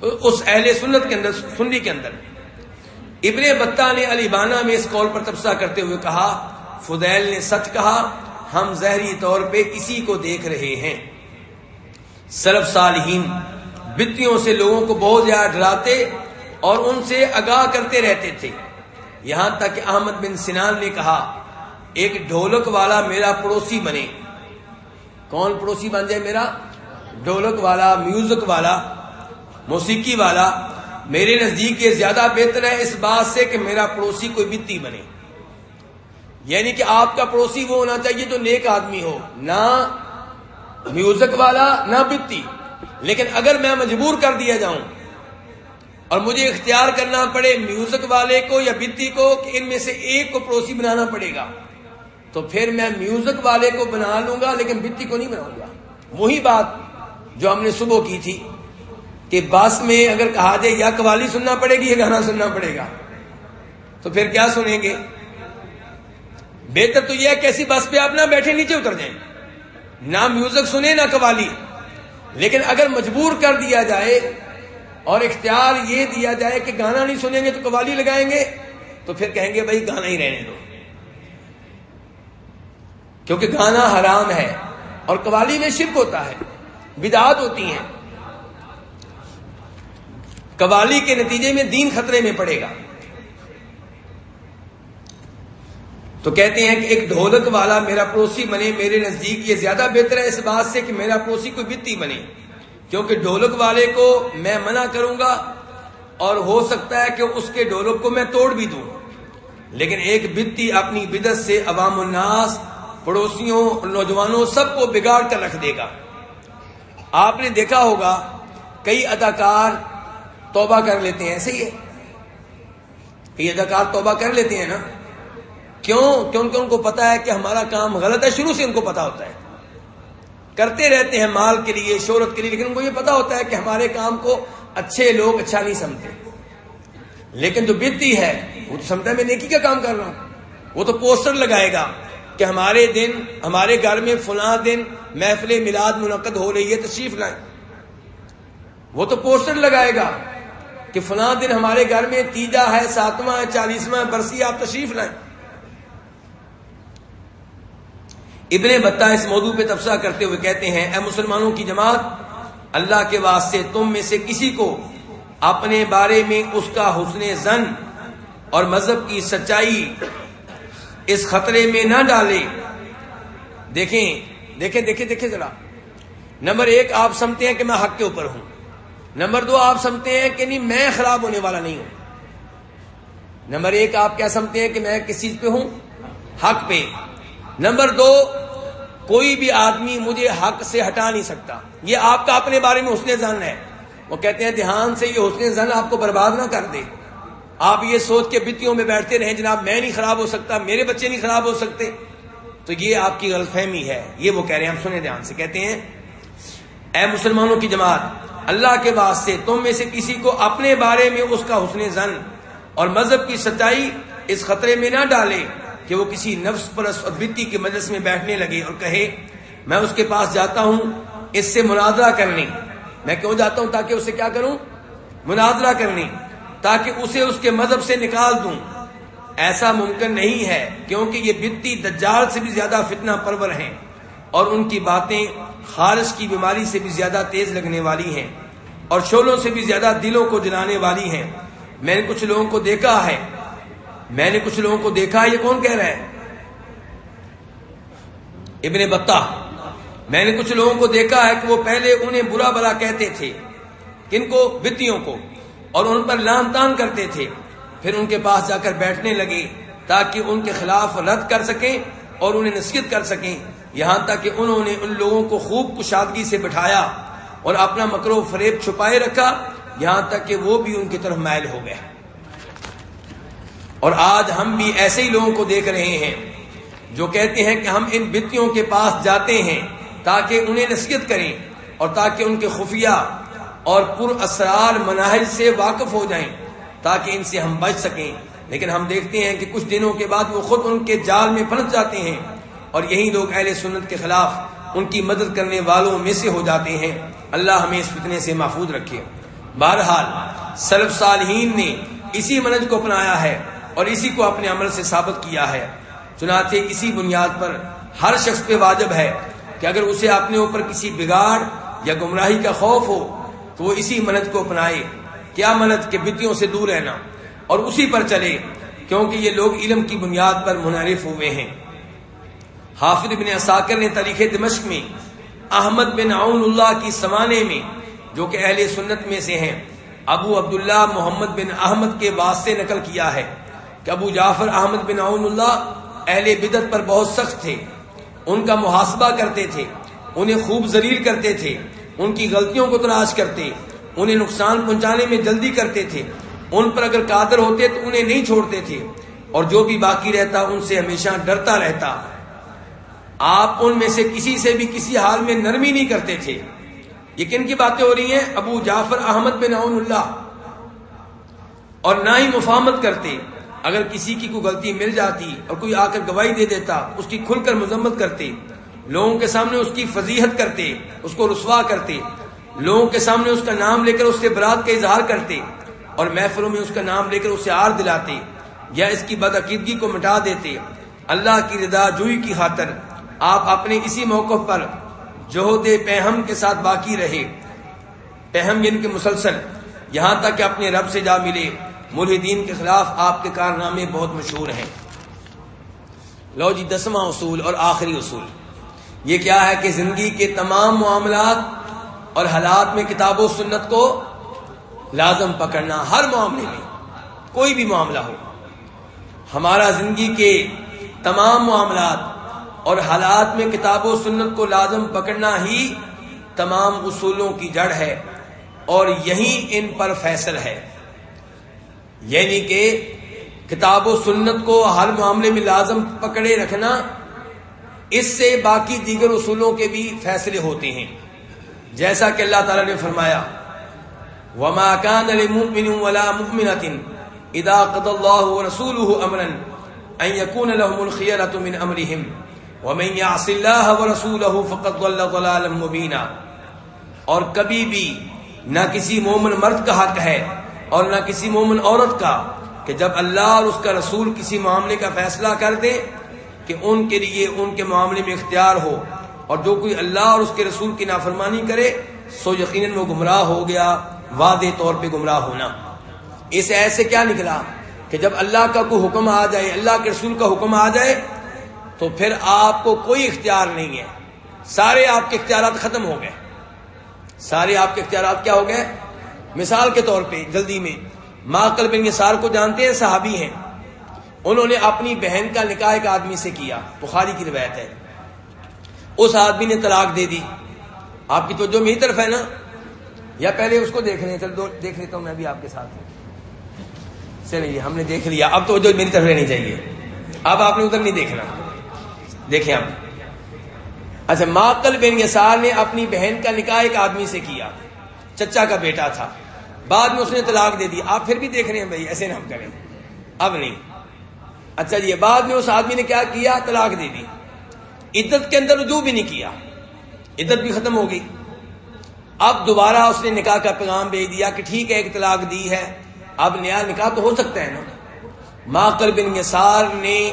اس اہل سنت کے اندر، سنی کے اندر۔ ابن بتا نے علی بانا میں اس کال پر تبصرہ کرتے ہوئے کہا فدیل نے سچ کہا، ہم زہری طور پہ اسی کو دیکھ رہے ہیں۔ سلف صالحین بتیوں سے لوگوں کو بہت زیادہ ڈراتے اور ان سے آگاہ کرتے رہتے تھے۔ یہاں تک کہ احمد بن سنان نے کہا، ایک ڈھولک والا میرا پڑوسی بنے۔ کون پڑوسی بن جائے میرا؟ ڈھولک والا، میوزک والا، موسیقی والا۔ میرے نزدیک یہ زیادہ بہتر ہے اس بات سے کہ میرا پڑوسی کوئی بتی بنے۔ یعنی کہ آپ کا پڑوسی وہ ہونا چاہیے جو نیک آدمی ہو، نہ میوزک والا، نہ بتی لیکن اگر میں مجبور کر دیا جاؤں اور مجھے اختیار کرنا پڑے میوزک والے کو یا بتی کو کہ ان میں سے ایک کو پڑوسی بنانا پڑے گا۔ تو پھر میں میوزک والے کو بنا لوں گا، لیکن بتی کو نہیں بناؤں گا۔ وہی بات جو ہم نے صبح کی تھی کہ بس میں اگر کہا جائے یا قوالی سننا پڑے گی یا گانا سننا پڑے گا۔ تو پھر کیا سنیں گے؟ بہتر تو یہ ہے کہ ایسی بس پہ آپ نہ بیٹھے، نیچے اتر جائیں۔ نہ میوزک سنیں، نہ قوالی۔ لیکن اگر مجبور کر دیا جائے اور اختیار یہ دیا جائے کہ گانا نہیں سنیں گے تو قوالی لگائیں گے، تو پھر کہیں گے بھائی گانا ہی رہنے دو۔ کیونکہ گانا حرام ہے اور قوالی میں شرک ہوتا ہے، بدعات ہوتی ہیں۔ قوالی کے نتیجے میں دین خطرے میں پڑے گا۔ تو کہتے ہیں کہ ایک ڈھولک والا میرا پڑوسی بنے، میرے نزدیک یہ زیادہ بہتر ہے اس بات سے کہ میرا پڑوسی کوئی بتی بنے۔ کیونکہ ڈھولک والے کو میں منع کروں گا اور ہو سکتا ہے کہ اس کے ڈھولک کو میں توڑ بھی دوں۔ لیکن ایک بتی اپنی بدت سے عوام الناس، پڑوسیوں، نوجوانوں سب کو بگاڑ کر رکھ دے گا۔ آپ نے دیکھا ہوگا، کئی اداکار توبہ کر لیتے ہیں۔ ایسے ہی ہے۔ کئی اداکار توبہ کر لیتے ہیں نا۔ کیوں؟ کیونکہ ان کو پتا ہے کہ ہمارا کام غلط ہے، شروع سے ان کو پتا ہوتا ہے۔ کرتے رہتے ہیں مال کے لیے، شہرت کے لیے، لیکن ان کو یہ پتا ہوتا ہے کہ ہمارے کام کو اچھے لوگ اچھا نہیں سمجھتے۔ لیکن جو بتی ہے، وہ تو سمجھتا ہے میں نیکی کا کام کر رہا ہوں۔ وہ تو پوسٹر لگائے گا کہ ہمارے دن، ہمارے گھر میں فلاں دن محفل میلاد منعقد ہو رہی ہے، تشریف لائیں۔ وہ تو پوسٹر لگائے گا کہ فلاں دن ہمارے گھر میں تیجا ہے، ساتواں ہے، چالیسواں برسی آپ تشریف لائیں۔ ابن بتا اس موضوع پہ تبصرہ کرتے ہوئے کہتے ہیں، اے مسلمانوں کی جماعت، اللہ کے واسطے تم میں سے کسی کو اپنے بارے میں اس کا حسن زن اور مذہب کی سچائی اس خطرے میں نہ ڈالے۔ دیکھیں دیکھیں دیکھیں دیکھیں ذرا۔ نمبر ایک، آپ سمجھتے ہیں کہ میں حق کے اوپر ہوں۔ نمبر دو، آپ سمجھتے ہیں کہ نہیں، میں خراب ہونے والا نہیں ہوں۔ نمبر ایک، آپ کیا سمجھتے ہیں کہ میں کس چیز پہ ہوں؟ حق پہ۔ نمبر دو، کوئی بھی آدمی مجھے حق سے ہٹا نہیں سکتا۔ یہ آپ کا اپنے بارے میں حسن زن ہے۔ وہ کہتے ہیں، دھیان سے یہ حسن زن آپ کو برباد نہ کر دے۔ آپ یہ سوچ کے بتیوں میں بیٹھتے رہیں، جناب، میں نہیں خراب ہو سکتا، میرے بچے نہیں خراب ہو سکتے۔ تو یہ آپ کی غلط فہمی ہے۔ یہ وہ کہہ رہے ہیں، ہم سنیں دھیان سے۔ کہتے ہیں، اے مسلمانوں کی جماعت، اللہ کے واسطے تم میں سے کسی کو اپنے بارے میں اس کا حسن زن اور مذہب کی سچائی اس خطرے میں نہ ڈالے۔ کہ وہ کسی نفس پرس اور بتی کے مجلس میں بیٹھنے لگے اور کہے، میں اس کے پاس جاتا ہوں، اس سے مناظرہ کرنے۔ میں کیوں جاتا ہوں؟ تاکہ اسے کیا کروں؟ مناظرہ کرنے، تاکہ اسے اس کے مذہب سے نکال دوں۔ ایسا ممکن نہیں ہے، کیونکہ یہ بتی دجال سے بھی زیادہ فتنہ پرور ہیں اور ان کی باتیں خارش کی بیماری سے بھی زیادہ تیز لگنے والی ہیں اور شولوں سے بھی زیادہ دلوں کو جلانے والی ہیں۔ میں نے کچھ لوگوں کو دیکھا ہے۔ میں نے کچھ لوگوں کو دیکھا، یہ کون کہہ رہا ہے؟ ابن بتا میں نے کچھ لوگوں کو دیکھا ہے کہ وہ پہلے انہیں برا بلا کہتے تھے، کن کو؟ بتیوں کو۔ اور ان پر لان تان کرتے تھے۔ پھر ان کے پاس جا کر بیٹھنے لگے تاکہ ان کے خلاف رد کر سکیں اور انہیں نصیحت کر سکیں۔ یہاں تک کہ انہوں نے ان لوگوں کو خوب کشادگی سے بٹھایا اور اپنا مکرو فریب چھپائے رکھا۔ یہاں تک کہ وہ بھی ان کی طرف مائل ہو گئے۔ اور آج ہم بھی ایسے ہی لوگوں کو دیکھ رہے ہیں جو کہتے ہیں کہ ہم ان بتیوں کے پاس جاتے ہیں تاکہ انہیں نصیحت کریں اور تاکہ ان کے خفیہ اور پر اسرار مناہج سے واقف ہو جائیں تاکہ ان سے ہم بچ سکیں۔ لیکن ہم دیکھتے ہیں کہ کچھ دنوں کے بعد وہ خود ان کے جال میں پھنس جاتے ہیں اور یہی لوگ اہل سنت کے خلاف ان کی مدد کرنے والوں میں سے ہو جاتے ہیں۔ اللہ ہمیں اس فتنے سے محفوظ رکھے۔ بہرحال سلف صالحین نے اسی منج کو اپنایا ہے۔ اور اسی کو اپنے عمل سے ثابت کیا ہے۔ چنانچہ اسی بنیاد پر ہر شخص پہ واجب ہے کہ اگر اسے اپنے اوپر کسی بگاڑ یا گمراہی کا خوف ہو، تو وہ اسی منت کو اپنائے۔ کیا منت کے بتیوں سے دور رہنا اور اسی پر چلے، کیونکہ یہ لوگ علم کی بنیاد پر منعرف ہوئے ہیں۔ حافظ بن اساکر نے تاریخ دمشق میں احمد بن عون اللہ کی سمانے میں، جو کہ اہل سنت میں سے ہیں، ابو عبداللہ محمد بن احمد کے واسطے نقل کیا ہے۔ کہ ابو جعفر احمد بن عون اللہ اہل بدت پر بہت سخت تھے۔ ان کا محاسبہ کرتے تھے، انہیں خوب ذلیل کرتے تھے، ان کی غلطیوں کو تلاش کرتے، انہیں نقصان پہنچانے میں جلدی کرتے تھے۔ ان پر اگر قادر ہوتے تو انہیں نہیں چھوڑتے تھے۔ اور جو بھی باقی رہتا ان سے ہمیشہ ڈرتا رہتا۔ آپ ان میں سے کسی سے بھی کسی حال میں نرمی نہیں کرتے تھے۔ یہ کن کی باتیں ہو رہی ہیں؟ ابو جعفر احمد بن عون اللہ۔ اور نہ ہی مفاہمت کرتے۔ اگر کسی کی کوئی غلطی مل جاتی اور کوئی آ کر گواہی دے دیتا، اس کی کھل کر مذمت کرتے، لوگوں کے سامنے اس کی فضیحت کرتے، اس کو رسوا کرتے، لوگوں کے سامنے اس کا نام لے کر اس سے برات کا اظہار کرتے اور محفلوں میں اس کا نام لے کر اسے آر دلاتے یا اس کی بدعقیدگی کو مٹا دیتے۔ اللہ کی رضا جوئی کی خاطر آپ اپنے اسی موقع پر جوہد پہم کے ساتھ باقی رہے۔ پہم یعنی کہ مسلسل، یہاں تک کہ اپنے رب سے جا ملے۔ ملحدین کے خلاف آپ کے کارنامے بہت مشہور ہیں۔ لو جی دسواں اصول اور آخری اصول۔ یہ کیا ہے کہ زندگی کے تمام معاملات اور حالات میں کتاب و سنت کو لازم پکڑنا ہر معاملے میں کوئی بھی معاملہ ہو۔ ہمارا زندگی کے تمام معاملات اور حالات میں کتاب و سنت کو لازم پکڑنا ہی تمام اصولوں کی جڑ ہے اور یہی ان پر فیصل ہے۔ یعنی کہ کتاب و سنت کو ہر معاملے میں لازم پکڑے رکھنا، اس سے باقی دیگر اصولوں کے بھی فیصلے ہوتے ہیں۔ جیسا کہ اللہ تعالی نے فرمایا، وما كان للمؤمن ولا مؤمنة اذا قضى الله ورسوله امرا ان يكون لهم الخيرة من امرهم ومن يعص الله ورسوله فقد ضل ضلالا مبينا۔ اور کبھی بھی نہ کسی مومن مرد کا حق ہے۔ اور نہ کسی مومن عورت کا کہ جب اللہ اور اس کا رسول کسی معاملے کا فیصلہ کر دے کہ ان کے لیے ان کے معاملے میں اختیار ہو اور جو کوئی اللہ اور اس کے رسول کی نافرمانی کرے، سو یقیناً وہ گمراہ ہو گیا، واضح طور پہ گمراہ ہونا۔ اس ایسے کیا نکلا کہ جب اللہ کا کوئی حکم آ جائے، اللہ کے رسول کا حکم آ جائے، تو پھر آپ کو کوئی اختیار نہیں ہے۔ سارے آپ کے اختیارات ختم ہو گئے۔ سارے آپ کے اختیارات کیا ہو گئے؟ مثال کے طور پہ جلدی میں، ماں کل بن سار کو جانتے ہیں، صحابی ہیں۔ انہوں نے اپنی بہن کا نکاح ایک آدمی سے کیا، بخاری کی روایت ہے۔ اس آدمی نے طلاق دے دی۔ آپ کی تو جو میری طرف ہے نا؟ یا پہلے اس کو دیکھ رہے ہیں چل دیکھ لیتا ہوں میں بھی آپ کے ساتھ۔ چلیے جی، ہم نے دیکھ لیا۔ اب تو میری طرف رہنی چاہیے۔ اب آپ نے ادھر نہیں دیکھنا۔ دیکھیں آپ۔ اچھا ماکل بن یسار نے اپنی بہن کا نکاح ایک آدمی سے کیا۔ چچا کا بیٹا تھا۔ بعد میں اس نے طلاق دے دی۔ آپ پھر بھی دیکھ رہے ہیں بھائی، ایسے نہ ہم کریں۔ اب نہیں۔ اچھا جی بعد میں اس آدمی نے کیا کیا؟ طلاق دے دی۔ عدت کے اندر رجوع بھی نہیں کیا۔ عدت بھی ختم ہو گئی۔ اب دوبارہ اس نے نکاح کا پیغام بھیج دیا کہ ٹھیک ہے، ایک طلاق دی ہے۔ اب نیا نکاح تو ہو سکتا ہے نا۔ ماں بن یسار نے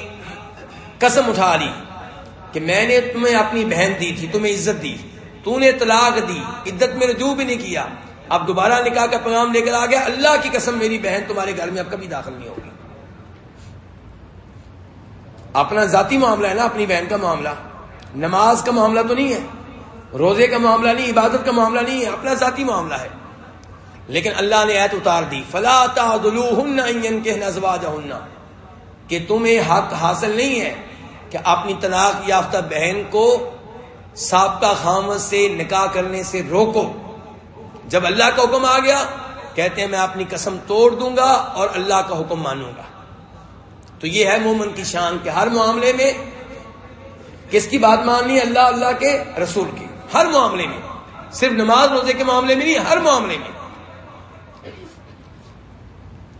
قسم اٹھا لی کہ میں نے تمہیں اپنی بہن دی تھی، تمہیں عزت دی۔ تو نے طلاق دی۔ عدت میں رجوع بھی نہیں کیا۔ اب دوبارہ نکاح کا پیغام لے کر آ گیا، اللہ کی قسم میری بہن تمہارے گھر میں اب کبھی داخل نہیں ہوگی۔ اپنا ذاتی معاملہ ہے نا، اپنی بہن کا معاملہ۔ نماز کا معاملہ تو نہیں ہے، روزے کا معاملہ نہیں، عبادت کا معاملہ نہیں ہے، اپنا ذاتی معاملہ ہے۔ لیکن اللہ نے ایت اتار دی، فلا کہ تمہیں حق حاصل نہیں ہے کہ اپنی طلاق یافتہ بہن کو سابقہ خام سے نکاح کرنے سے روکو۔ جب اللہ کا حکم آ گیا، کہتے ہیں میں اپنی قسم توڑ دوں گا اور اللہ کا حکم مانوں گا۔ تو یہ ہے مومن کی شان کہ ہر معاملے میں۔ کس کی بات ماننی؟ اللہ اللہ کے رسول کی۔ ہر معاملے میں۔ صرف نماز روزے کے معاملے میں نہیں، ہر معاملے میں۔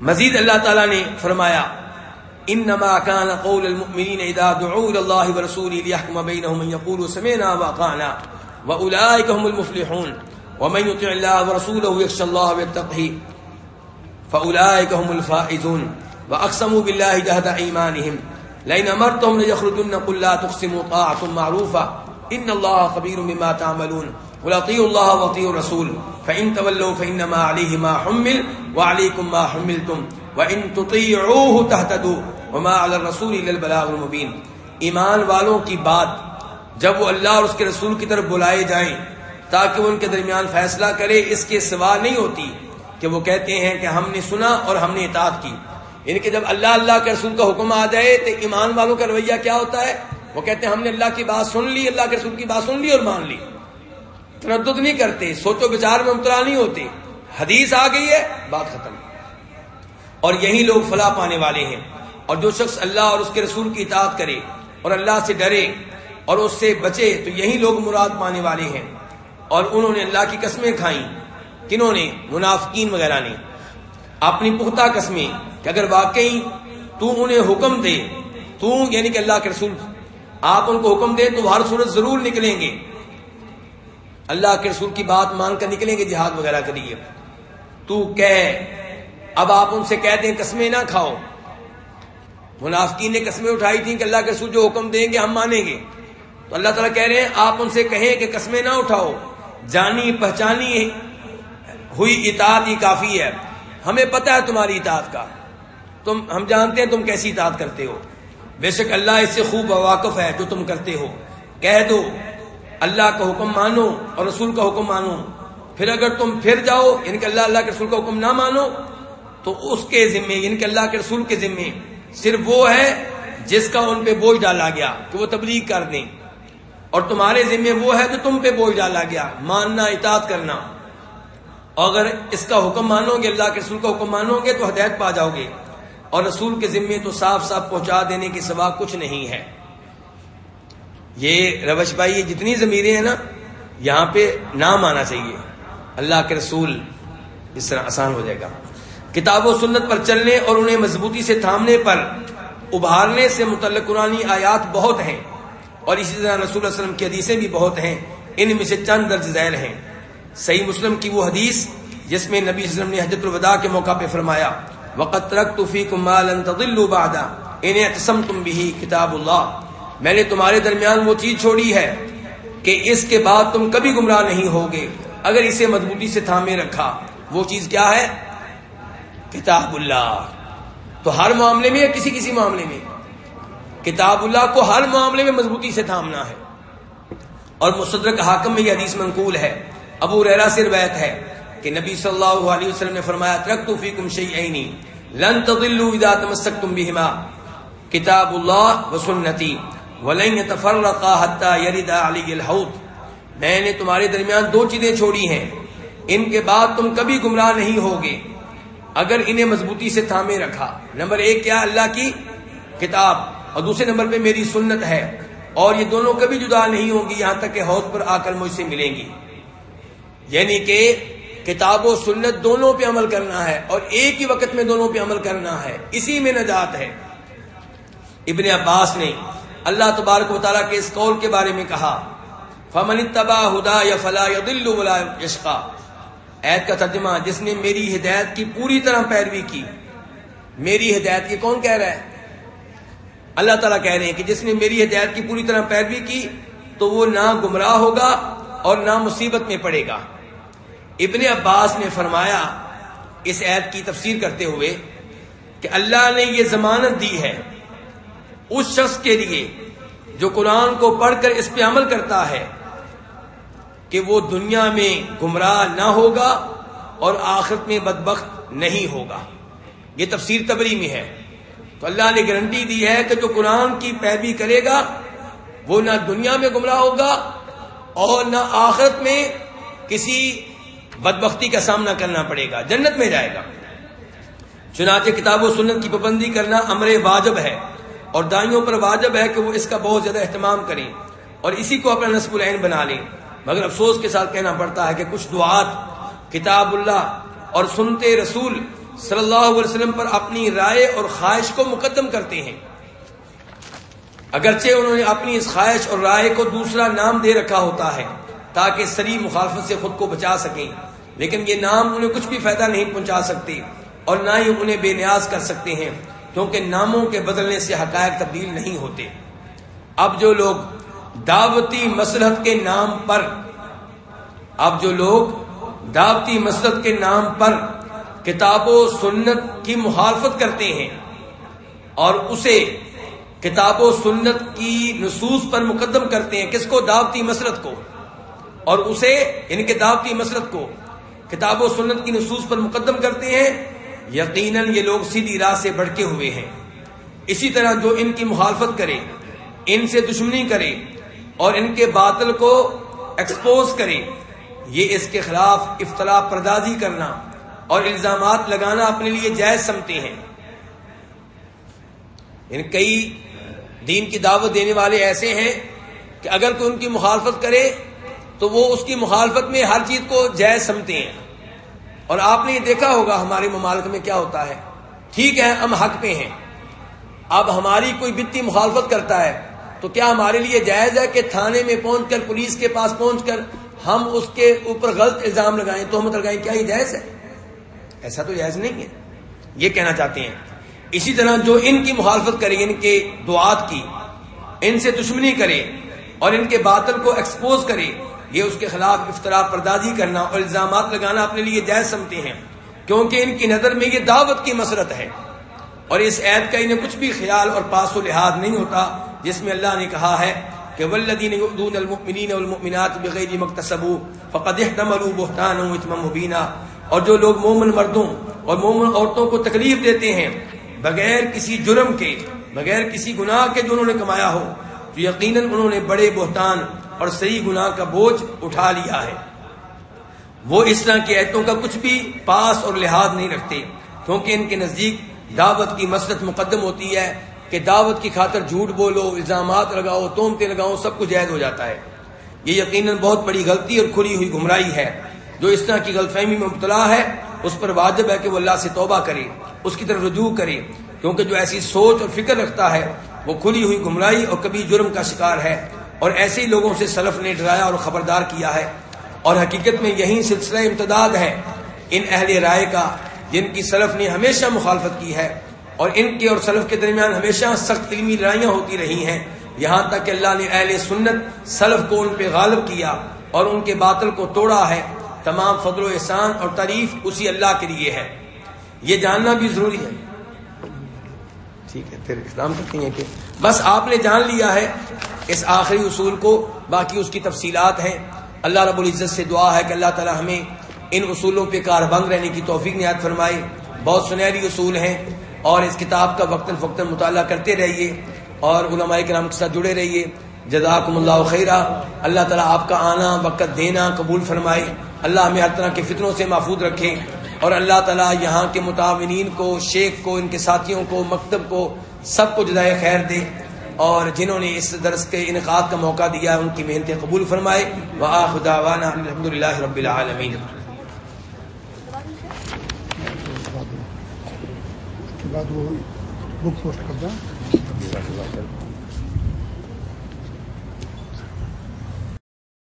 مزید اللہ تعالیٰ نے فرمایا، انما كان قول المؤمنين اذا دعوا الى الله ورسوله ليحكم بينهم ان يقولوا سمعنا واطعنا واولئك هم المفلحون۔ ومن يطع الله ورسوله يخشى الله ويتقه فاولئك هم الفائزون واقسموا بالله جهد ايمانهم لئن امرتهم ليخرجن قل لا تقسموا طاعه معروفه ان الله خبير بما تعملون ولاطيعوا الله واطيعوا الرسول فان تولوا فانما عليه ما حمل وعليكم ما حملتم وان تطيعوه تهتدوا وما على الرسول الا البلاغ المبين ایمان والوں کی بات جب وہ اللہ اور اس کے رسول کی طرف بلائے جائیں تاکہ وہ ان کے درمیان فیصلہ کرے، اس کے سوا نہیں ہوتی کہ وہ کہتے ہیں کہ ہم نے سنا اور ہم نے اطاعت کی۔ یعنی کہ جب اللہ اللہ کے رسول کا حکم آ جائے تو ایمان والوں کا رویہ کیا ہوتا ہے؟ وہ کہتے ہیں، ہم نے اللہ کی بات سن لی، اللہ کے رسول کی بات سن لی اور مان لی۔ تردد نہیں کرتے، سوچو بچار میں مبتلا نہیں ہوتے۔ حدیث آ گئی ہے، بات ختم۔ اور یہی لوگ فلاح پانے والے ہیں۔ اور جو شخص اللہ اور اس کے رسول کی اطاعت کرے اور اللہ سے ڈرے اور اس سے بچے، تو یہی لوگ مراد پانے والے ہیں۔ اور انہوں نے اللہ کی قسمیں کھائیں، کنہوں نے منافقین وغیرہ نے۔ اپنی پختہ قسمیں کہ اگر واقعی تو انہیں حکم دے، تو یعنی کہ اللہ کے رسول، آپ ان کو حکم دیں تو ہر صورت ضرور نکلیں گے۔ اللہ کے رسول کی بات مان کر نکلیں گے، جہاد وغیرہ کے لیے۔ تو کہہ، اب آپ ان سے کہہ دیں، قسمیں نہ کھاؤ۔ منافقین نے قسمیں اٹھائی تھیں کہ اللہ کے رسول جو حکم دیں گے، ہم مانیں گے۔ تو اللہ تعالیٰ کہہ رہے ہیں، آپ ان سے کہیں کہ قسمیں نہ اٹھاؤ۔ جانی پہچانی ہوئی اطاعت ہی کافی ہے۔ ہمیں پتہ ہے تمہاری اطاعت کا۔ تم، ہم جانتے ہیں تم کیسی اطاعت کرتے ہو۔ بے شک اللہ اس سے خوب واقف ہے جو تم کرتے ہو۔ کہہ دو، اللہ کا حکم مانو اور رسول کا حکم مانو۔ پھر اگر تم پھر جاؤ یعنی کہ اللہ اللہ کے رسول کا حکم نہ مانو، تو اس کے ذمے یعنی کہ اللہ کے رسول کے ذمے صرف وہ ہے جس کا ان پہ بوجھ ڈالا گیا کہ وہ تبلیغ کر دیں۔ اور تمہارے ذمے وہ ہے جو تم پہ بوجھ ڈالا گیا۔ ماننا، اطاعت کرنا۔ اگر اس کا حکم مانو گے، اللہ کے رسول کا حکم مانو گے، تو ہدایت پا جاؤ گے۔ اور رسول کے ذمے تو صاف صاف پہنچا دینے کے سوا کچھ نہیں ہے۔ یہ روش بھائی، یہ جتنی ضمیریں ہیں نا، یہاں پہ نام آنا چاہیے۔ اللہ کے رسول اس طرح آسان ہو جائے گا۔ کتاب و سنت پر چلنے اور انہیں مضبوطی سے تھامنے پر، ابھارنے سے متعلق قرآن آیات بہت ہیں۔ اور اسی طرح رسول اللہ علیہ وسلم کی حدیثیں بھی بہت ہیں۔ ان میں سے چند درج ذیل ہیں۔ صحیح مسلم کی وہ حدیث جس میں نبی وسلم نے حجت الوداع کے موقع پہ فرمایا وقت رک توفی بادا انہیں تم بھی کتاب اللہ۔ میں نے تمہارے درمیان وہ چیز چھوڑی ہے کہ اس کے بعد تم کبھی گمراہ نہیں ہوگے۔ اگر اسے مضبوطی سے تھامے رکھا، وہ چیز کیا ہے؟ کتاب اللہ۔ تو ہر معاملے میں یا کسی کسی معاملے میں؟ کتاب اللہ کو ہر معاملے میں مضبوطی سے تھامنا ہے۔ اور مصدرک حاکم میں یہ حدیث منقول ہے۔ ابو ریرا سے روایت ہے کہ نبی صلی اللہ علیہ وسلم نے فرمایا ترک تو فیکم شیئینی، لن تضلوا اذا تمسکتم بهما. کتاب اللہ و سنتی، ولن يتفرقا حتى يرد علی الحوض میں نے تمہارے درمیان دو چیزیں چھوڑی ہیں۔ ان کے بعد تم کبھی گمراہ نہیں ہوگے۔ اگر انہیں مضبوطی سے تھامے رکھا۔ نمبر ایک، کیا اللہ کی کتاب؟ اور دوسرے نمبر پہ میری سنت ہے۔ اور یہ دونوں کبھی جدا نہیں ہوں گی، یہاں تک کہ حوض پر آ کر مجھ سے ملیں گی۔ یعنی کہ کتاب و سنت دونوں پہ عمل کرنا ہے اور ایک ہی وقت میں دونوں پہ عمل کرنا ہے۔ اسی میں نجات ہے۔ ابن عباس نے اللہ تبارک و تعالیٰ کے اس قول کے بارے میں کہا، فمن تباہ ہدا یا فلاح ولا یشقا عید کا ترجمہ، جس نے میری ہدایت کی پوری طرح پیروی کی۔ میری ہدایت کی کون کہہ رہا ہے؟ اللہ تعالیٰ کہہ رہے ہیں کہ جس نے میری ہدایت کی پوری طرح پیروی کی تو وہ نہ گمراہ ہوگا اور نہ مصیبت میں پڑے گا۔ ابن عباس نے فرمایا اس عید کی تفسیر کرتے ہوئے کہ اللہ نے یہ ضمانت دی ہے اس شخص کے لیے جو قرآن کو پڑھ کر اس پہ عمل کرتا ہے کہ وہ دنیا میں گمراہ نہ ہوگا اور آخرت میں بدبخت نہیں ہوگا۔ یہ تفسیر تبری میں ہے۔ تو اللہ نے گارنٹی دی ہے کہ جو قرآن کی پیروی کرے گا، وہ نہ دنیا میں گمراہ ہوگا اور نہ آخرت میں کسی بدبختی کا سامنا کرنا پڑے گا، جنت میں جائے گا۔ چنانچہ کتاب و سنت کی پابندی کرنا امر واجب ہے اور دائیوں پر واجب ہے کہ وہ اس کا بہت زیادہ اہتمام کریں اور اسی کو اپنا نصب العین بنا لیں۔ مگر افسوس کے ساتھ کہنا پڑتا ہے کہ کچھ دعات کتاب اللہ اور سنتے رسول صلی اللہ علیہ وسلم پر اپنی رائے اور خواہش کو مقدم کرتے ہیں۔ اگرچہ انہوں نے اپنی اس خواہش اور رائے کو دوسرا نام دے رکھا ہوتا ہے تاکہ سری مخالفت سے خود کو بچا سکیں، لیکن یہ نام انہیں کچھ بھی فائدہ نہیں پہنچا سکتے اور نہ ہی انہیں بے نیاز کر سکتے ہیں، کیونکہ ناموں کے بدلنے سے حقائق تبدیل نہیں ہوتے۔ اب جو لوگ دعوتی مسلحت کے نام پر، اب جو لوگ دعوتی مسلحت کے نام پر کتاب و سنت کی مخالفت کرتے ہیں اور اسے کتاب و سنت کی نصوص پر مقدم کرتے ہیں کس کو؟ دعوتی مسرت کو۔ اور اسے ان کے دعوتی مسرت کو کتاب و سنت کی نصوص پر مقدم کرتے ہیں۔ یقیناً یہ لوگ سیدھی راہ سے بڑھکے ہوئے ہیں۔ اسی طرح جو ان کی مخالفت کرے، ان سے دشمنی کرے اور ان کے باطل کو ایکسپوز کرے، یہ اس کے خلاف افطلا پردازی کرنا اور الزامات لگانا اپنے لیے جائز سمتے ہیں۔ ان یعنی کئی دین کی دعوت دینے والے ایسے ہیں کہ اگر کوئی ان کی مخالفت کرے تو وہ اس کی مخالفت میں ہر چیز کو جائز سمتے ہیں۔ اور آپ نے یہ دیکھا ہوگا ہمارے ممالک میں کیا ہوتا ہے۔ ٹھیک ہے، ہم حق پہ ہیں۔ اب ہماری کوئی بتی مخالفت کرتا ہے تو کیا ہمارے لیے جائز ہے کہ تھانے میں پہنچ کر پولیس کے پاس پہنچ کر ہم اس کے اوپر غلط الزام لگائیں؟ تو ہم لگائیں کیا یہ جائز ہے؟ ایسا تو جائز نہیں ہے۔ یہ کہنا چاہتے ہیں۔ اسی طرح جو ان کی مخالفت کرے ان کے دعات کی، ان سے دشمنی کرے اور ان کے باطل کو ایکسپوز کرے یہ اس کے خلاف افطرا پردازی کرنا اور الزامات لگانا اپنے لیے جائز سمتے ہیں۔ کیونکہ ان کی نظر میں یہ دعوت کی مسرت ہے۔ اور اس عید کا انہیں کچھ بھی خیال اور پاس و لحاظ نہیں ہوتا، جس میں اللہ نے کہا ہے کہ ولدین المؤمنین والمؤمنات بغیر مکتسبوا فقد احتملوا بهتانا واثما مبینا اور جو لوگ مومن مردوں اور مومن عورتوں کو تکلیف دیتے ہیں، بغیر کسی جرم کے، بغیر کسی گناہ کے جو انہوں نے کمایا ہو، تو یقیناً انہوں نے بڑے بہتان اور صحیح گناہ کا بوجھ اٹھا لیا ہے۔ وہ اس طرح کی ایتوں کا کچھ بھی پاس اور لحاظ نہیں رکھتے، کیونکہ ان کے نزدیک دعوت کی مسرت مقدم ہوتی ہے کہ دعوت کی خاطر جھوٹ بولو، الزامات لگاؤ تومتے لگاؤ، سب کچھ جائز ہو جاتا ہے۔ یہ یقیناً بہت بڑی غلطی اور کھلی ہوئی گمراہی ہے۔ جو اس طرح کی غلط فہمی میں مبتلا ہے، اس پر واجب ہے کہ وہ اللہ سے توبہ کرے، اس کی طرف رجوع کرے، کیونکہ جو ایسی سوچ اور فکر رکھتا ہے، وہ کھلی ہوئی گمراہی اور کبھی جرم کا شکار ہے۔ اور ایسے ہی لوگوں سے سلف نے ڈرایا اور خبردار کیا ہے۔ اور حقیقت میں یہی سلسلہ امتداد ہے ان اہل رائے کا، جن کی سلف نے ہمیشہ مخالفت کی ہے۔ اور ان کے اور سلف کے درمیان ہمیشہ سخت علمی لڑائیاں ہوتی رہی ہیں۔ یہاں تک کہ اللہ نے اہل سنت سلف کو ان پہ غالب کیا اور ان کے باطل کو توڑا ہے۔ تمام فضل و احسان اور تعریف اسی اللہ کے لیے ہے۔ یہ جاننا بھی ضروری ہے۔ ٹھیک ہے پھر اسلام کرتی ہیں کہ بس آپ نے جان لیا ہے اس آخری اصول کو باقی اس کی تفصیلات ہیں۔ اللہ رب العزت سے دعا ہے کہ اللہ تعالی ہمیں ان اصولوں پہ کار بند رہنے کی توفیق نہایت فرمائے۔ بہت سنہری اصول ہیں اور اس کتاب کا وقتاً فوقتاً مطالعہ کرتے رہیے اور علماء کے نام کے ساتھ جڑے رہیے۔ جزاکم اللہ خیرہ اللہ تعالیٰ آپ کا آنا، وقت دینا قبول فرمائے۔ اللہ ہمیں ہر طرح کے فطروں سے محفوظ رکھے۔ اور اللہ تعالیٰ یہاں کے متعمین کو، شیخ کو، ان کے ساتھیوں کو، مکتب کو سب کو جدائے خیر دے۔ اور جنہوں نے اس درس کے انعقاد کا موقع دیا، ان کی محنتیں قبول فرمائے۔ خدا الحمد للہ رب العالمین۔ بعد وہ بک پوسٹ کرتا